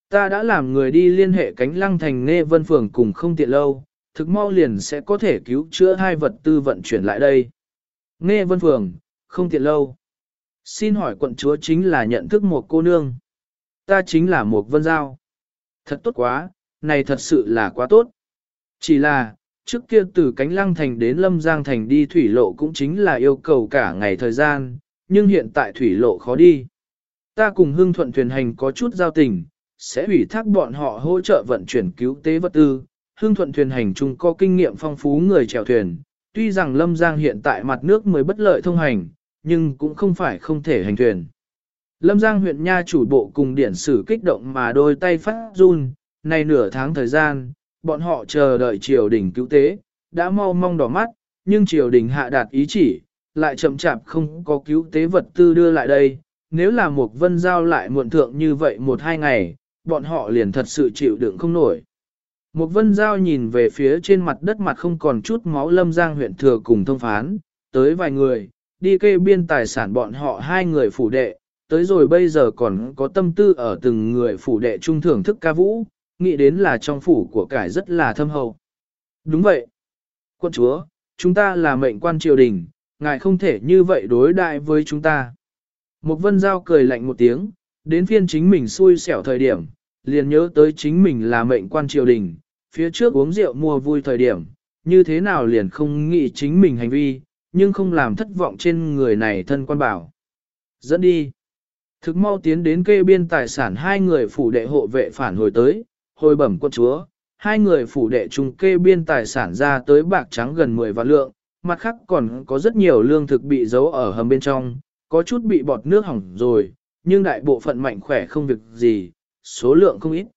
Ta đã làm người đi liên hệ cánh lăng thành nghe vân phường cùng không tiện lâu, thực mau liền sẽ có thể cứu chữa hai vật tư vận chuyển lại đây. Nghe vân phường, không tiện lâu. Xin hỏi quận chúa chính là nhận thức một cô nương. Ta chính là một vân giao. Thật tốt quá, này thật sự là quá tốt. Chỉ là, trước kia từ cánh lăng thành đến lâm giang thành đi thủy lộ cũng chính là yêu cầu cả ngày thời gian, nhưng hiện tại thủy lộ khó đi. Ta cùng hương thuận thuyền hành có chút giao tình, sẽ ủy thác bọn họ hỗ trợ vận chuyển cứu tế vật tư. Hương thuận thuyền hành chung có kinh nghiệm phong phú người chèo thuyền, tuy rằng lâm giang hiện tại mặt nước mới bất lợi thông hành, nhưng cũng không phải không thể hành thuyền. Lâm Giang huyện nha chủ bộ cùng điển sử kích động mà đôi tay phát run, này nửa tháng thời gian, bọn họ chờ đợi triều đình cứu tế, đã mau mong đỏ mắt, nhưng triều đình hạ đạt ý chỉ, lại chậm chạp không có cứu tế vật tư đưa lại đây. Nếu là một vân giao lại muộn thượng như vậy một hai ngày, bọn họ liền thật sự chịu đựng không nổi. Một vân giao nhìn về phía trên mặt đất mặt không còn chút máu lâm giang huyện thừa cùng thông phán, tới vài người, đi kê biên tài sản bọn họ hai người phủ đệ, tới rồi bây giờ còn có tâm tư ở từng người phủ đệ trung thưởng thức ca vũ, nghĩ đến là trong phủ của cải rất là thâm hậu. Đúng vậy. Quân chúa, chúng ta là mệnh quan triều đình, ngài không thể như vậy đối đại với chúng ta. Một vân giao cười lạnh một tiếng, đến phiên chính mình xui xẻo thời điểm, liền nhớ tới chính mình là mệnh quan triều đình, phía trước uống rượu mua vui thời điểm, như thế nào liền không nghĩ chính mình hành vi, nhưng không làm thất vọng trên người này thân quan bảo. Dẫn đi. Thực mau tiến đến kê biên tài sản hai người phủ đệ hộ vệ phản hồi tới, hồi bẩm quân chúa, hai người phủ đệ trùng kê biên tài sản ra tới bạc trắng gần 10 vạn lượng, mặt khác còn có rất nhiều lương thực bị giấu ở hầm bên trong, có chút bị bọt nước hỏng rồi, nhưng đại bộ phận mạnh khỏe không việc gì, số lượng không ít.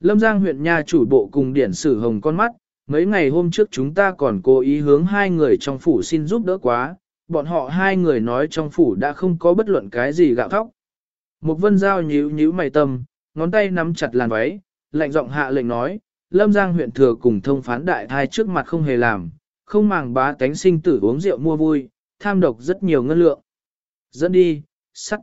Lâm Giang huyện nha chủ bộ cùng điển sử hồng con mắt, mấy ngày hôm trước chúng ta còn cố ý hướng hai người trong phủ xin giúp đỡ quá, bọn họ hai người nói trong phủ đã không có bất luận cái gì gạo thóc. Một vân giao nhíu nhíu mày tâm, ngón tay nắm chặt làn váy, lạnh giọng hạ lệnh nói, Lâm Giang huyện thừa cùng thông phán đại thai trước mặt không hề làm, không màng bá tánh sinh tử uống rượu mua vui, tham độc rất nhiều ngân lượng. Dẫn đi, sắt.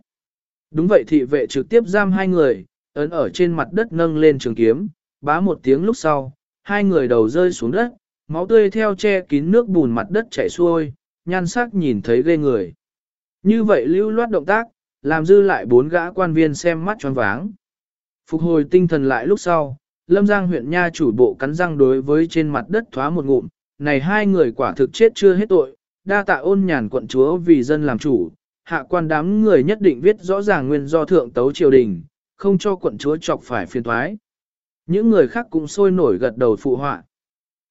Đúng vậy thị vệ trực tiếp giam hai người, ấn ở trên mặt đất nâng lên trường kiếm, bá một tiếng lúc sau, hai người đầu rơi xuống đất, máu tươi theo che kín nước bùn mặt đất chảy xuôi, nhan sắc nhìn thấy ghê người. Như vậy lưu loát động tác, làm dư lại bốn gã quan viên xem mắt choáng váng. Phục hồi tinh thần lại lúc sau, Lâm Giang huyện nha chủ bộ cắn răng đối với trên mặt đất thoá một ngụm, này hai người quả thực chết chưa hết tội, đa tạ ôn nhàn quận chúa vì dân làm chủ, hạ quan đám người nhất định viết rõ ràng nguyên do thượng tấu triều đình, không cho quận chúa chọc phải phiền thoái. Những người khác cũng sôi nổi gật đầu phụ họa.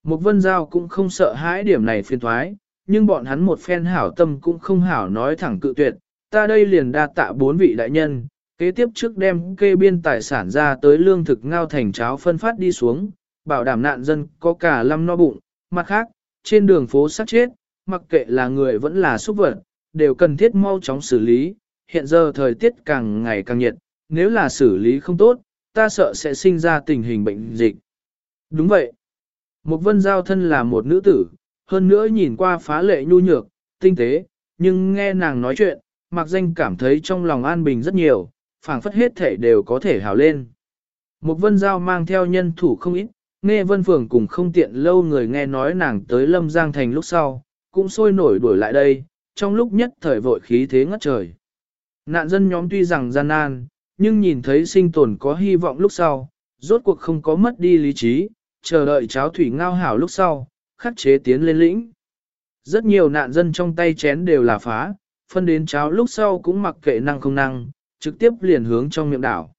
Một vân giao cũng không sợ hãi điểm này phiền thoái, nhưng bọn hắn một phen hảo tâm cũng không hảo nói thẳng cự tuyệt, ta đây liền đa tạ bốn vị đại nhân, kế tiếp trước đem kê biên tài sản ra tới lương thực ngao thành cháo phân phát đi xuống, bảo đảm nạn dân có cả lăm no bụng, mặt khác, trên đường phố sát chết, mặc kệ là người vẫn là súc vật, đều cần thiết mau chóng xử lý, hiện giờ thời tiết càng ngày càng nhiệt, nếu là xử lý không tốt, ta sợ sẽ sinh ra tình hình bệnh dịch. Đúng vậy. Một vân giao thân là một nữ tử, hơn nữa nhìn qua phá lệ nhu nhược, tinh tế, nhưng nghe nàng nói chuyện, mặc danh cảm thấy trong lòng an bình rất nhiều, phảng phất hết thể đều có thể hào lên. Một vân giao mang theo nhân thủ không ít, nghe vân phường cùng không tiện lâu người nghe nói nàng tới lâm giang thành lúc sau, cũng sôi nổi đuổi lại đây, trong lúc nhất thời vội khí thế ngất trời. Nạn dân nhóm tuy rằng gian nan, nhưng nhìn thấy sinh tồn có hy vọng lúc sau, rốt cuộc không có mất đi lý trí, chờ đợi cháo thủy ngao hảo lúc sau, khắc chế tiến lên lĩnh. Rất nhiều nạn dân trong tay chén đều là phá, phân đến cháo lúc sau cũng mặc kệ năng không năng, trực tiếp liền hướng trong miệng đảo.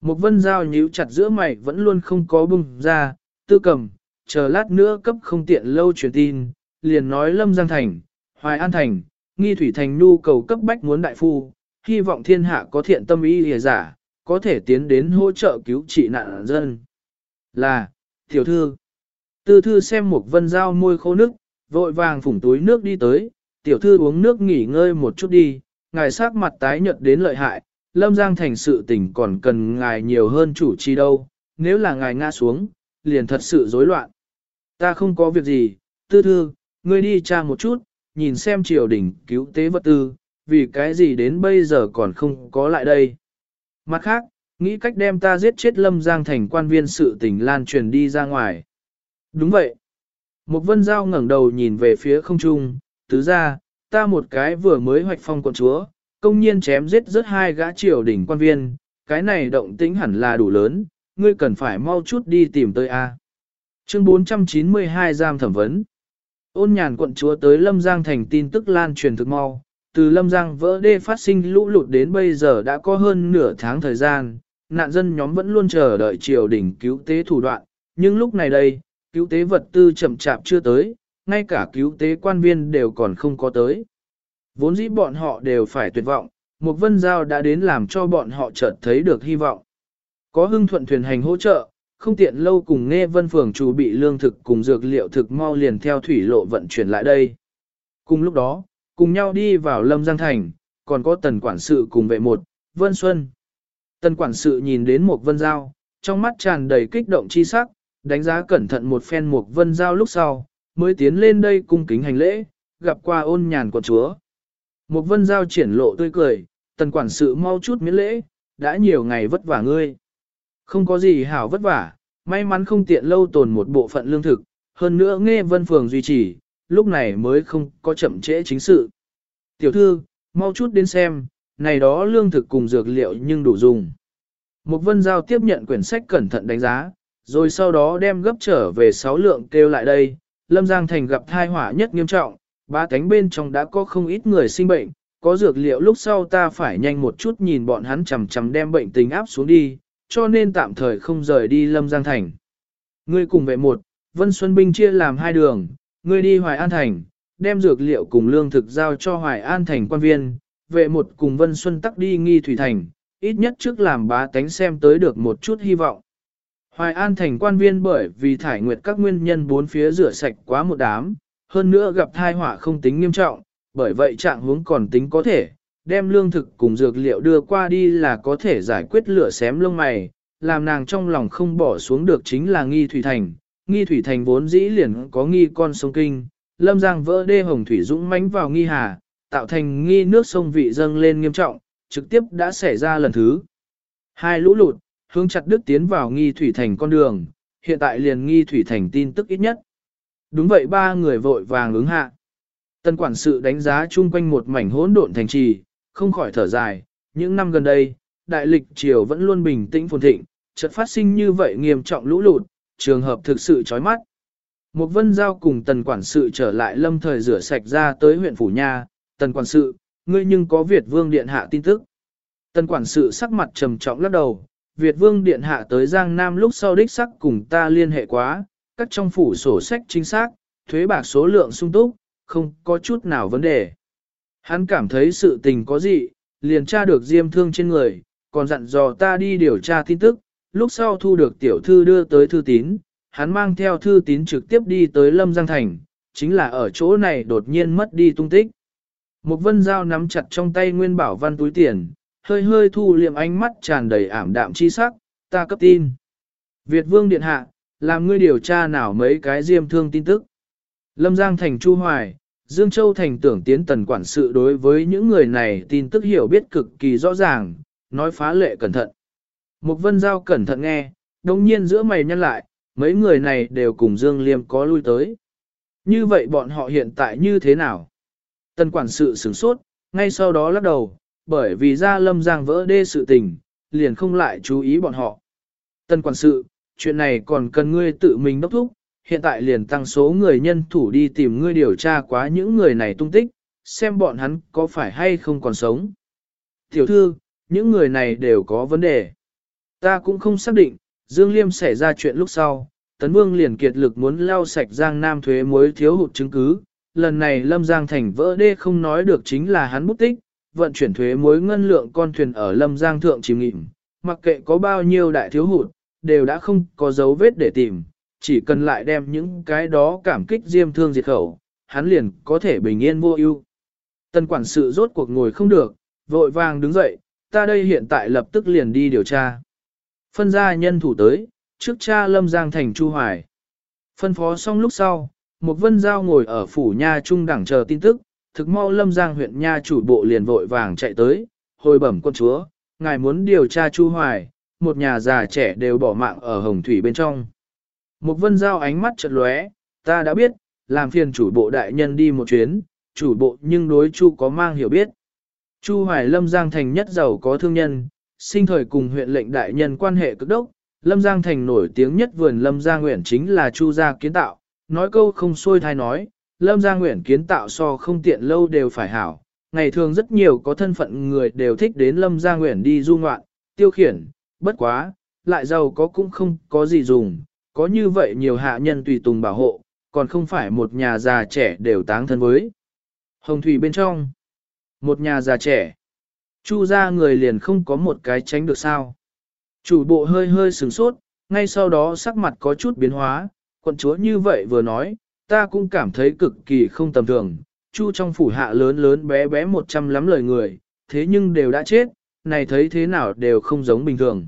Một vân dao nhíu chặt giữa mày vẫn luôn không có bung ra, tư cầm, chờ lát nữa cấp không tiện lâu truyền tin, liền nói Lâm Giang Thành, Hoài An Thành, Nghi Thủy Thành nhu cầu cấp bách muốn đại phu, hy vọng thiên hạ có thiện tâm ý lìa giả, có thể tiến đến hỗ trợ cứu trị nạn dân. Là, tiểu thư, tư thư xem một vân dao môi khô nước, vội vàng phủng túi nước đi tới, tiểu thư uống nước nghỉ ngơi một chút đi, ngài sắc mặt tái nhợt đến lợi hại, lâm giang thành sự tình còn cần ngài nhiều hơn chủ chi đâu, nếu là ngài ngã xuống, liền thật sự rối loạn. Ta không có việc gì, tư thư, ngươi đi tra một chút, nhìn xem triều đình cứu tế vật tư, vì cái gì đến bây giờ còn không có lại đây. Mặt khác, nghĩ cách đem ta giết chết Lâm Giang thành quan viên sự tình lan truyền đi ra ngoài. Đúng vậy. Một vân giao ngẩng đầu nhìn về phía không trung, tứ ra, ta một cái vừa mới hoạch phong quận chúa, công nhiên chém giết rất hai gã triều đình quan viên, cái này động tĩnh hẳn là đủ lớn, ngươi cần phải mau chút đi tìm tới A. Chương 492 giam thẩm vấn. Ôn nhàn quận chúa tới Lâm Giang thành tin tức lan truyền thực mau, từ Lâm Giang vỡ đê phát sinh lũ lụt đến bây giờ đã có hơn nửa tháng thời gian, nạn dân nhóm vẫn luôn chờ đợi triều đình cứu tế thủ đoạn, nhưng lúc này đây, cứu tế vật tư chậm chạp chưa tới, ngay cả cứu tế quan viên đều còn không có tới. Vốn dĩ bọn họ đều phải tuyệt vọng, một vân giao đã đến làm cho bọn họ chợt thấy được hy vọng. Có hưng thuận thuyền hành hỗ trợ, không tiện lâu cùng nghe vân phường chủ bị lương thực cùng dược liệu thực mau liền theo thủy lộ vận chuyển lại đây. Cùng lúc đó, cùng nhau đi vào Lâm Giang Thành, còn có tần quản sự cùng vệ một, Vân Xuân. Tần quản sự nhìn đến một vân giao, trong mắt tràn đầy kích động chi sắc, đánh giá cẩn thận một phen một vân giao lúc sau, mới tiến lên đây cung kính hành lễ, gặp qua ôn nhàn của chúa. Một vân giao triển lộ tươi cười, tần quản sự mau chút miễn lễ, đã nhiều ngày vất vả ngươi. Không có gì hảo vất vả, may mắn không tiện lâu tồn một bộ phận lương thực, hơn nữa nghe vân phường duy trì, lúc này mới không có chậm trễ chính sự. Tiểu thư, mau chút đến xem, này đó lương thực cùng dược liệu nhưng đủ dùng. mục vân giao tiếp nhận quyển sách cẩn thận đánh giá, rồi sau đó đem gấp trở về sáu lượng kêu lại đây. Lâm Giang Thành gặp thai hỏa nhất nghiêm trọng, ba cánh bên trong đã có không ít người sinh bệnh, có dược liệu lúc sau ta phải nhanh một chút nhìn bọn hắn chầm chầm đem bệnh tình áp xuống đi, cho nên tạm thời không rời đi Lâm Giang Thành. Ngươi cùng vệ một, Vân Xuân Binh chia làm hai đường, ngươi đi Hoài An Thành, đem dược liệu cùng lương thực giao cho Hoài An Thành quan viên, vệ một cùng Vân Xuân tắc đi nghi Thủy Thành, ít nhất trước làm bá tánh xem tới được một chút hy vọng. Hoài An Thành quan viên bởi vì thải nguyệt các nguyên nhân bốn phía rửa sạch quá một đám, hơn nữa gặp thai họa không tính nghiêm trọng, bởi vậy trạng huống còn tính có thể, đem lương thực cùng dược liệu đưa qua đi là có thể giải quyết lửa xém lông mày, làm nàng trong lòng không bỏ xuống được chính là nghi thủy thành. Nghi thủy thành vốn dĩ liền có nghi con sông kinh, lâm giang vỡ đê hồng thủy dũng mãnh vào nghi hà, tạo thành nghi nước sông vị dâng lên nghiêm trọng, trực tiếp đã xảy ra lần thứ. Hai lũ lụt, hướng chặt đức tiến vào nghi thủy thành con đường, hiện tại liền nghi thủy thành tin tức ít nhất. Đúng vậy ba người vội vàng ứng hạ. Tân quản sự đánh giá chung quanh một mảnh hỗn độn thành trì, không khỏi thở dài, những năm gần đây, đại lịch triều vẫn luôn bình tĩnh phồn thịnh, chợt phát sinh như vậy nghiêm trọng lũ lụt, trường hợp thực sự chói mắt. Một vân giao cùng tần quản sự trở lại lâm thời rửa sạch ra tới huyện Phủ Nha, tần quản sự, ngươi nhưng có Việt Vương Điện Hạ tin tức. Tần quản sự sắc mặt trầm trọng lắc đầu, Việt Vương Điện Hạ tới Giang Nam lúc sau đích sắc cùng ta liên hệ quá, các trong phủ sổ sách chính xác, thuế bạc số lượng sung túc, không có chút nào vấn đề. Hắn cảm thấy sự tình có gì, liền tra được diêm thương trên người, còn dặn dò ta đi điều tra tin tức, lúc sau thu được tiểu thư đưa tới thư tín, hắn mang theo thư tín trực tiếp đi tới Lâm Giang Thành, chính là ở chỗ này đột nhiên mất đi tung tích. Một vân dao nắm chặt trong tay nguyên bảo văn túi tiền, hơi hơi thu liệm ánh mắt tràn đầy ảm đạm chi sắc, ta cấp tin. Việt vương điện hạ, làm ngươi điều tra nào mấy cái diêm thương tin tức. Lâm Giang Thành Chu Hoài, Dương Châu Thành tưởng tiến tần quản sự đối với những người này tin tức hiểu biết cực kỳ rõ ràng, nói phá lệ cẩn thận. Một vân giao cẩn thận nghe, đồng nhiên giữa mày nhăn lại, mấy người này đều cùng Dương Liêm có lui tới. Như vậy bọn họ hiện tại như thế nào? Tần quản sự sửng sốt, ngay sau đó lắc đầu, bởi vì ra lâm giang vỡ đê sự tình, liền không lại chú ý bọn họ. Tần quản sự, chuyện này còn cần ngươi tự mình đốc thúc, hiện tại liền tăng số người nhân thủ đi tìm ngươi điều tra quá những người này tung tích, xem bọn hắn có phải hay không còn sống. Tiểu thư, những người này đều có vấn đề. Ta cũng không xác định, Dương Liêm xảy ra chuyện lúc sau, Tấn Vương liền kiệt lực muốn lau sạch Giang Nam thuế mối thiếu hụt chứng cứ. Lần này Lâm Giang thành vỡ đê không nói được chính là hắn bút tích, vận chuyển thuế mối ngân lượng con thuyền ở Lâm Giang thượng chìm nghịm, mặc kệ có bao nhiêu đại thiếu hụt, đều đã không có dấu vết để tìm, chỉ cần lại đem những cái đó cảm kích diêm thương diệt khẩu, hắn liền có thể bình yên vô ưu. Tân quản sự rốt cuộc ngồi không được, vội vàng đứng dậy, ta đây hiện tại lập tức liền đi điều tra. Phân ra nhân thủ tới, trước cha lâm giang thành Chu Hoài. Phân phó xong lúc sau, một vân giao ngồi ở phủ nha trung đẳng chờ tin tức, thực mau lâm giang huyện nha chủ bộ liền vội vàng chạy tới, hồi bẩm quân chúa, ngài muốn điều tra Chu Hoài, một nhà già trẻ đều bỏ mạng ở hồng thủy bên trong. Một vân giao ánh mắt chợt lóe, ta đã biết, làm phiền chủ bộ đại nhân đi một chuyến, chủ bộ nhưng đối Chu có mang hiểu biết. Chu Hoài Lâm Giang Thành nhất giàu có thương nhân, sinh thời cùng huyện lệnh đại nhân quan hệ cực đốc, Lâm Giang Thành nổi tiếng nhất vườn Lâm Giang Nguyễn chính là Chu gia kiến tạo, nói câu không xuôi thai nói, Lâm Giang Nguyễn kiến tạo so không tiện lâu đều phải hảo. Ngày thường rất nhiều có thân phận người đều thích đến Lâm Giang Nguyễn đi du ngoạn, tiêu khiển, bất quá, lại giàu có cũng không có gì dùng, có như vậy nhiều hạ nhân tùy tùng bảo hộ, còn không phải một nhà già trẻ đều táng thân với. Hồng Thủy bên trong, một nhà già trẻ, chu ra người liền không có một cái tránh được sao. Chủ bộ hơi hơi sửng sốt, ngay sau đó sắc mặt có chút biến hóa, quận chúa như vậy vừa nói, ta cũng cảm thấy cực kỳ không tầm thường. Chu trong phủ hạ lớn lớn bé bé một trăm lắm lời người, thế nhưng đều đã chết, này thấy thế nào đều không giống bình thường.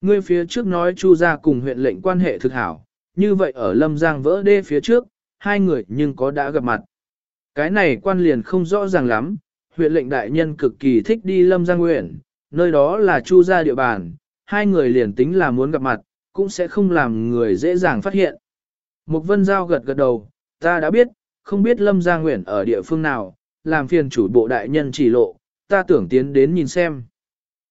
Ngươi phía trước nói Chu gia cùng huyện lệnh quan hệ thực hảo, như vậy ở Lâm Giang vỡ đê phía trước, hai người nhưng có đã gặp mặt. Cái này quan liền không rõ ràng lắm, huyện lệnh đại nhân cực kỳ thích đi Lâm Giang Nguyễn, nơi đó là Chu gia địa bàn, hai người liền tính là muốn gặp mặt, cũng sẽ không làm người dễ dàng phát hiện. Mục Vân Giao gật gật đầu, ta đã biết, không biết Lâm Giang Nguyễn ở địa phương nào, làm phiền chủ bộ đại nhân chỉ lộ, ta tưởng tiến đến nhìn xem.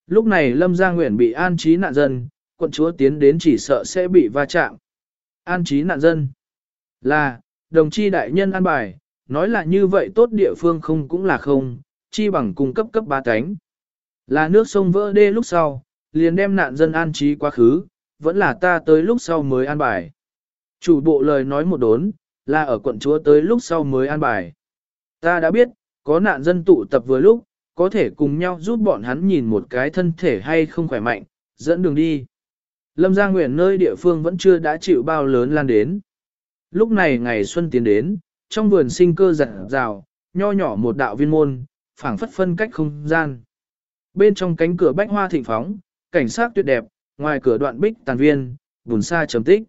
Lúc này Lâm Giang Nguyễn bị an trí nạn dân, quận chúa tiến đến chỉ sợ sẽ bị va chạm. An trí nạn dân là, đồng chi đại nhân an bài, nói là như vậy tốt địa phương không cũng là không, chi bằng cung cấp cấp ba cánh. Là nước sông vỡ đê lúc sau, liền đem nạn dân an trí quá khứ, vẫn là ta tới lúc sau mới an bài. Chủ bộ lời nói một đốn, là ở quận chúa tới lúc sau mới an bài. Ta đã biết, có nạn dân tụ tập vừa lúc, có thể cùng nhau giúp bọn hắn nhìn một cái thân thể hay không khỏe mạnh, dẫn đường đi. Lâm Gia Nguyễn nơi địa phương vẫn chưa đã chịu bao lớn lan đến. Lúc này ngày xuân tiến đến, trong vườn sinh cơ giật rào, nho nhỏ một đạo viên môn, phảng phất phân cách không gian. Bên trong cánh cửa bách hoa thịnh phóng, cảnh sát tuyệt đẹp, ngoài cửa đoạn bích tàn viên, bùn xa chấm tích.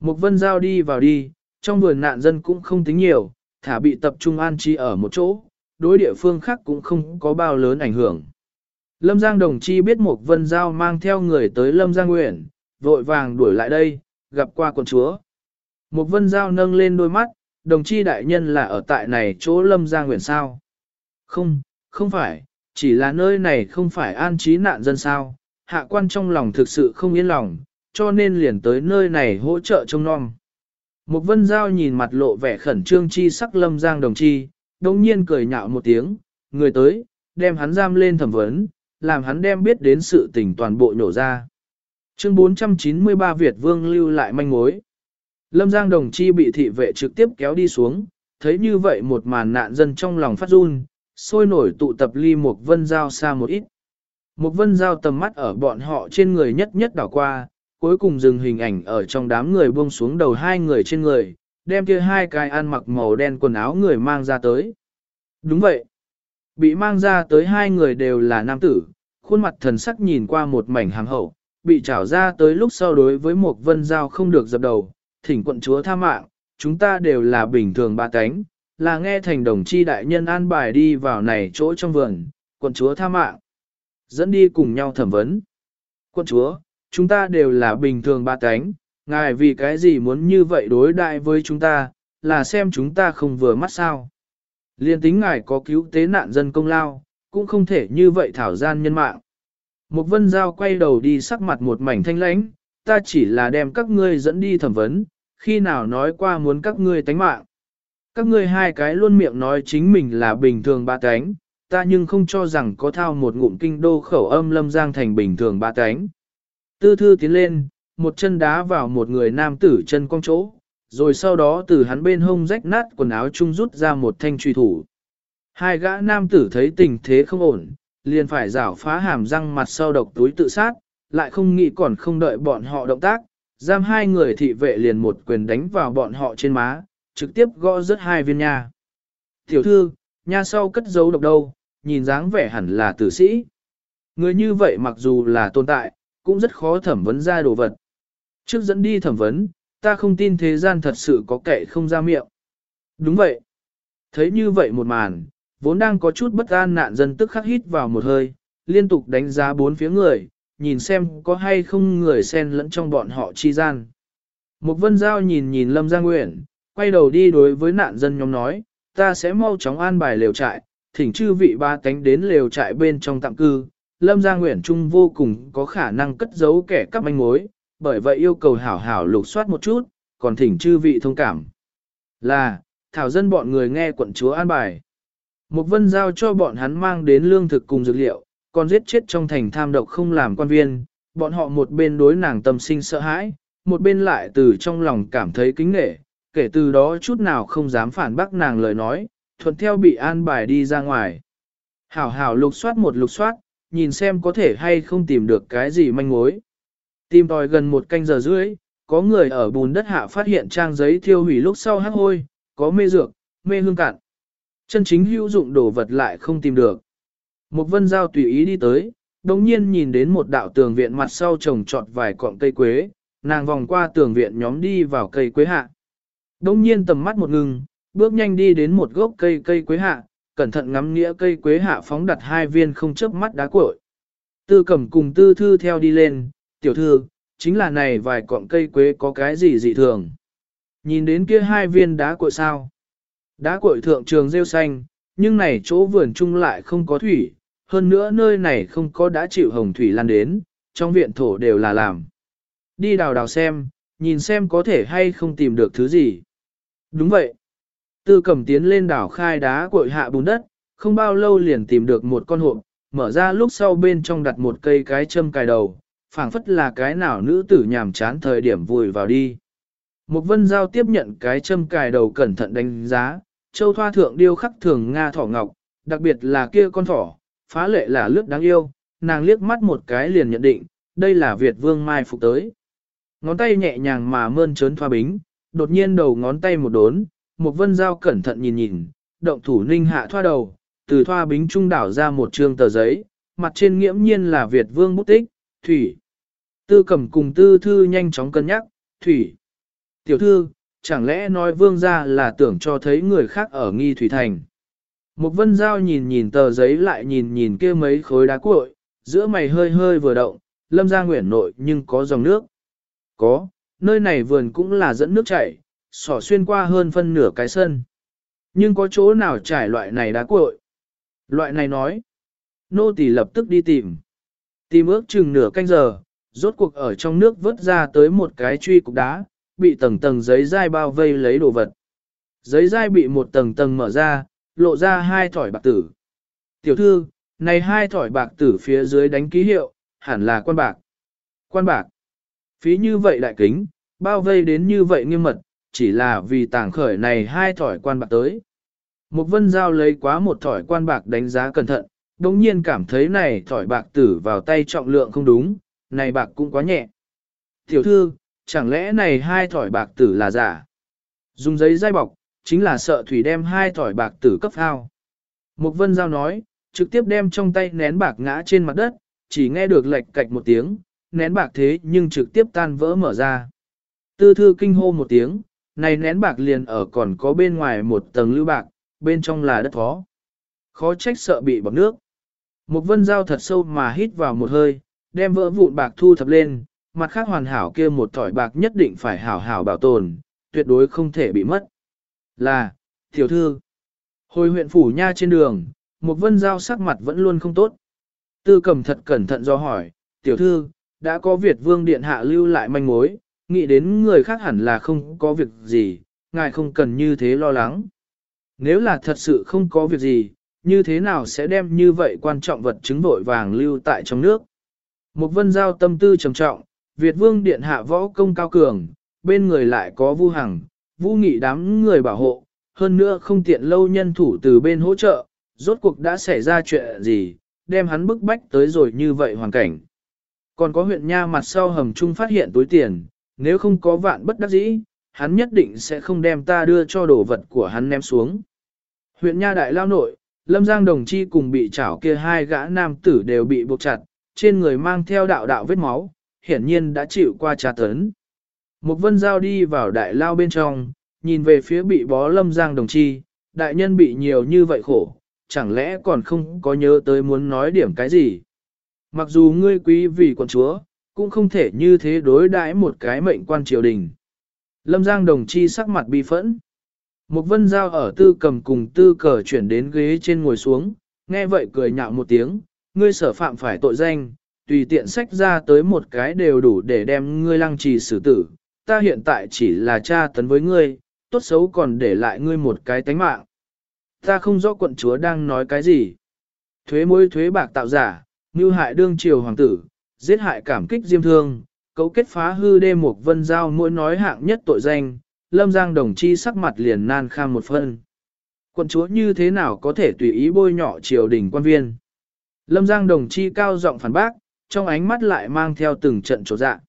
Một vân giao đi vào đi, trong vườn nạn dân cũng không tính nhiều, thả bị tập trung an trí ở một chỗ, đối địa phương khác cũng không có bao lớn ảnh hưởng. Lâm Giang đồng chi biết một vân giao mang theo người tới Lâm Giang Nguyện, vội vàng đuổi lại đây, gặp qua quận chúa. Một vân giao nâng lên đôi mắt, đồng chi đại nhân là ở tại này chỗ Lâm Giang Nguyện sao? Không, không phải, chỉ là nơi này không phải an trí nạn dân sao, hạ quan trong lòng thực sự không yên lòng, cho nên liền tới nơi này hỗ trợ trông non. Một vân giao nhìn mặt lộ vẻ khẩn trương chi sắc lâm giang đồng chi, đồng nhiên cười nhạo một tiếng, người tới, đem hắn giam lên thẩm vấn, làm hắn đem biết đến sự tình toàn bộ nhổ ra. Chương 493 Việt Vương lưu lại manh mối. Lâm Giang đồng chi bị thị vệ trực tiếp kéo đi xuống, thấy như vậy một màn nạn dân trong lòng phát run, sôi nổi tụ tập ly một vân giao xa một ít. Một vân giao tầm mắt ở bọn họ trên người nhất nhất đảo qua, cuối cùng dừng hình ảnh ở trong đám người buông xuống đầu hai người trên người, đem kia hai cái ăn mặc màu đen quần áo người mang ra tới. Đúng vậy. Bị mang ra tới hai người đều là nam tử, khuôn mặt thần sắc nhìn qua một mảnh hàng hậu, bị trảo ra tới lúc sau đối với một vân giao không được dập đầu, thỉnh quận chúa tha mạng, chúng ta đều là bình thường ba cánh, là nghe thành đồng chi đại nhân an bài đi vào này chỗ trong vườn, quận chúa tha mạng, dẫn đi cùng nhau thẩm vấn. Quận chúa, chúng ta đều là bình thường ba cánh, ngài vì cái gì muốn như vậy đối đại với chúng ta, là xem chúng ta không vừa mắt sao. Liên tính ngài có cứu tế nạn dân công lao, cũng không thể như vậy thảo gian nhân mạng. Một vân giao quay đầu đi sắc mặt một mảnh thanh lãnh, ta chỉ là đem các ngươi dẫn đi thẩm vấn, khi nào nói qua muốn các ngươi tánh mạng. Các ngươi hai cái luôn miệng nói chính mình là bình thường ba cánh, ta nhưng không cho rằng có thao một ngụm kinh đô khẩu âm lâm giang thành bình thường ba cánh. Tư thư tiến lên, một chân đá vào một người nam tử chân cong chỗ, rồi sau đó từ hắn bên hông rách nát quần áo chung rút ra một thanh truy thủ. Hai gã nam tử thấy tình thế không ổn, liền phải rảo phá hàm răng mặt sau độc túi tự sát, lại không nghĩ còn không đợi bọn họ động tác, giam hai người thị vệ liền một quyền đánh vào bọn họ trên má, trực tiếp gõ rớt hai viên nha. Tiểu thư, nha sau cất giấu độc đâu, nhìn dáng vẻ hẳn là tử sĩ. Người như vậy mặc dù là tồn tại, cũng rất khó thẩm vấn ra đồ vật. Trước dẫn đi thẩm vấn, ta không tin thế gian thật sự có kẻ không ra miệng. Đúng vậy. Thấy như vậy một màn, vốn đang có chút bất an nạn dân tức khắc hít vào một hơi, liên tục đánh giá bốn phía người, nhìn xem có hay không người xen lẫn trong bọn họ chi gian. Một vân giao nhìn nhìn Lâm Gia nguyễn quay đầu đi đối với nạn dân nhóm nói, ta sẽ mau chóng an bài lều trại, thỉnh chư vị ba cánh đến lều trại bên trong tạm cư. Lâm Gia Nguyễn Trung vô cùng có khả năng cất giấu kẻ cắp manh mối, bởi vậy yêu cầu hảo hảo lục soát một chút, còn thỉnh chư vị thông cảm. Là, thảo dân bọn người nghe quận chúa an bài. Một vân giao cho bọn hắn mang đến lương thực cùng dược liệu, còn giết chết trong thành tham độc không làm quan viên, bọn họ một bên đối nàng tâm sinh sợ hãi, một bên lại từ trong lòng cảm thấy kính nghệ, kể từ đó chút nào không dám phản bác nàng lời nói, thuận theo bị an bài đi ra ngoài. Hảo hảo lục soát một lục soát, nhìn xem có thể hay không tìm được cái gì manh mối. Tìm tòi gần một canh giờ rưỡi, có người ở bùn đất hạ phát hiện trang giấy thiêu hủy lúc sau hắc hôi, có mê dược, mê hương cạn. Chân chính hữu dụng đồ vật lại không tìm được. Một vân giao tùy ý đi tới, đồng nhiên nhìn đến một đạo tường viện mặt sau trồng trọt vài cọng cây quế, nàng vòng qua tường viện nhóm đi vào cây quế hạ. Đông nhiên tầm mắt một ngừng, bước nhanh đi đến một gốc cây cây quế hạ, cẩn thận ngắm nghĩa cây quế hạ phóng đặt hai viên không chớp mắt đá cuội. Tư cẩm cùng tư thư theo đi lên, tiểu thư, chính là này vài cọng cây quế có cái gì dị thường. Nhìn đến kia hai viên đá cuội sao. Đá cuội thượng trường rêu xanh, nhưng này chỗ vườn chung lại không có thủy, hơn nữa nơi này không có đã chịu hồng thủy lan đến, trong viện thổ đều là làm. Đi đào đào xem, nhìn xem có thể hay không tìm được thứ gì. Đúng vậy. Tư cầm tiến lên đảo khai đá cội hạ bùn đất, không bao lâu liền tìm được một con hộp, mở ra lúc sau bên trong đặt một cây cái châm cài đầu, phảng phất là cái nào nữ tử nhàm chán thời điểm vùi vào đi. Một vân giao tiếp nhận cái châm cài đầu cẩn thận đánh giá, châu thoa thượng điêu khắc thường Nga thỏ ngọc, đặc biệt là kia con thỏ, phá lệ là lướt đáng yêu, nàng liếc mắt một cái liền nhận định, đây là Việt vương mai phục tới. Ngón tay nhẹ nhàng mà mơn trớn thoa bính, đột nhiên đầu ngón tay một đốn, một vân giao cẩn thận nhìn nhìn, động thủ ninh hạ thoa đầu, từ thoa bính trung đảo ra một trương tờ giấy, mặt trên nghiễm nhiên là Việt vương bút tích, thủy. Tư cầm cùng tư thư nhanh chóng cân nhắc, thủy. Tiểu thư, chẳng lẽ nói vương ra là tưởng cho thấy người khác ở nghi thủy thành. Một vân giao nhìn nhìn tờ giấy lại nhìn nhìn kia mấy khối đá cuội, giữa mày hơi hơi vừa động, lâm ra nguyện nội nhưng có dòng nước. Có, nơi này vườn cũng là dẫn nước chảy, sỏ xuyên qua hơn phân nửa cái sân. Nhưng có chỗ nào trải loại này đá cuội? Loại này nói. Nô tỳ lập tức đi tìm. Tìm ước chừng nửa canh giờ, rốt cuộc ở trong nước vớt ra tới một cái truy cục đá, bị tầng tầng giấy dai bao vây lấy đồ vật. Giấy dai bị một tầng tầng mở ra, lộ ra hai thỏi bạc tử. Tiểu thư, này hai thỏi bạc tử phía dưới đánh ký hiệu, hẳn là quan bạc. Quan bạc. Phí như vậy đại kính, bao vây đến như vậy nghiêm mật, chỉ là vì tàng khởi này hai thỏi quan bạc tới. Một vân giao lấy quá một thỏi quan bạc đánh giá cẩn thận, đồng nhiên cảm thấy này thỏi bạc tử vào tay trọng lượng không đúng, này bạc cũng quá nhẹ. Tiểu thư, chẳng lẽ này hai thỏi bạc tử là giả? Dùng giấy dai bọc, chính là sợ thủy đem hai thỏi bạc tử cấp hao. Một vân giao nói, trực tiếp đem trong tay nén bạc ngã trên mặt đất, chỉ nghe được lệch cạch một tiếng, nén bạc thế nhưng trực tiếp tan vỡ mở ra. Tư thư kinh hô một tiếng, này nén bạc liền ở còn có bên ngoài một tầng lưu bạc, bên trong là đất khó. Khó trách sợ bị bọc nước. Một vân dao thật sâu mà hít vào một hơi, đem vỡ vụn bạc thu thập lên, mặt khác hoàn hảo kia một thỏi bạc nhất định phải hảo hảo bảo tồn, tuyệt đối không thể bị mất. Là, tiểu thư, hồi huyện phủ nha trên đường, một vân giao sắc mặt vẫn luôn không tốt. Tư cầm thật cẩn thận do hỏi, tiểu thư, đã có Việt vương điện hạ lưu lại manh mối, nghĩ đến người khác hẳn là không có việc gì, ngài không cần như thế lo lắng. Nếu là thật sự không có việc gì, như thế nào sẽ đem như vậy quan trọng vật chứng vội vàng lưu tại trong nước? Một vân giao tâm tư trầm trọng, Việt vương điện hạ võ công cao cường, bên người lại có vu hằng, vu nghị đám người bảo hộ, hơn nữa không tiện lâu nhân thủ từ bên hỗ trợ, rốt cuộc đã xảy ra chuyện gì, đem hắn bức bách tới rồi như vậy hoàn cảnh. Còn có huyện nha mặt sau hầm trung phát hiện túi tiền, nếu không có vạn bất đắc dĩ, hắn nhất định sẽ không đem ta đưa cho đồ vật của hắn ném xuống. Huyện nha đại lao nội, Lâm Giang đồng chi cùng bị chảo kia hai gã nam tử đều bị buộc chặt, trên người mang theo đạo đạo vết máu, hiển nhiên đã chịu qua trà tấn. Một vân giao đi vào đại lao bên trong, nhìn về phía bị bó Lâm Giang đồng chi, đại nhân bị nhiều như vậy khổ, chẳng lẽ còn không có nhớ tới muốn nói điểm cái gì. Mặc dù ngươi quý vì quận chúa, cũng không thể như thế đối đãi một cái mệnh quan triều đình. Lâm Giang đồng chi sắc mặt bi phẫn. Một vân giao ở tư cầm cùng tư cờ chuyển đến ghế trên ngồi xuống, nghe vậy cười nhạo một tiếng, ngươi sở phạm phải tội danh, tùy tiện sách ra tới một cái đều đủ để đem ngươi lăng trì xử tử. Ta hiện tại chỉ là cha tấn với ngươi, tốt xấu còn để lại ngươi một cái tánh mạng. Ta không rõ quận chúa đang nói cái gì. Thuế môi thuế bạc tạo giả, như hại đương triều hoàng tử, giết hại cảm kích diêm thương, cấu kết phá hư đê một vân giao mỗi nói hạng nhất tội danh, lâm giang đồng chi sắc mặt liền nan kham một phân. Quận chúa như thế nào có thể tùy ý bôi nhọ triều đình quan viên. Lâm giang đồng chi cao giọng phản bác, trong ánh mắt lại mang theo từng trận trột dạ.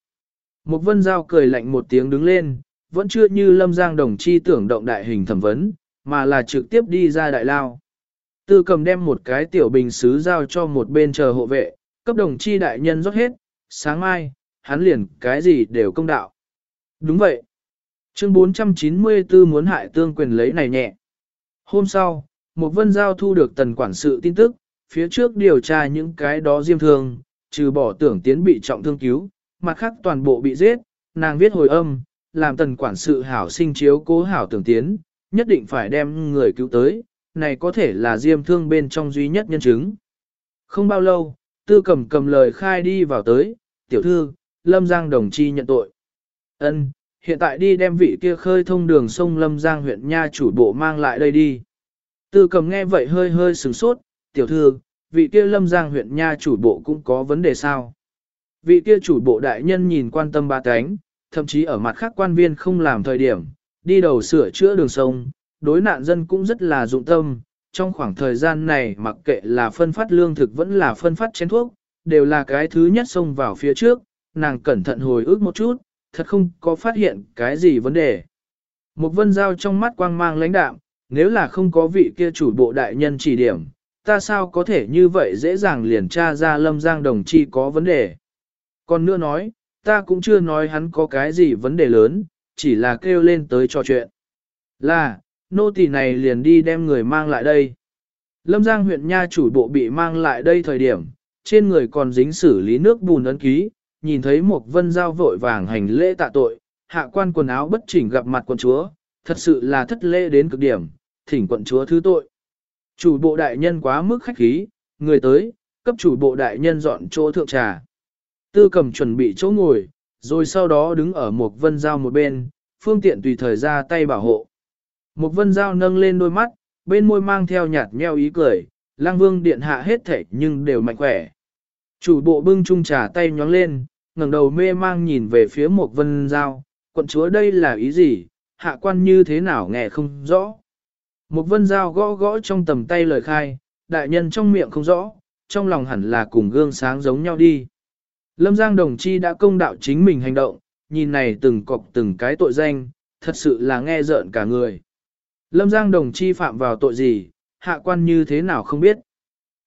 Một vân giao cười lạnh một tiếng đứng lên, vẫn chưa như lâm giang đồng chi tưởng động đại hình thẩm vấn, mà là trực tiếp đi ra đại lao. Tư cầm đem một cái tiểu bình xứ giao cho một bên chờ hộ vệ, cấp đồng chi đại nhân rót hết, sáng mai, hắn liền cái gì đều công đạo. Đúng vậy. Chương 494 muốn hại tương quyền lấy này nhẹ. Hôm sau, một vân giao thu được tần quản sự tin tức, phía trước điều tra những cái đó diêm thương, trừ bỏ tưởng tiến bị trọng thương cứu, mặt khác toàn bộ bị giết, nàng viết hồi âm, làm tần quản sự hảo sinh chiếu cố hảo tưởng tiến, nhất định phải đem người cứu tới, này có thể là diêm thương bên trong duy nhất nhân chứng. Không bao lâu, tư cầm cầm lời khai đi vào tới, tiểu thư, Lâm Giang đồng chi nhận tội. Ân, hiện tại đi đem vị kia khơi thông đường sông Lâm Giang huyện Nha chủ bộ mang lại đây đi. Tư cầm nghe vậy hơi hơi sửng sốt, tiểu thư, vị kia Lâm Giang huyện Nha chủ bộ cũng có vấn đề sao? Vị kia chủ bộ đại nhân nhìn quan tâm ba cánh, thậm chí ở mặt khác quan viên không làm thời điểm, đi đầu sửa chữa đường sông, đối nạn dân cũng rất là dụng tâm. Trong khoảng thời gian này mặc kệ là phân phát lương thực vẫn là phân phát chén thuốc, đều là cái thứ nhất xông vào phía trước, nàng cẩn thận hồi ức một chút, thật không có phát hiện cái gì vấn đề. Một vân giao trong mắt quang mang lãnh đạm, nếu là không có vị kia chủ bộ đại nhân chỉ điểm, ta sao có thể như vậy dễ dàng liền tra ra lâm giang đồng chi có vấn đề. Còn nữa nói, ta cũng chưa nói hắn có cái gì vấn đề lớn, chỉ là kêu lên tới trò chuyện. Là, nô tỳ này liền đi đem người mang lại đây. Lâm Giang huyện nha chủ bộ bị mang lại đây thời điểm, trên người còn dính xử lý nước bùn ấn ký, nhìn thấy một vân giao vội vàng hành lễ tạ tội, hạ quan quần áo bất chỉnh gặp mặt quận chúa, thật sự là thất lễ đến cực điểm, thỉnh quận chúa thứ tội. Chủ bộ đại nhân quá mức khách khí, người tới, cấp chủ bộ đại nhân dọn chỗ thượng trà. Tư cầm chuẩn bị chỗ ngồi, rồi sau đó đứng ở một vân giao một bên, phương tiện tùy thời ra tay bảo hộ. Một vân giao nâng lên đôi mắt, bên môi mang theo nhạt nheo ý cười, lang vương điện hạ hết thể nhưng đều mạnh khỏe. Chủ bộ bưng chung trà tay nhóng lên, ngẩng đầu mê mang nhìn về phía một vân giao, quận chúa đây là ý gì, hạ quan như thế nào nghe không rõ. Một vân giao gõ gõ trong tầm tay lời khai, đại nhân trong miệng không rõ, trong lòng hẳn là cùng gương sáng giống nhau đi. Lâm Giang đồng chi đã công đạo chính mình hành động, nhìn này từng cọc từng cái tội danh, thật sự là nghe rợn cả người. Lâm Giang đồng chi phạm vào tội gì, hạ quan như thế nào không biết.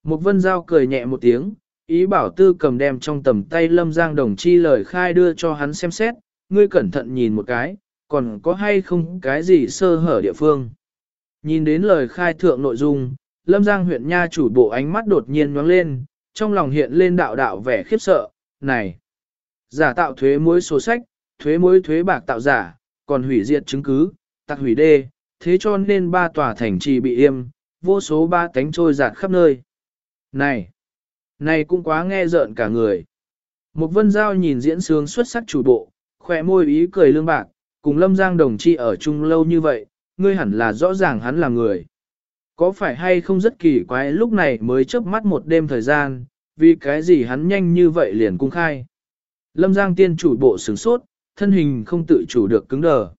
Mục vân giao cười nhẹ một tiếng, ý bảo tư cầm đem trong tầm tay Lâm Giang đồng chi lời khai đưa cho hắn xem xét, ngươi cẩn thận nhìn một cái, còn có hay không cái gì sơ hở địa phương. Nhìn đến lời khai thượng nội dung, Lâm Giang huyện nha chủ bộ ánh mắt đột nhiên nhoáng lên, trong lòng hiện lên đạo đạo vẻ khiếp sợ, này. Giả tạo thuế muối sổ sách, thuế muối thuế bạc tạo giả, còn hủy diệt chứng cứ, tạc hủy đê, thế cho nên ba tòa thành trì bị im, vô số ba tánh trôi giạt khắp nơi. Này, này cũng quá nghe rợn cả người. Một vân giao nhìn diễn sướng xuất sắc chủ bộ, khỏe môi ý cười lương bạc, cùng lâm giang đồng chi ở chung lâu như vậy, ngươi hẳn là rõ ràng hắn là người. Có phải hay không rất kỳ quái lúc này mới chớp mắt một đêm thời gian, vì cái gì hắn nhanh như vậy liền cung khai. Lâm Giang tiên chủ bộ sướng sốt, thân hình không tự chủ được cứng đờ.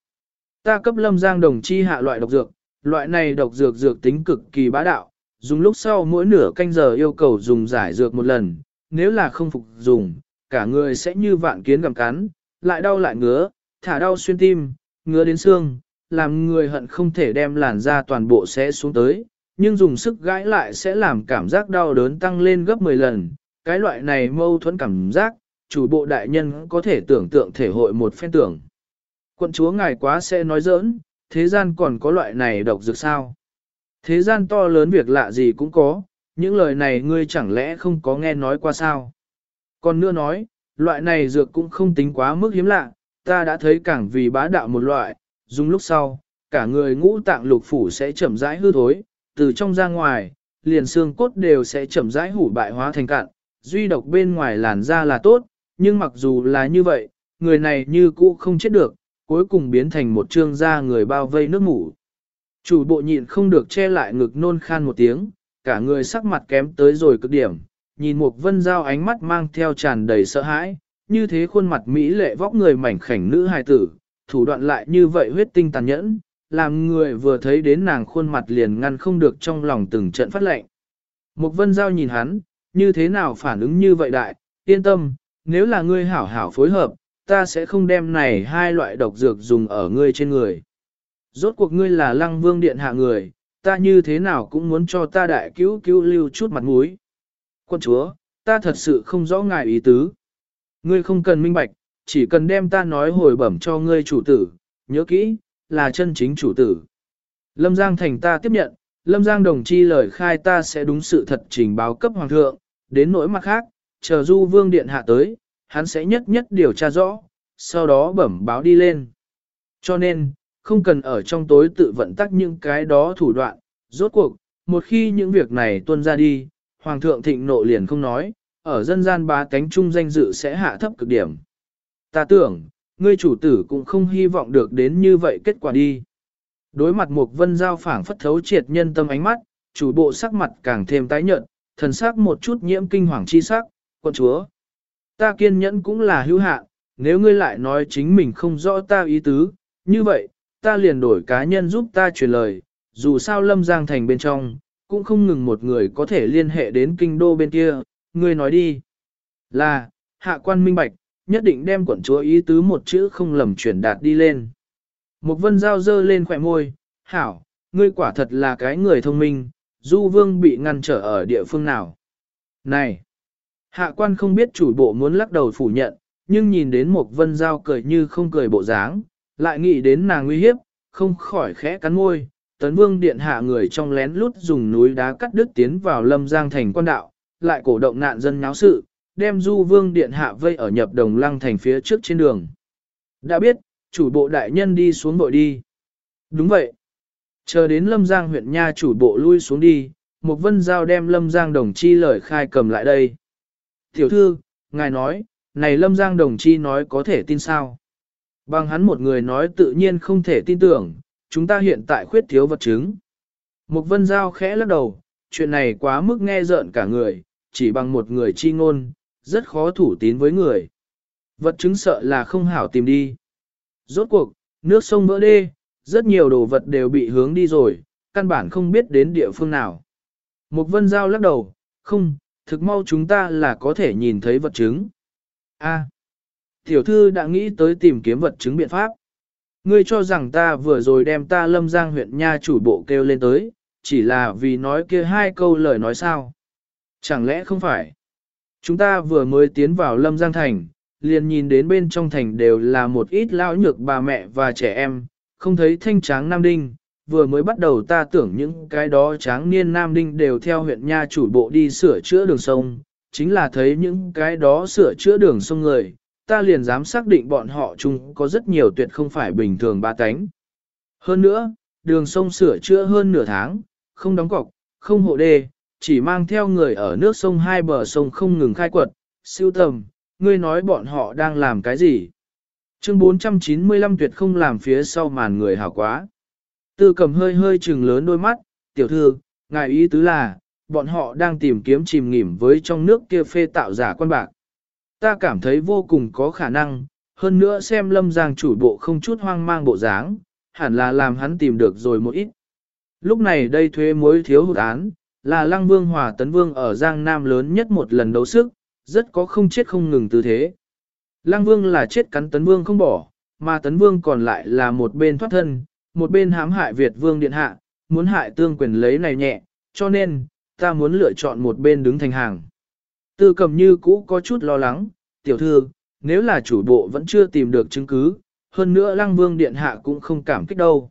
Ta cấp Lâm Giang đồng chi hạ loại độc dược, loại này độc dược dược tính cực kỳ bá đạo, dùng lúc sau mỗi nửa canh giờ yêu cầu dùng giải dược một lần, nếu là không phục dùng, cả người sẽ như vạn kiến gặm cắn, lại đau lại ngứa, thả đau xuyên tim, ngứa đến xương, làm người hận không thể đem làn da toàn bộ sẽ xuống tới, nhưng dùng sức gãi lại sẽ làm cảm giác đau đớn tăng lên gấp 10 lần. Cái loại này mâu thuẫn cảm giác, chủ bộ đại nhân có thể tưởng tượng thể hội một phen tưởng. Quận chúa ngài quá sẽ nói giỡn, thế gian còn có loại này độc dược sao? Thế gian to lớn việc lạ gì cũng có, những lời này ngươi chẳng lẽ không có nghe nói qua sao? Còn nữa nói, loại này dược cũng không tính quá mức hiếm lạ, ta đã thấy cảng vì bá đạo một loại, dùng lúc sau, cả người ngũ tạng lục phủ sẽ chậm rãi hư thối, từ trong ra ngoài, liền xương cốt đều sẽ chậm rãi hủ bại hóa thành cạn, duy độc bên ngoài làn da là tốt, nhưng mặc dù là như vậy, người này như cũ không chết được, cuối cùng biến thành một trương da người bao vây nước mủ. Chủ bộ nhịn không được che lại ngực nôn khan một tiếng, cả người sắc mặt kém tới rồi cực điểm, nhìn một vân dao ánh mắt mang theo tràn đầy sợ hãi, như thế khuôn mặt mỹ lệ vóc người mảnh khảnh nữ hài tử, thủ đoạn lại như vậy huyết tinh tàn nhẫn, làm người vừa thấy đến nàng khuôn mặt liền ngăn không được trong lòng từng trận phát lệnh. Một vân giao nhìn hắn, như thế nào phản ứng như vậy đại, yên tâm, nếu là ngươi hảo hảo phối hợp, ta sẽ không đem này hai loại độc dược dùng ở ngươi trên người. Rốt cuộc ngươi là lăng vương điện hạ người, ta như thế nào cũng muốn cho ta đại cứu cứu lưu chút mặt mũi. Quân chúa, ta thật sự không rõ ngài ý tứ. Ngươi không cần minh bạch, chỉ cần đem ta nói hồi bẩm cho ngươi chủ tử, nhớ kỹ, là chân chính chủ tử. Lâm Giang thành ta tiếp nhận, Lâm Giang đồng chi lời khai ta sẽ đúng sự thật trình báo cấp hoàng thượng, đến nỗi mặt khác, chờ du vương điện hạ tới, hắn sẽ nhất nhất điều tra rõ, sau đó bẩm báo đi lên. Cho nên, không cần ở trong tối tự vận tắc những cái đó thủ đoạn, rốt cuộc, một khi những việc này tuân ra đi, hoàng thượng thịnh nộ liền không nói, ở dân gian bá cánh trung danh dự sẽ hạ thấp cực điểm. Ta tưởng, ngươi chủ tử cũng không hy vọng được đến như vậy kết quả đi. Đối mặt một vân giao phảng phất thấu triệt nhân tâm ánh mắt, chủ bộ sắc mặt càng thêm tái nhợt, thần sắc một chút nhiễm kinh hoàng chi sắc, quân chúa. Ta kiên nhẫn cũng là hữu hạn, nếu ngươi lại nói chính mình không rõ ta ý tứ, như vậy, ta liền đổi cá nhân giúp ta truyền lời, dù sao lâm giang thành bên trong, cũng không ngừng một người có thể liên hệ đến kinh đô bên kia, ngươi nói đi. Là, hạ quan minh bạch, nhất định đem quận chúa ý tứ một chữ không lầm chuyển đạt đi lên. Một vân giao dơ lên khỏe môi, hảo, ngươi quả thật là cái người thông minh, du vương bị ngăn trở ở địa phương nào. Này, hạ quan không biết chủ bộ muốn lắc đầu phủ nhận, nhưng nhìn đến một vân giao cười như không cười bộ dáng, lại nghĩ đến nàng nguy hiếp, không khỏi khẽ cắn môi. Tấn vương điện hạ người trong lén lút dùng núi đá cắt đứt tiến vào lâm giang thành quan đạo, lại cổ động nạn dân nháo sự, đem du vương điện hạ vây ở nhập đồng lăng thành phía trước trên đường. Đã biết, chủ bộ đại nhân đi xuống bội đi. Đúng vậy. Chờ đến Lâm Giang huyện nha chủ bộ lui xuống đi, một vân giao đem Lâm Giang đồng chi lời khai cầm lại đây. Tiểu thư, ngài nói, này Lâm Giang đồng chi nói có thể tin sao? Bằng hắn một người nói tự nhiên không thể tin tưởng, chúng ta hiện tại khuyết thiếu vật chứng. mục vân giao khẽ lắc đầu, chuyện này quá mức nghe rợn cả người, chỉ bằng một người chi ngôn, rất khó thủ tín với người. Vật chứng sợ là không hảo tìm đi. Rốt cuộc, nước sông vỡ đê, rất nhiều đồ vật đều bị hướng đi rồi, căn bản không biết đến địa phương nào. mục vân giao lắc đầu, không, thực mau chúng ta là có thể nhìn thấy vật chứng. A. tiểu thư đã nghĩ tới tìm kiếm vật chứng biện pháp. Ngươi cho rằng ta vừa rồi đem ta lâm giang huyện nha chủ bộ kêu lên tới, chỉ là vì nói kia hai câu lời nói sao. Chẳng lẽ không phải? Chúng ta vừa mới tiến vào lâm giang thành, liền nhìn đến bên trong thành đều là một ít lão nhược bà mẹ và trẻ em, không thấy thanh tráng nam đinh. Vừa mới bắt đầu ta tưởng những cái đó tráng niên nam đinh đều theo huyện nha chủ bộ đi sửa chữa đường sông, chính là thấy những cái đó sửa chữa đường sông người, ta liền dám xác định bọn họ chung có rất nhiều tuyệt không phải bình thường ba cánh. Hơn nữa, đường sông sửa chữa hơn nửa tháng, không đóng cọc, không hộ đê, chỉ mang theo người ở nước sông hai bờ sông không ngừng khai quật, siêu tầm, ngươi nói bọn họ đang làm cái gì? Chương 495 tuyệt không làm phía sau màn người hảo quá. Tư cầm hơi hơi trừng lớn đôi mắt, tiểu thư, ngài ý tứ là, bọn họ đang tìm kiếm chìm nghỉm với trong nước kia phê tạo giả quan bạc. Ta cảm thấy vô cùng có khả năng, hơn nữa xem lâm giang chủ bộ không chút hoang mang bộ dáng, hẳn là làm hắn tìm được rồi một ít. Lúc này đây thuế mối thiếu hụt án, là lăng vương hòa tấn vương ở Giang Nam lớn nhất một lần đấu sức, rất có không chết không ngừng tư thế. Lăng vương là chết cắn tấn vương không bỏ, mà tấn vương còn lại là một bên thoát thân, một bên hãm hại Việt vương điện hạ, muốn hại tương quyền lấy này nhẹ, cho nên, ta muốn lựa chọn một bên đứng thành hàng. Tư cầm như cũ có chút lo lắng, tiểu thư, nếu là chủ bộ vẫn chưa tìm được chứng cứ, hơn nữa lăng vương điện hạ cũng không cảm kích đâu.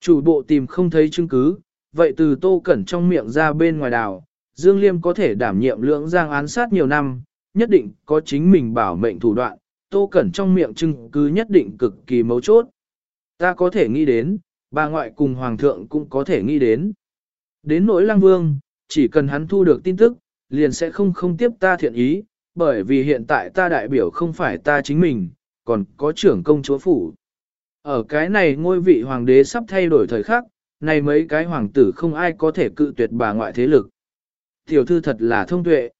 Chủ bộ tìm không thấy chứng cứ, vậy từ tô cẩn trong miệng ra bên ngoài đảo, Dương Liêm có thể đảm nhiệm lưỡng giang án sát nhiều năm, nhất định có chính mình bảo mệnh thủ đoạn, tô cẩn trong miệng chứng cứ nhất định cực kỳ mấu chốt. Ta có thể nghĩ đến, bà ngoại cùng hoàng thượng cũng có thể nghĩ đến. Đến nỗi lang vương, chỉ cần hắn thu được tin tức, liền sẽ không không tiếp ta thiện ý, bởi vì hiện tại ta đại biểu không phải ta chính mình, còn có trưởng công chúa phủ. Ở cái này ngôi vị hoàng đế sắp thay đổi thời khắc, này mấy cái hoàng tử không ai có thể cự tuyệt bà ngoại thế lực. Tiểu thư thật là thông tuệ.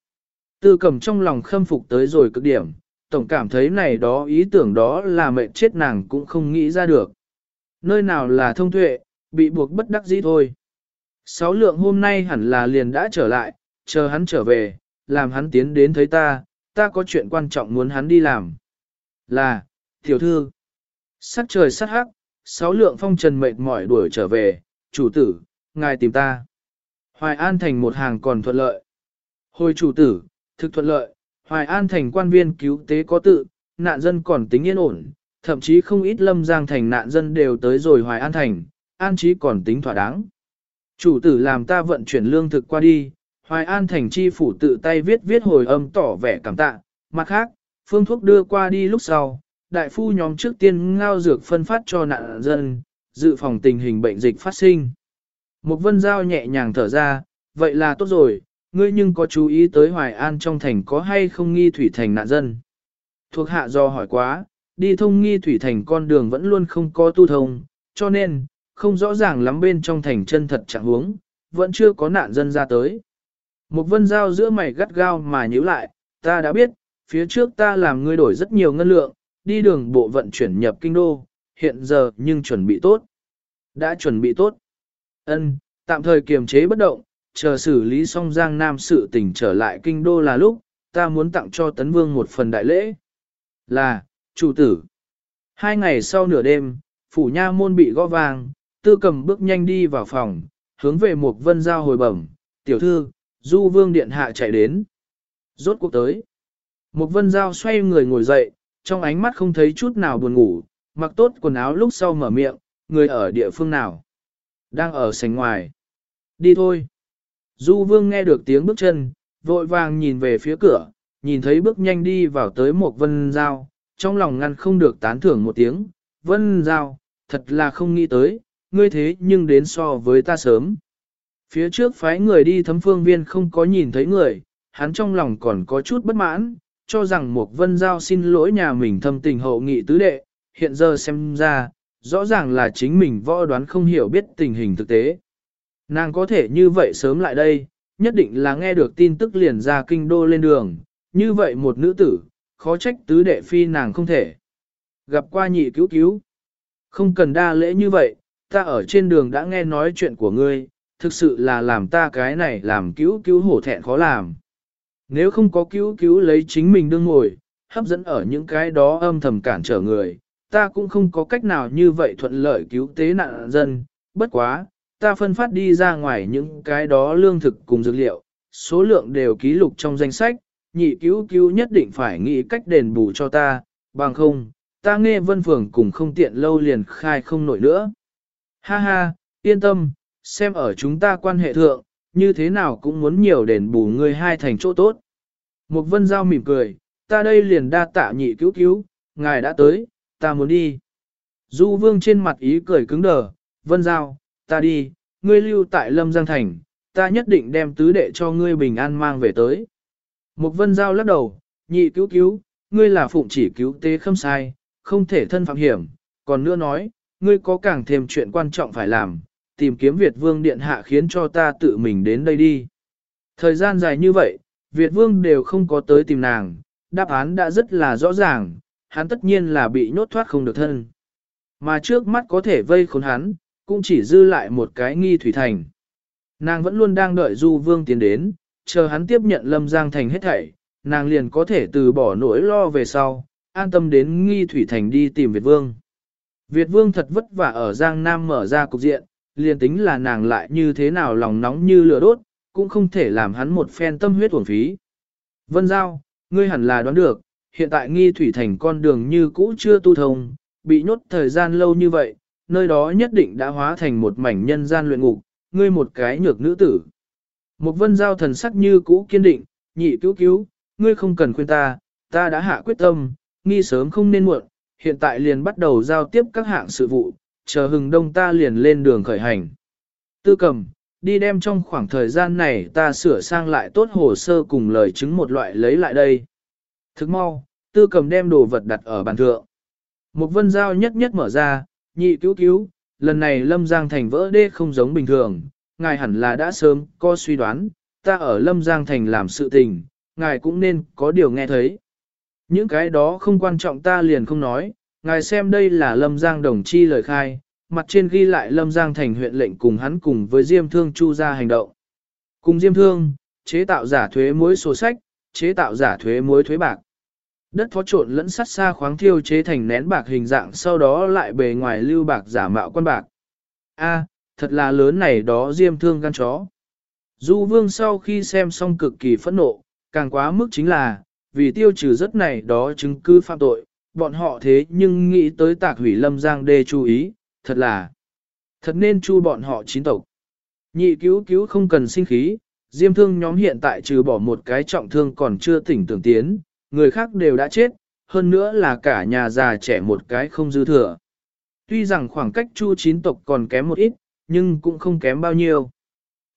Tư cầm trong lòng khâm phục tới rồi cực điểm, tổng cảm thấy này đó ý tưởng đó là mệnh chết nàng cũng không nghĩ ra được. Nơi nào là thông tuệ, bị buộc bất đắc dĩ thôi. Sáu lượng hôm nay hẳn là liền đã trở lại, chờ hắn trở về, làm hắn tiến đến thấy ta, ta có chuyện quan trọng muốn hắn đi làm. Là, tiểu thư, sắc trời sắc hắc, sáu lượng phong trần mệt mỏi đuổi trở về, chủ tử, ngài tìm ta. Hoài An thành một hàng còn thuận lợi. Hồi chủ tử, thực thuận lợi, Hoài An thành quan viên cứu tế có tự, nạn dân còn tính yên ổn, thậm chí không ít lâm giang thành nạn dân đều tới rồi Hoài An thành, an trí còn tính thỏa đáng. Chủ tử làm ta vận chuyển lương thực qua đi, Hoài An thành chi phủ tự tay viết viết hồi âm tỏ vẻ cảm tạ, mặt khác, phương thuốc đưa qua đi lúc sau, đại phu nhóm trước tiên ngao dược phân phát cho nạn dân, dự phòng tình hình bệnh dịch phát sinh. Một vân giao nhẹ nhàng thở ra, vậy là tốt rồi, ngươi nhưng có chú ý tới Hoài An trong thành có hay không nghi thủy thành nạn dân. Thuộc hạ do hỏi quá, đi thông nghi thủy thành con đường vẫn luôn không có tu thông, cho nên, không rõ ràng lắm bên trong thành chân thật trạng huống, vẫn chưa có nạn dân ra tới. Một vân giao giữa mày gắt gao mà nhíu lại, ta đã biết, phía trước ta làm ngươi đổi rất nhiều ngân lượng, đi đường bộ vận chuyển nhập kinh đô, hiện giờ nhưng chuẩn bị tốt. Đã chuẩn bị tốt. Ân, tạm thời kiềm chế bất động, chờ xử lý xong Giang Nam sự tình trở lại kinh đô là lúc, ta muốn tặng cho Tấn Vương một phần đại lễ. Là, chủ tử. Hai ngày sau nửa đêm, phủ nha môn bị gõ vang tư cầm bước nhanh đi vào phòng, hướng về một vân giao hồi bẩm, tiểu thư, du vương điện hạ chạy đến. Rốt cuộc tới. Một vân giao xoay người ngồi dậy, trong ánh mắt không thấy chút nào buồn ngủ, mặc tốt quần áo lúc sau mở miệng, người ở địa phương nào? Đang ở sành ngoài. Đi thôi. Du vương nghe được tiếng bước chân, vội vàng nhìn về phía cửa, nhìn thấy bước nhanh đi vào tới một vân giao, trong lòng ngăn không được tán thưởng một tiếng, vân giao, thật là không nghĩ tới, ngươi thế nhưng đến so với ta sớm. Phía trước phái người đi thấm phương viên không có nhìn thấy người, hắn trong lòng còn có chút bất mãn, cho rằng một vân giao xin lỗi nhà mình thâm tình hậu nghị tứ đệ, hiện giờ xem ra, rõ ràng là chính mình võ đoán không hiểu biết tình hình thực tế. Nàng có thể như vậy sớm lại đây, nhất định là nghe được tin tức liền ra kinh đô lên đường, như vậy một nữ tử, khó trách tứ đệ phi nàng không thể. Gặp qua nhị cứu cứu. Không cần đa lễ như vậy, ta ở trên đường đã nghe nói chuyện của ngươi, thực sự là làm ta cái này làm cứu cứu hổ thẹn khó làm. Nếu không có cứu cứu lấy chính mình đương ngồi, hấp dẫn ở những cái đó âm thầm cản trở người, ta cũng không có cách nào như vậy thuận lợi cứu tế nạn dân, bất quá, ta phân phát đi ra ngoài những cái đó lương thực cùng dược liệu, số lượng đều ký lục trong danh sách, nhị cứu cứu nhất định phải nghĩ cách đền bù cho ta, bằng không, ta nghe vân phường cùng không tiện lâu liền khai không nổi nữa. Ha ha, yên tâm, xem ở chúng ta quan hệ thượng, như thế nào cũng muốn nhiều đền bù người hai thành chỗ tốt. Một vân giao mỉm cười, ta đây liền đa tạ nhị cứu cứu, ngài đã tới, ta muốn đi. Du vương trên mặt ý cười cứng đờ, vân giao, ta đi, ngươi lưu tại Lâm Giang Thành, ta nhất định đem tứ đệ cho ngươi bình an mang về tới. Mục vân giao lắc đầu, nhị cứu cứu, ngươi là phụng chỉ cứu tế không sai, không thể thân phạm hiểm, còn nữa nói, ngươi có càng thêm chuyện quan trọng phải làm, tìm kiếm Việt Vương Điện Hạ khiến cho ta tự mình đến đây đi. Thời gian dài như vậy, Việt Vương đều không có tới tìm nàng, đáp án đã rất là rõ ràng, hắn tất nhiên là bị nhốt thoát không được thân. Mà trước mắt có thể vây khốn hắn, cũng chỉ dư lại một cái nghi thủy thành. Nàng vẫn luôn đang đợi Du Vương tiến đến, chờ hắn tiếp nhận Lâm Giang Thành hết thảy, nàng liền có thể từ bỏ nỗi lo về sau, an tâm đến nghi thủy thành đi tìm Việt Vương. Việt Vương thật vất vả ở Giang Nam mở ra cục diện, liền tính là nàng lại như thế nào lòng nóng như lửa đốt, cũng không thể làm hắn một phen tâm huyết uổng phí. Vân Giao, ngươi hẳn là đoán được, hiện tại nghi thủy thành con đường như cũ chưa tu thông, bị nhốt thời gian lâu như vậy, nơi đó nhất định đã hóa thành một mảnh nhân gian luyện ngục, ngươi một cái nhược nữ tử. Một vân giao thần sắc như cũ kiên định, nhị cứu cứu, ngươi không cần khuyên ta, ta đã hạ quyết tâm, nghi sớm không nên muộn, hiện tại liền bắt đầu giao tiếp các hạng sự vụ, chờ hừng đông ta liền lên đường khởi hành. Tư cầm, đi đem trong khoảng thời gian này ta sửa sang lại tốt hồ sơ cùng lời chứng một loại lấy lại đây. Thức mau, tư cầm đem đồ vật đặt ở bàn thượng. Một vân giao nhất nhất mở ra, nhị cứu cứu, lần này Lâm Giang Thành vỡ đê không giống bình thường, ngài hẳn là đã sớm có suy đoán, ta ở Lâm Giang Thành làm sự tình, ngài cũng nên có điều nghe thấy. Những cái đó không quan trọng ta liền không nói, ngài xem đây là Lâm Giang đồng chi lời khai, mặt trên ghi lại Lâm Giang Thành huyện lệnh cùng hắn cùng với Diêm Thương Chu ra hành động. Cùng Diêm Thương, chế tạo giả thuế muối sổ sách, chế tạo giả thuế muối thuế bạc. Đất phó trộn lẫn sắt xa khoáng thiêu chế thành nén bạc hình dạng sau đó lại bề ngoài lưu bạc giả mạo quan bạc. A, thật là lớn này đó diêm thương gan chó. Du vương sau khi xem xong cực kỳ phẫn nộ, càng quá mức chính là, vì tiêu trừ rất này đó chứng cứ phạm tội, bọn họ thế nhưng nghĩ tới tạc hủy lâm giang đê chú ý, thật là, thật nên chu bọn họ chín tộc. Nhị cứu cứu không cần sinh khí, diêm thương nhóm hiện tại trừ bỏ một cái trọng thương còn chưa tỉnh tưởng tiến, người khác đều đã chết, hơn nữa là cả nhà già trẻ một cái không dư thừa. Tuy rằng khoảng cách chu chín tộc còn kém một ít, nhưng cũng không kém bao nhiêu.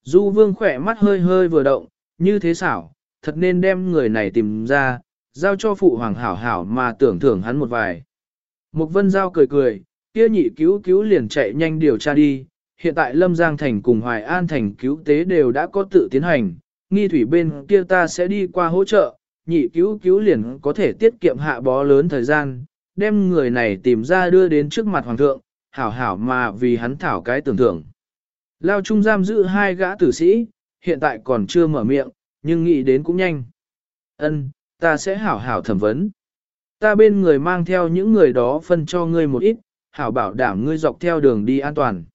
Du vương khỏe mắt hơi hơi vừa động, như thế xảo, thật nên đem người này tìm ra, giao cho phụ hoàng hảo hảo mà tưởng thưởng hắn một vài. Mục vân giao cười cười, kia nhị cứu cứu liền chạy nhanh điều tra đi, hiện tại Lâm Giang Thành cùng Hoài An Thành cứu tế đều đã có tự tiến hành, nghi thủy bên kia ta sẽ đi qua hỗ trợ, nhị cứu cứu liền có thể tiết kiệm hạ bó lớn thời gian, đem người này tìm ra đưa đến trước mặt hoàng thượng, hảo hảo mà vì hắn thảo cái tưởng thưởng. Lao trung giam giữ hai gã tử sĩ, hiện tại còn chưa mở miệng, nhưng nghĩ đến cũng nhanh. Ân, ta sẽ hảo hảo thẩm vấn. Ta bên người mang theo những người đó phân cho ngươi một ít, hảo bảo đảm ngươi dọc theo đường đi an toàn.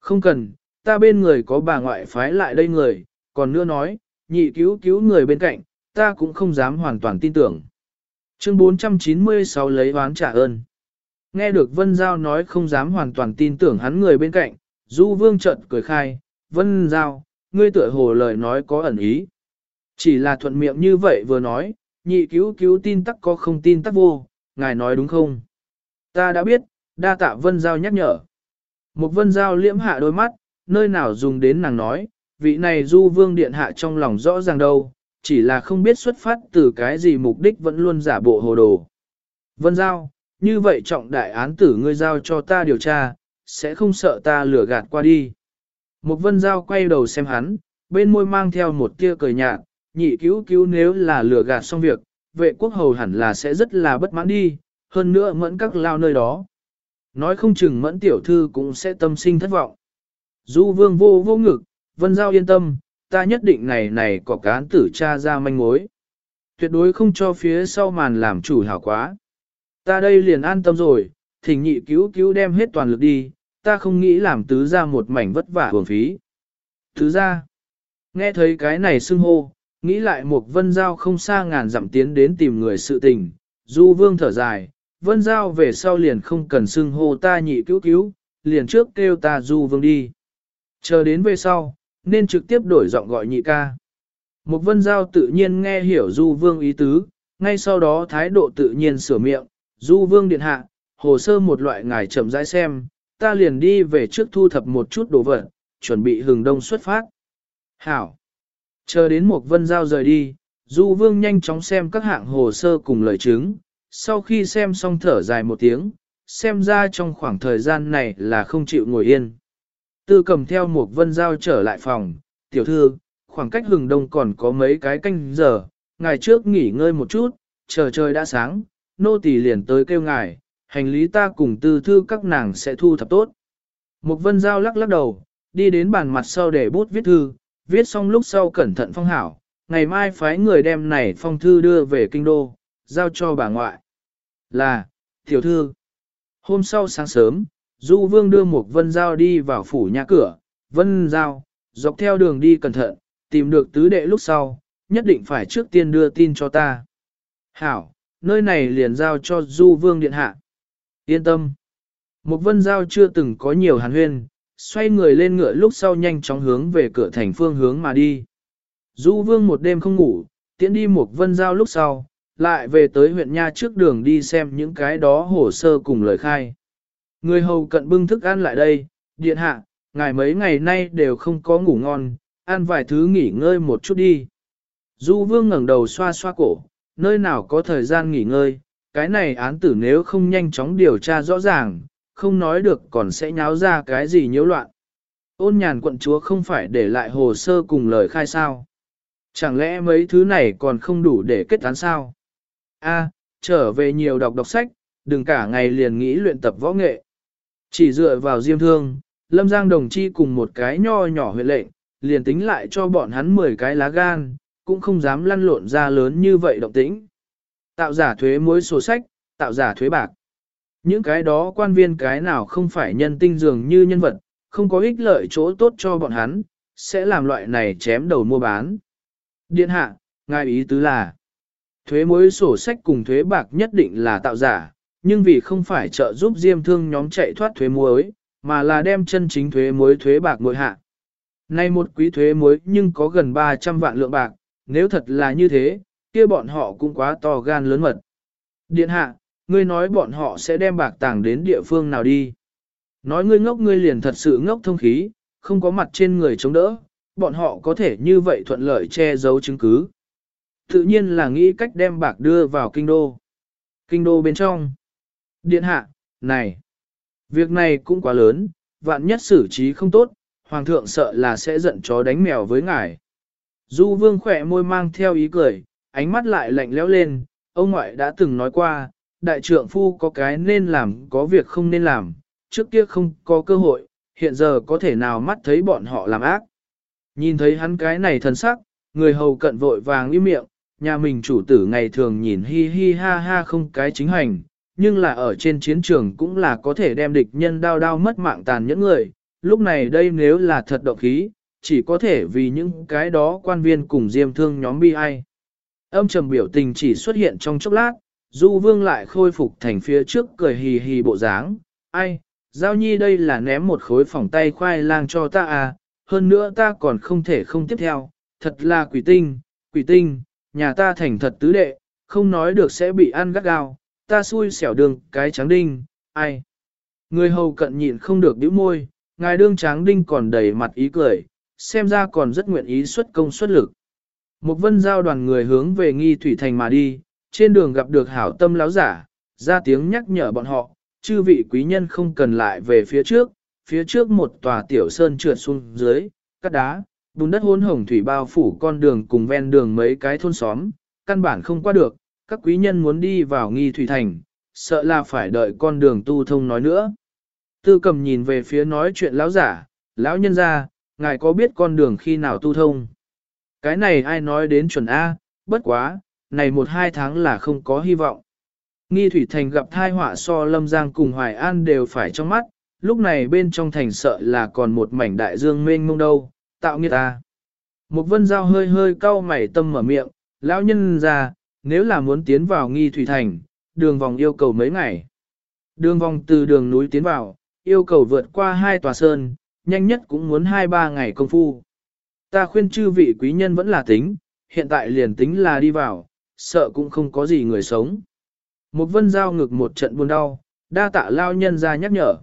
Không cần, ta bên người có bà ngoại phái lại đây người, còn nữa nói, nhị cứu cứu người bên cạnh, ta cũng không dám hoàn toàn tin tưởng. Chương 496 lấy oán trả ơn. Nghe được Vân Giao nói không dám hoàn toàn tin tưởng hắn người bên cạnh, Du Vương chợt cười khai, Vân Giao, ngươi tựa hồ lời nói có ẩn ý. Chỉ là thuận miệng như vậy vừa nói, nhị cứu cứu tin tắc có không tin tắc vô, ngài nói đúng không? Ta đã biết, đa tạ vân giao nhắc nhở. Một vân giao liễm hạ đôi mắt, nơi nào dùng đến nàng nói, vị này du vương điện hạ trong lòng rõ ràng đâu, chỉ là không biết xuất phát từ cái gì mục đích vẫn luôn giả bộ hồ đồ. Vân giao, như vậy trọng đại án tử ngươi giao cho ta điều tra, sẽ không sợ ta lừa gạt qua đi. Một vân giao quay đầu xem hắn, bên môi mang theo một tia cười nhạt, nhị cứu cứu nếu là lừa gạt xong việc, vệ quốc hầu hẳn là sẽ rất là bất mãn đi, hơn nữa mẫn các lao nơi đó. Nói không chừng mẫn tiểu thư cũng sẽ tâm sinh thất vọng. Du vương vô vô ngực, vân giao yên tâm, ta nhất định này này có cán tử cha ra manh mối. Tuyệt đối không cho phía sau màn làm chủ hảo quá. Ta đây liền an tâm rồi, thỉnh nhị cứu cứu đem hết toàn lực đi, ta không nghĩ làm tứ ra một mảnh vất vả hưởng phí. Tứ ra, nghe thấy cái này xưng hô, nghĩ lại một vân giao không xa ngàn dặm tiến đến tìm người sự tình, du vương thở dài, vân giao về sau liền không cần xưng hô ta nhị cứu cứu, liền trước kêu ta du vương đi. Chờ đến về sau, nên trực tiếp đổi giọng gọi nhị ca. Một vân giao tự nhiên nghe hiểu du vương ý tứ, ngay sau đó thái độ tự nhiên sửa miệng, du vương điện hạ, hồ sơ một loại ngài chậm rãi xem, ta liền đi về trước thu thập một chút đồ vật, chuẩn bị hừng đông xuất phát. Hảo! Chờ đến một vân giao rời đi, du vương nhanh chóng xem các hạng hồ sơ cùng lời chứng, sau khi xem xong thở dài một tiếng, xem ra trong khoảng thời gian này là không chịu ngồi yên. Tư cầm theo một vân giao trở lại phòng, tiểu thư, khoảng cách hừng đông còn có mấy cái canh giờ, ngày trước nghỉ ngơi một chút, chờ trời đã sáng, nô tỳ liền tới kêu ngài, hành lý ta cùng tư thư các nàng sẽ thu thập tốt. Mục vân giao lắc lắc đầu, đi đến bàn mặt sau để bút viết thư, viết xong lúc sau cẩn thận phong hảo, ngày mai phái người đem này phong thư đưa về kinh đô, giao cho bà ngoại. Là, tiểu thư. Hôm sau sáng sớm, Du Vương đưa Mục Vân Giao đi vào phủ nhà cửa, Vân Giao, dọc theo đường đi cẩn thận, tìm được tứ đệ lúc sau, nhất định phải trước tiên đưa tin cho ta. Hảo, nơi này liền giao cho Du Vương Điện Hạ. Yên tâm. Một Vân Giao chưa từng có nhiều hàn huyên, xoay người lên ngựa lúc sau nhanh chóng hướng về cửa thành phương hướng mà đi. Du Vương một đêm không ngủ, tiễn đi một Vân Giao lúc sau, lại về tới huyện Nha trước đường đi xem những cái đó hồ sơ cùng lời khai. Người hầu cận bưng thức ăn lại đây, điện hạ, ngài mấy ngày nay đều không có ngủ ngon, ăn vài thứ nghỉ ngơi một chút đi. Du vương ngẩng đầu xoa xoa cổ, nơi nào có thời gian nghỉ ngơi, cái này án tử nếu không nhanh chóng điều tra rõ ràng, không nói được còn sẽ nháo ra cái gì nhiễu loạn. Ôn nhàn quận chúa không phải để lại hồ sơ cùng lời khai sao. Chẳng lẽ mấy thứ này còn không đủ để kết án sao? A, trở về nhiều đọc đọc sách, đừng cả ngày liền nghĩ luyện tập võ nghệ. Chỉ dựa vào diêm thương, Lâm Giang đồng chi cùng một cái nho nhỏ huyện lệnh, liền tính lại cho bọn hắn 10 cái lá gan, cũng không dám lăn lộn ra lớn như vậy động tĩnh. Tạo giả thuế muối sổ sách, tạo giả thuế bạc. Những cái đó quan viên cái nào không phải nhân tinh dường như nhân vật, không có ích lợi chỗ tốt cho bọn hắn, sẽ làm loại này chém đầu mua bán. Điện hạ, ngài ý tứ là, thuế muối sổ sách cùng thuế bạc nhất định là tạo giả, nhưng vì không phải trợ giúp diêm thương nhóm chạy thoát thuế muối, mà là đem chân chính thuế muối thuế bạc mỗi hạ. Nay một quý thuế muối nhưng có gần 300 vạn lượng bạc, nếu thật là như thế, kia bọn họ cũng quá to gan lớn mật. Điện hạ, ngươi nói bọn họ sẽ đem bạc tàng đến địa phương nào đi. Nói ngươi ngốc ngươi liền thật sự ngốc thông khí, không có mặt trên người chống đỡ, bọn họ có thể như vậy thuận lợi che giấu chứng cứ. Tự nhiên là nghĩ cách đem bạc đưa vào kinh đô. Kinh đô bên trong. Điện hạ, này, việc này cũng quá lớn, vạn nhất xử trí không tốt, hoàng thượng sợ là sẽ giận chó đánh mèo với ngài. Du vương khỏe môi mang theo ý cười, ánh mắt lại lạnh lẽo lên, ông ngoại đã từng nói qua, đại trượng phu có cái nên làm có việc không nên làm, trước kia không có cơ hội, hiện giờ có thể nào mắt thấy bọn họ làm ác. Nhìn thấy hắn cái này thần sắc, người hầu cận vội vàng im miệng, nhà mình chủ tử ngày thường nhìn hi hi ha ha không cái chính hành, nhưng là ở trên chiến trường cũng là có thể đem địch nhân đao đao mất mạng tàn những người. Lúc này đây nếu là thật động khí, chỉ có thể vì những cái đó quan viên cùng diêm thương nhóm bi ai. Âm trầm biểu tình chỉ xuất hiện trong chốc lát, Du Vương lại khôi phục thành phía trước cười hì hì bộ dáng. Ai, Giao Nhi đây là ném một khối phòng tay khoai lang cho ta à, hơn nữa ta còn không thể không tiếp theo, thật là quỷ tinh, quỷ tinh, nhà ta thành thật tứ đệ, không nói được sẽ bị ăn gắt gao, ta xui xẻo đường cái trắng đinh, ai. Người hầu cận nhịn không được đĩu môi, ngài đương tráng đinh còn đầy mặt ý cười, xem ra còn rất nguyện ý xuất công xuất lực. Một vân giao đoàn người hướng về nghi thủy thành mà đi, trên đường gặp được hảo tâm láo giả, ra tiếng nhắc nhở bọn họ, chư vị quý nhân không cần lại về phía trước, phía trước một tòa tiểu sơn trượt xuống dưới, cắt đá, bùn đất hôn hồng thủy bao phủ con đường cùng ven đường mấy cái thôn xóm, căn bản không qua được, các quý nhân muốn đi vào nghi thủy thành, sợ là phải đợi con đường tu thông nói nữa. Tư cầm nhìn về phía nói chuyện lão giả, lão nhân ra, ngài có biết con đường khi nào tu thông? Cái này ai nói đến chuẩn A, bất quá, này một hai tháng là không có hy vọng. Nghi Thủy Thành gặp thai họa so Lâm Giang cùng Hoài An đều phải trong mắt, lúc này bên trong thành sợ là còn một mảnh đại dương mênh mông đâu, tạo nghiệt ta. Một vân giao hơi hơi cau mày tâm mở miệng, lão nhân ra, nếu là muốn tiến vào Nghi Thủy Thành, đường vòng yêu cầu mấy ngày. Đường vòng từ đường núi tiến vào, yêu cầu vượt qua hai tòa sơn, nhanh nhất cũng muốn hai ba ngày công phu. Ta khuyên chư vị quý nhân vẫn là tính, hiện tại liền tính là đi vào, sợ cũng không có gì người sống. Một vân giao ngực một trận buồn đau, đa tạ lao nhân ra nhắc nhở.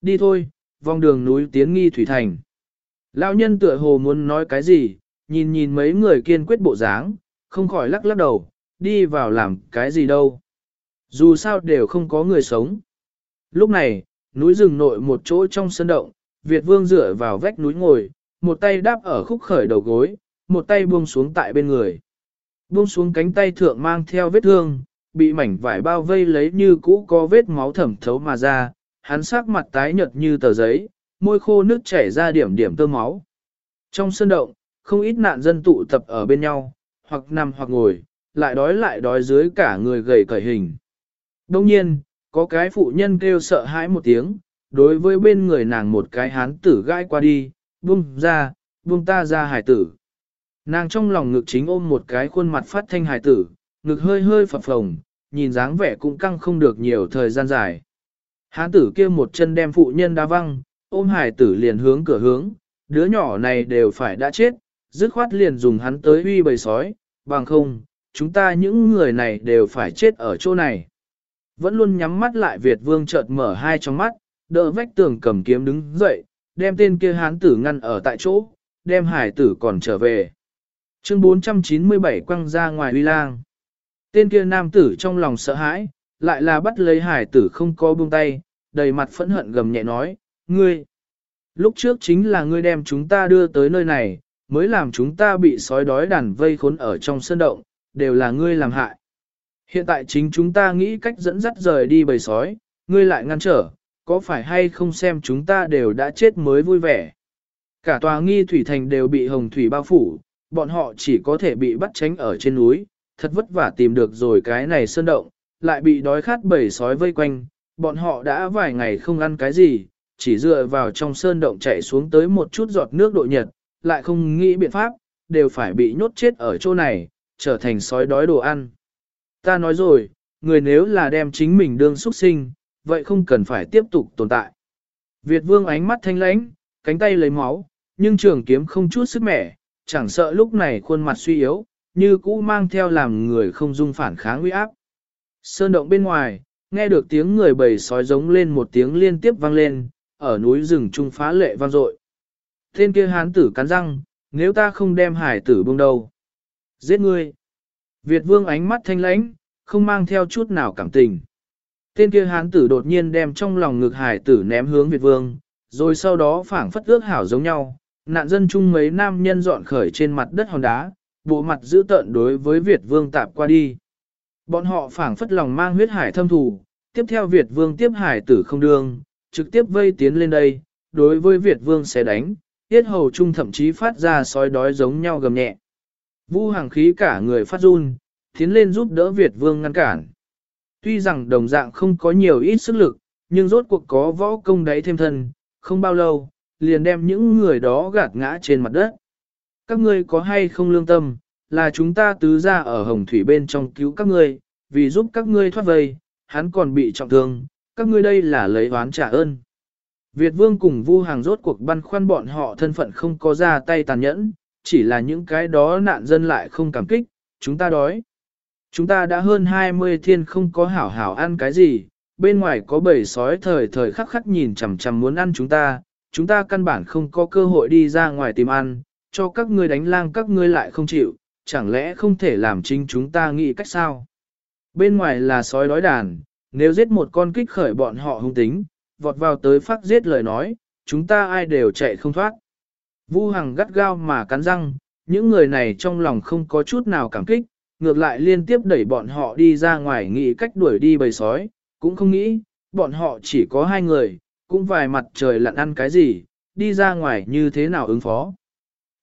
Đi thôi, vòng đường núi tiến nghi thủy thành. Lao nhân tựa hồ muốn nói cái gì, nhìn nhìn mấy người kiên quyết bộ dáng, không khỏi lắc lắc đầu, đi vào làm cái gì đâu. Dù sao đều không có người sống. Lúc này, núi rừng nội một chỗ trong sân động, Việt vương dựa vào vách núi ngồi, một tay đáp ở khúc khởi đầu gối, một tay buông xuống tại bên người. Buông xuống cánh tay thượng mang theo vết thương, bị mảnh vải bao vây lấy như cũ có vết máu thẩm thấu mà ra, hắn sắc mặt tái nhợt như tờ giấy, môi khô nước chảy ra điểm điểm tơ máu. Trong sân động, không ít nạn dân tụ tập ở bên nhau, hoặc nằm hoặc ngồi, lại đói lại đói dưới cả người gầy cởi hình. Đông nhiên, có cái phụ nhân kêu sợ hãi một tiếng, đối với bên người nàng một cái hán tử gãi qua đi, buông ra, buông ta ra hải tử. Nàng trong lòng ngực chính ôm một cái khuôn mặt phát thanh hải tử, ngực hơi hơi phập phồng, nhìn dáng vẻ cũng căng không được nhiều thời gian dài. Hán tử kia một chân đem phụ nhân đá văng, ôm hải tử liền hướng cửa hướng, đứa nhỏ này đều phải đã chết, dứt khoát liền dùng hắn tới huy bầy sói, bằng không, chúng ta những người này đều phải chết ở chỗ này. Vẫn luôn nhắm mắt lại Việt vương chợt mở hai trong mắt, đỡ vách tường cầm kiếm đứng dậy, đem tên kia hán tử ngăn ở tại chỗ, đem hải tử còn trở về. Chương 497 quăng ra ngoài uy lang. Tên kia nam tử trong lòng sợ hãi, lại là bắt lấy hải tử không có buông tay, đầy mặt phẫn hận gầm nhẹ nói, ngươi. Lúc trước chính là ngươi đem chúng ta đưa tới nơi này, mới làm chúng ta bị sói đói đàn vây khốn ở trong sơn động, đều là ngươi làm hại. Hiện tại chính chúng ta nghĩ cách dẫn dắt rời đi bầy sói, ngươi lại ngăn trở, có phải hay không xem chúng ta đều đã chết mới vui vẻ. Cả tòa nghi thủy thành đều bị hồng thủy bao phủ, bọn họ chỉ có thể bị bắt tránh ở trên núi, thật vất vả tìm được rồi cái này sơn động, lại bị đói khát bầy sói vây quanh, bọn họ đã vài ngày không ăn cái gì, chỉ dựa vào trong sơn động chạy xuống tới một chút giọt nước độ nhật, lại không nghĩ biện pháp, đều phải bị nhốt chết ở chỗ này, trở thành sói đói đồ ăn. Ta nói rồi, người nếu là đem chính mình đương xuất sinh, vậy không cần phải tiếp tục tồn tại. Việt vương ánh mắt thanh lãnh, cánh tay lấy máu, nhưng trường kiếm không chút sức mẻ, chẳng sợ lúc này khuôn mặt suy yếu, như cũ mang theo làm người không dung phản kháng uy áp. Sơn động bên ngoài, nghe được tiếng người bầy sói giống lên một tiếng liên tiếp vang lên, ở núi rừng trung phá lệ vang dội. Tên kia hán tử cắn răng, nếu ta không đem hải tử bông đầu. Giết ngươi. Việt vương ánh mắt thanh lãnh, không mang theo chút nào cảm tình. Tên kia hán tử đột nhiên đem trong lòng ngực hải tử ném hướng Việt vương, rồi sau đó phảng phất ước hảo giống nhau, nạn dân chung mấy nam nhân dọn khởi trên mặt đất hòn đá, bộ mặt giữ tợn đối với Việt vương tạp qua đi. Bọn họ phảng phất lòng mang huyết hải thâm thù, tiếp theo Việt vương tiếp hải tử không đương, trực tiếp vây tiến lên đây, đối với Việt vương sẽ đánh, tiết hầu chung thậm chí phát ra sói đói giống nhau gầm nhẹ. Vu hàng khí cả người phát run, tiến lên giúp đỡ Việt vương ngăn cản. Tuy rằng đồng dạng không có nhiều ít sức lực, nhưng rốt cuộc có võ công đấy thêm thân, không bao lâu, liền đem những người đó gạt ngã trên mặt đất. Các ngươi có hay không lương tâm, là chúng ta tứ ra ở hồng thủy bên trong cứu các ngươi, vì giúp các ngươi thoát vây, hắn còn bị trọng thương, các ngươi đây là lấy oán trả ơn. Việt vương cùng vu hàng rốt cuộc băn khoăn bọn họ thân phận không có ra tay tàn nhẫn, chỉ là những cái đó nạn dân lại không cảm kích, chúng ta đói. Chúng ta đã hơn 20 thiên không có hảo hảo ăn cái gì, bên ngoài có bầy sói thời thời khắc khắc nhìn chằm chằm muốn ăn chúng ta, chúng ta căn bản không có cơ hội đi ra ngoài tìm ăn, cho các ngươi đánh lang các ngươi lại không chịu, chẳng lẽ không thể làm chính chúng ta nghĩ cách sao? Bên ngoài là sói đói đàn, nếu giết một con kích khởi bọn họ hung tính, vọt vào tới phát giết lời nói, chúng ta ai đều chạy không thoát. Vu Hằng gắt gao mà cắn răng, những người này trong lòng không có chút nào cảm kích, ngược lại liên tiếp đẩy bọn họ đi ra ngoài nghĩ cách đuổi đi bầy sói, cũng không nghĩ, bọn họ chỉ có hai người, cũng vài mặt trời lặn ăn cái gì, đi ra ngoài như thế nào ứng phó.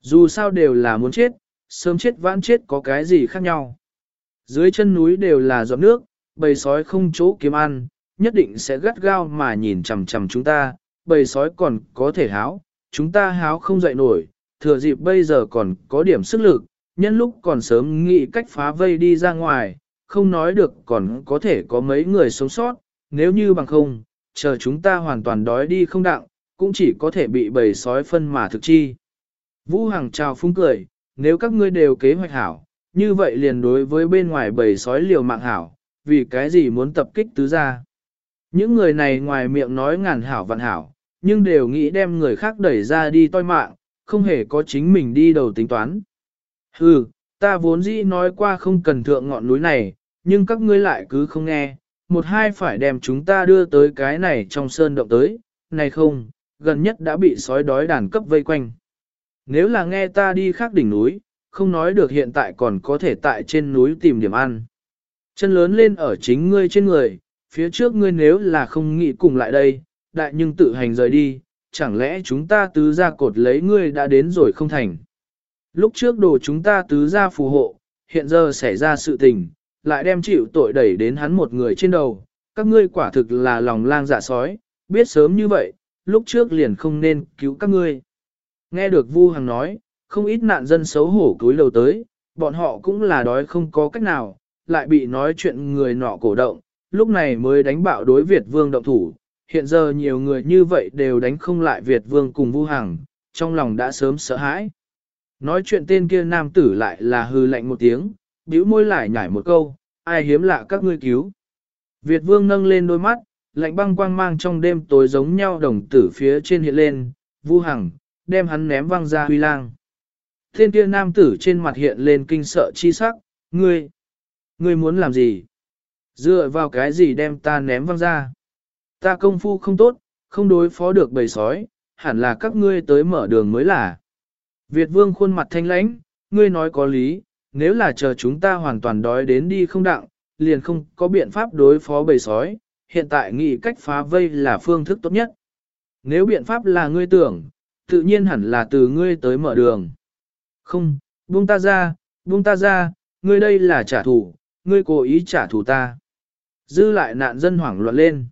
Dù sao đều là muốn chết, sớm chết vãn chết có cái gì khác nhau. Dưới chân núi đều là giọt nước, bầy sói không chỗ kiếm ăn, nhất định sẽ gắt gao mà nhìn chằm chằm chúng ta, bầy sói còn có thể háo, chúng ta háo không dậy nổi, thừa dịp bây giờ còn có điểm sức lực, nhân lúc còn sớm nghĩ cách phá vây đi ra ngoài, không nói được còn có thể có mấy người sống sót, nếu như bằng không, chờ chúng ta hoàn toàn đói đi không đặng, cũng chỉ có thể bị bầy sói phân mà thực chi. Vũ Hằng chào phúng cười, nếu các ngươi đều kế hoạch hảo, như vậy liền đối với bên ngoài bầy sói liều mạng hảo, vì cái gì muốn tập kích tứ gia. Những người này ngoài miệng nói ngàn hảo vạn hảo, nhưng đều nghĩ đem người khác đẩy ra đi toi mạng, không hề có chính mình đi đầu tính toán. Hừ, ta vốn dĩ nói qua không cần thượng ngọn núi này, nhưng các ngươi lại cứ không nghe, một hai phải đem chúng ta đưa tới cái này trong sơn động tới, này không, gần nhất đã bị sói đói đàn cấp vây quanh. Nếu là nghe ta đi khác đỉnh núi, không nói được hiện tại còn có thể tại trên núi tìm điểm ăn. Chân lớn lên ở chính ngươi trên người, phía trước ngươi nếu là không nghĩ cùng lại đây, đại nhưng tự hành rời đi, chẳng lẽ chúng ta tứ ra cột lấy ngươi đã đến rồi không thành. Lúc trước đồ chúng ta tứ ra phù hộ, hiện giờ xảy ra sự tình, lại đem chịu tội đẩy đến hắn một người trên đầu, các ngươi quả thực là lòng lang dạ sói, biết sớm như vậy, lúc trước liền không nên cứu các ngươi. Nghe được Vu Hằng nói, không ít nạn dân xấu hổ cúi đầu tới, bọn họ cũng là đói không có cách nào, lại bị nói chuyện người nọ cổ động, lúc này mới đánh bạo đối Việt Vương động thủ. Hiện giờ nhiều người như vậy đều đánh không lại Việt Vương cùng Vu Hằng, trong lòng đã sớm sợ hãi. Nói chuyện tên kia nam tử lại là hư lạnh một tiếng, bĩu môi lại nhảy một câu, ai hiếm lạ các ngươi cứu. Việt Vương nâng lên đôi mắt, lạnh băng quang mang trong đêm tối giống nhau đồng tử phía trên hiện lên, Vu Hằng, đem hắn ném văng ra huy lang. Thiên kia nam tử trên mặt hiện lên kinh sợ chi sắc, ngươi, ngươi muốn làm gì? Dựa vào cái gì đem ta ném văng ra? Ta công phu không tốt, không đối phó được bầy sói, hẳn là các ngươi tới mở đường mới là. Việt vương khuôn mặt thanh lãnh, ngươi nói có lý, nếu là chờ chúng ta hoàn toàn đói đến đi không đặng, liền không có biện pháp đối phó bầy sói, hiện tại nghĩ cách phá vây là phương thức tốt nhất. Nếu biện pháp là ngươi tưởng, tự nhiên hẳn là từ ngươi tới mở đường. Không, buông ta ra, buông ta ra, ngươi đây là trả thù, ngươi cố ý trả thù ta. Dư lại nạn dân hoảng loạn lên.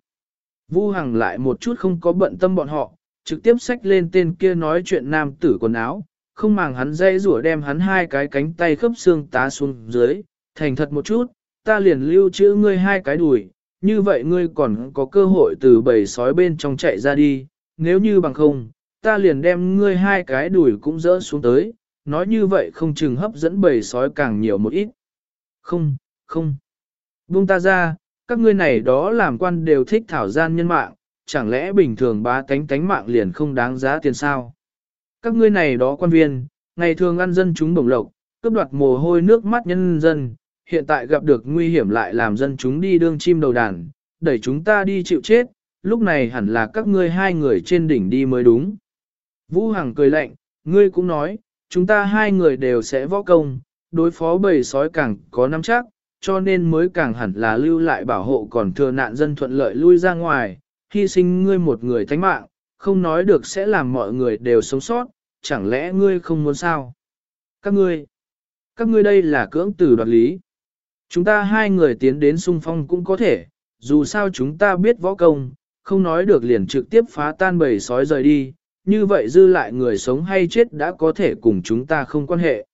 Vu Hằng lại một chút không có bận tâm bọn họ, trực tiếp xách lên tên kia nói chuyện nam tử quần áo, không màng hắn dây rủa đem hắn hai cái cánh tay khớp xương tá xuống dưới, thành thật một chút, ta liền lưu trữ ngươi hai cái đùi, như vậy ngươi còn có cơ hội từ bầy sói bên trong chạy ra đi, nếu như bằng không, ta liền đem ngươi hai cái đùi cũng dỡ xuống tới, nói như vậy không chừng hấp dẫn bầy sói càng nhiều một ít. Không, không. Buông ta ra, các ngươi này đó làm quan đều thích thảo gian nhân mạng, chẳng lẽ bình thường bá tánh tánh mạng liền không đáng giá tiền sao? Các ngươi này đó quan viên, ngày thường ăn dân chúng bổng lộc, cướp đoạt mồ hôi nước mắt nhân dân, hiện tại gặp được nguy hiểm lại làm dân chúng đi đương chim đầu đàn, đẩy chúng ta đi chịu chết, lúc này hẳn là các ngươi hai người trên đỉnh đi mới đúng. Vũ Hằng cười lạnh, ngươi cũng nói, chúng ta hai người đều sẽ võ công, đối phó bầy sói càng có nắm chắc, cho nên mới càng hẳn là lưu lại bảo hộ còn thừa nạn dân thuận lợi lui ra ngoài, hy sinh ngươi một người thánh mạng, không nói được sẽ làm mọi người đều sống sót, chẳng lẽ ngươi không muốn sao? Các ngươi, các ngươi đây là cưỡng từ đoạt lý. Chúng ta hai người tiến đến sung phong cũng có thể, dù sao chúng ta biết võ công, không nói được liền trực tiếp phá tan bầy sói rời đi, như vậy dư lại người sống hay chết đã có thể cùng chúng ta không quan hệ.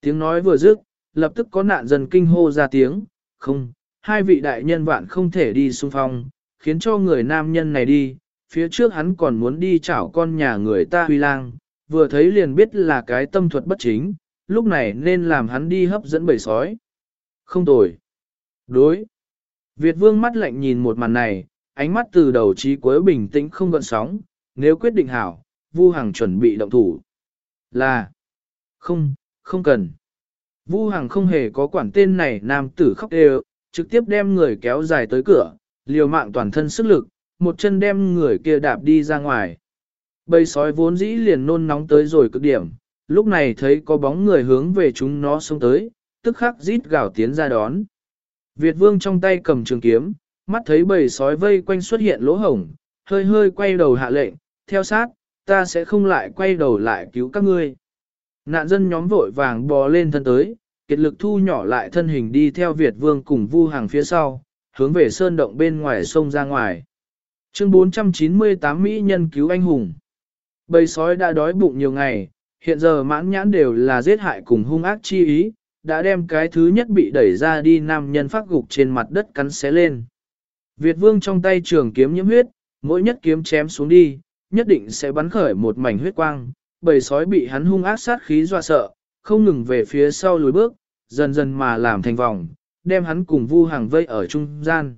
Tiếng nói vừa dứt, lập tức có nạn dân kinh hô ra tiếng, không, hai vị đại nhân vạn không thể đi xung phong, khiến cho người nam nhân này đi, phía trước hắn còn muốn đi chảo con nhà người ta huy lang, vừa thấy liền biết là cái tâm thuật bất chính, lúc này nên làm hắn đi hấp dẫn bầy sói. Không tồi. Đối. Việt vương mắt lạnh nhìn một màn này, ánh mắt từ đầu chí cuối bình tĩnh không gợn sóng, nếu quyết định hảo, Vu Hằng chuẩn bị động thủ. Là. Không, không cần. Vu Hằng không hề có quản tên này nam tử khóc đều, trực tiếp đem người kéo dài tới cửa, liều mạng toàn thân sức lực, một chân đem người kia đạp đi ra ngoài. Bầy sói vốn dĩ liền nôn nóng tới rồi cực điểm, lúc này thấy có bóng người hướng về chúng nó xông tới, tức khắc rít gào tiến ra đón. Việt vương trong tay cầm trường kiếm, mắt thấy bầy sói vây quanh xuất hiện lỗ hổng, hơi hơi quay đầu hạ lệnh, theo sát, ta sẽ không lại quay đầu lại cứu các ngươi. Nạn dân nhóm vội vàng bò lên thân tới, kiệt lực thu nhỏ lại thân hình đi theo Việt vương cùng vu hàng phía sau, hướng về sơn động bên ngoài sông ra ngoài. Chương 498 Mỹ nhân cứu anh hùng. Bầy sói đã đói bụng nhiều ngày, hiện giờ mãn nhãn đều là giết hại cùng hung ác chi ý, đã đem cái thứ nhất bị đẩy ra đi nam nhân phát gục trên mặt đất cắn xé lên. Việt vương trong tay trường kiếm nhiễm huyết, mỗi nhất kiếm chém xuống đi, nhất định sẽ bắn khởi một mảnh huyết quang, bầy sói bị hắn hung ác sát khí dọa sợ, không ngừng về phía sau lùi bước, dần dần mà làm thành vòng, đem hắn cùng vu hàng vây ở trung gian.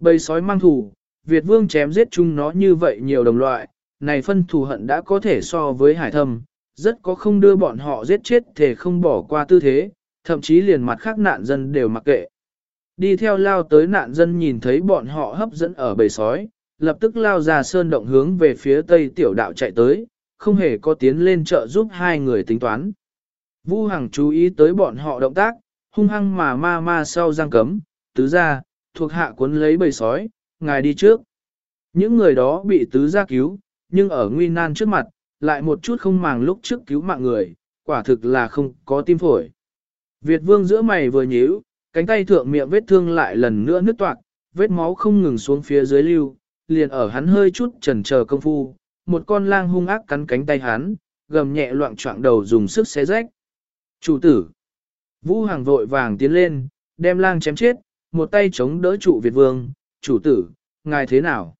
Bầy sói mang thủ, Việt vương chém giết chung nó như vậy nhiều đồng loại, này phân thù hận đã có thể so với hải thâm, rất có không đưa bọn họ giết chết thể không bỏ qua tư thế, thậm chí liền mặt khác nạn dân đều mặc kệ. Đi theo lao tới nạn dân nhìn thấy bọn họ hấp dẫn ở bầy sói, lập tức lao ra sơn động hướng về phía tây tiểu đạo chạy tới, không hề có tiến lên trợ giúp hai người tính toán. Vu Hằng chú ý tới bọn họ động tác, hung hăng mà ma ma sau răng cấm, tứ ra, thuộc hạ cuốn lấy bầy sói, ngài đi trước. Những người đó bị tứ gia cứu, nhưng ở nguy nan trước mặt, lại một chút không màng lúc trước cứu mạng người, quả thực là không có tim phổi. Việt vương giữa mày vừa nhíu, cánh tay thượng miệng vết thương lại lần nữa nứt toạc, vết máu không ngừng xuống phía dưới lưu, liền ở hắn hơi chút chần chờ công phu, một con lang hung ác cắn cánh tay hắn, gầm nhẹ loạn trọng đầu dùng sức xé rách. Chủ tử! Vũ Hàng vội vàng tiến lên, đem lang chém chết, một tay chống đỡ trụ Việt vương, chủ tử, ngài thế nào?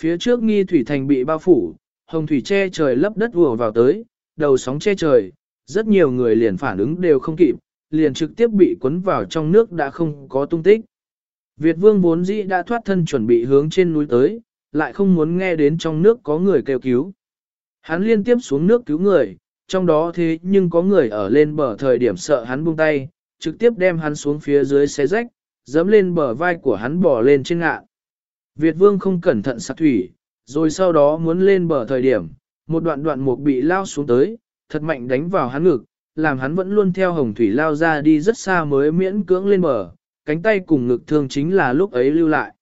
Phía trước nghi thủy thành bị bao phủ, hồng thủy che trời lấp đất vừa vào tới, đầu sóng che trời, rất nhiều người liền phản ứng đều không kịp, liền trực tiếp bị cuốn vào trong nước đã không có tung tích. Việt vương vốn dĩ đã thoát thân chuẩn bị hướng trên núi tới, lại không muốn nghe đến trong nước có người kêu cứu. Hắn liên tiếp xuống nước cứu người, trong đó thế nhưng có người ở lên bờ thời điểm sợ hắn buông tay, trực tiếp đem hắn xuống phía dưới xé rách, dẫm lên bờ vai của hắn bỏ lên trên ngạ. Việt vương không cẩn thận sạc thủy, rồi sau đó muốn lên bờ thời điểm, một đoạn đoạn mục bị lao xuống tới, thật mạnh đánh vào hắn ngực, làm hắn vẫn luôn theo hồng thủy lao ra đi rất xa mới miễn cưỡng lên bờ, cánh tay cùng ngực thương chính là lúc ấy lưu lại.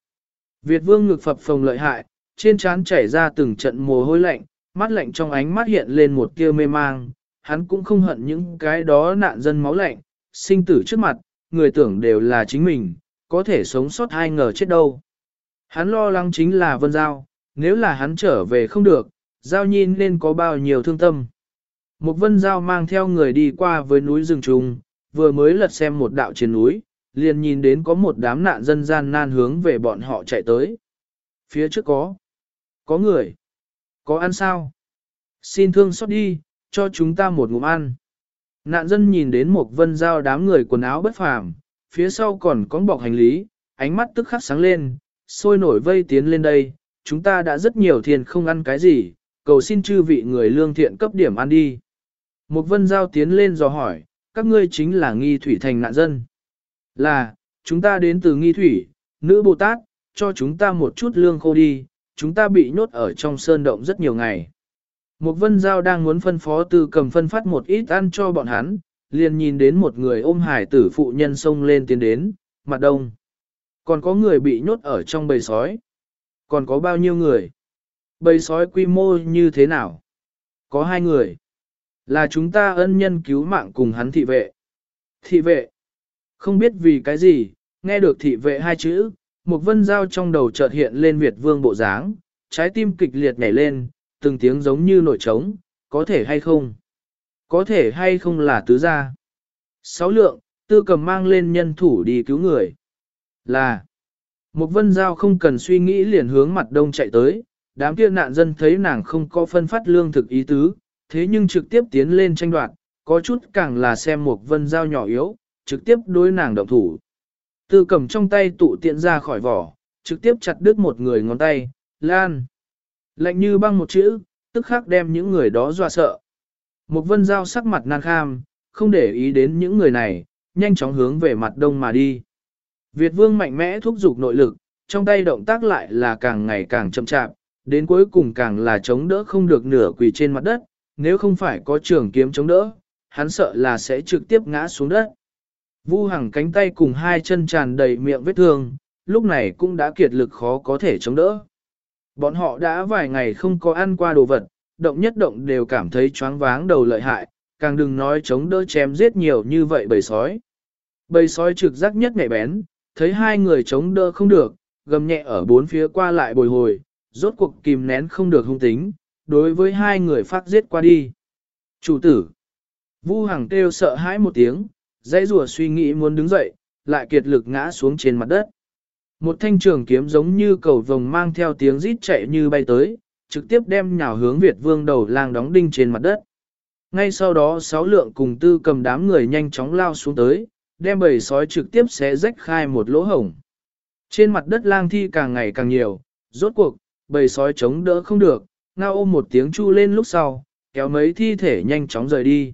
Việt vương ngực phập phồng lợi hại, trên trán chảy ra từng trận mồ hôi lạnh, mắt lạnh trong ánh mắt hiện lên một tia mê mang, hắn cũng không hận những cái đó nạn dân máu lạnh, sinh tử trước mặt, người tưởng đều là chính mình, có thể sống sót ai ngờ chết đâu. Hắn lo lắng chính là Vân Giao, nếu là hắn trở về không được, Giao Nhi nên có bao nhiêu thương tâm. Một Vân Giao mang theo người đi qua với núi rừng trùng, vừa mới lật xem một đạo trên núi, liền nhìn đến có một đám nạn dân gian nan hướng về bọn họ chạy tới. Phía trước có, có người, có ăn sao? Xin thương xót đi, cho chúng ta một ngụm ăn. Nạn dân nhìn đến một vân giao đám người quần áo bất phàm, phía sau còn có bọc hành lý, ánh mắt tức khắc sáng lên, sôi nổi vây tiến lên đây, chúng ta đã rất nhiều thiền không ăn cái gì, cầu xin chư vị người lương thiện cấp điểm ăn đi. Một vân giao tiến lên dò hỏi, các ngươi chính là nghi thủy thành nạn dân. Là, chúng ta đến từ nghi thủy, nữ Bồ Tát, cho chúng ta một chút lương khô đi, chúng ta bị nhốt ở trong sơn động rất nhiều ngày. Một vân giao đang muốn phân phó từ cầm phân phát một ít ăn cho bọn hắn, liền nhìn đến một người ôm hải tử phụ nhân xông lên tiến đến, mặt đông. Còn có người bị nhốt ở trong bầy sói. Còn có bao nhiêu người? Bầy sói quy mô như thế nào? Có hai người. Là chúng ta ân nhân cứu mạng cùng hắn thị vệ. Thị vệ. Không biết vì cái gì, nghe được thị vệ hai chữ, một vân giao trong đầu chợt hiện lên Việt vương bộ dáng, trái tim kịch liệt nhảy lên, từng tiếng giống như nổi trống, có thể hay không? Có thể hay không là tứ gia? Sáu lượng, tư cầm mang lên nhân thủ đi cứu người. Là, một vân giao không cần suy nghĩ liền hướng mặt đông chạy tới, đám kia nạn dân thấy nàng không có phân phát lương thực ý tứ, Thế nhưng trực tiếp tiến lên tranh đoạt, có chút càng là xem một vân giao nhỏ yếu, trực tiếp đối nàng động thủ. Tư cầm trong tay tụ tiện ra khỏi vỏ, trực tiếp chặt đứt một người ngón tay, lan. Lạnh như băng một chữ, tức khắc đem những người đó dọa sợ. Một vân Giao sắc mặt nan kham, không để ý đến những người này, nhanh chóng hướng về mặt đông mà đi. Việt vương mạnh mẽ thúc giục nội lực, trong tay động tác lại là càng ngày càng chậm chạp, đến cuối cùng càng là chống đỡ không được nửa quỳ trên mặt đất, nếu không phải có trường kiếm chống đỡ, hắn sợ là sẽ trực tiếp ngã xuống đất. Vu Hằng cánh tay cùng hai chân tràn đầy miệng vết thương, lúc này cũng đã kiệt lực khó có thể chống đỡ. Bọn họ đã vài ngày không có ăn qua đồ vật, động nhất động đều cảm thấy choáng váng đầu lợi hại, càng đừng nói chống đỡ chém giết nhiều như vậy bầy sói. Bầy sói trực giác nhất nhạy bén, thấy hai người chống đỡ không được, gầm nhẹ ở bốn phía qua lại bồi hồi, rốt cuộc kìm nén không được hung tính, đối với hai người phát giết qua đi. Chủ tử, Vu Hằng kêu sợ hãi một tiếng, dãy rùa suy nghĩ muốn đứng dậy, lại kiệt lực ngã xuống trên mặt đất. Một thanh trường kiếm giống như cầu vồng mang theo tiếng rít chạy như bay tới, trực tiếp đem nhào hướng Việt vương đầu lang đóng đinh trên mặt đất. Ngay sau đó sáu lượng cùng tư cầm đám người nhanh chóng lao xuống tới, đem bầy sói trực tiếp xé rách khai một lỗ hổng. Trên mặt đất lang thi càng ngày càng nhiều, rốt cuộc, bầy sói chống đỡ không được, ngao ôm một tiếng chu lên lúc sau, kéo mấy thi thể nhanh chóng rời đi.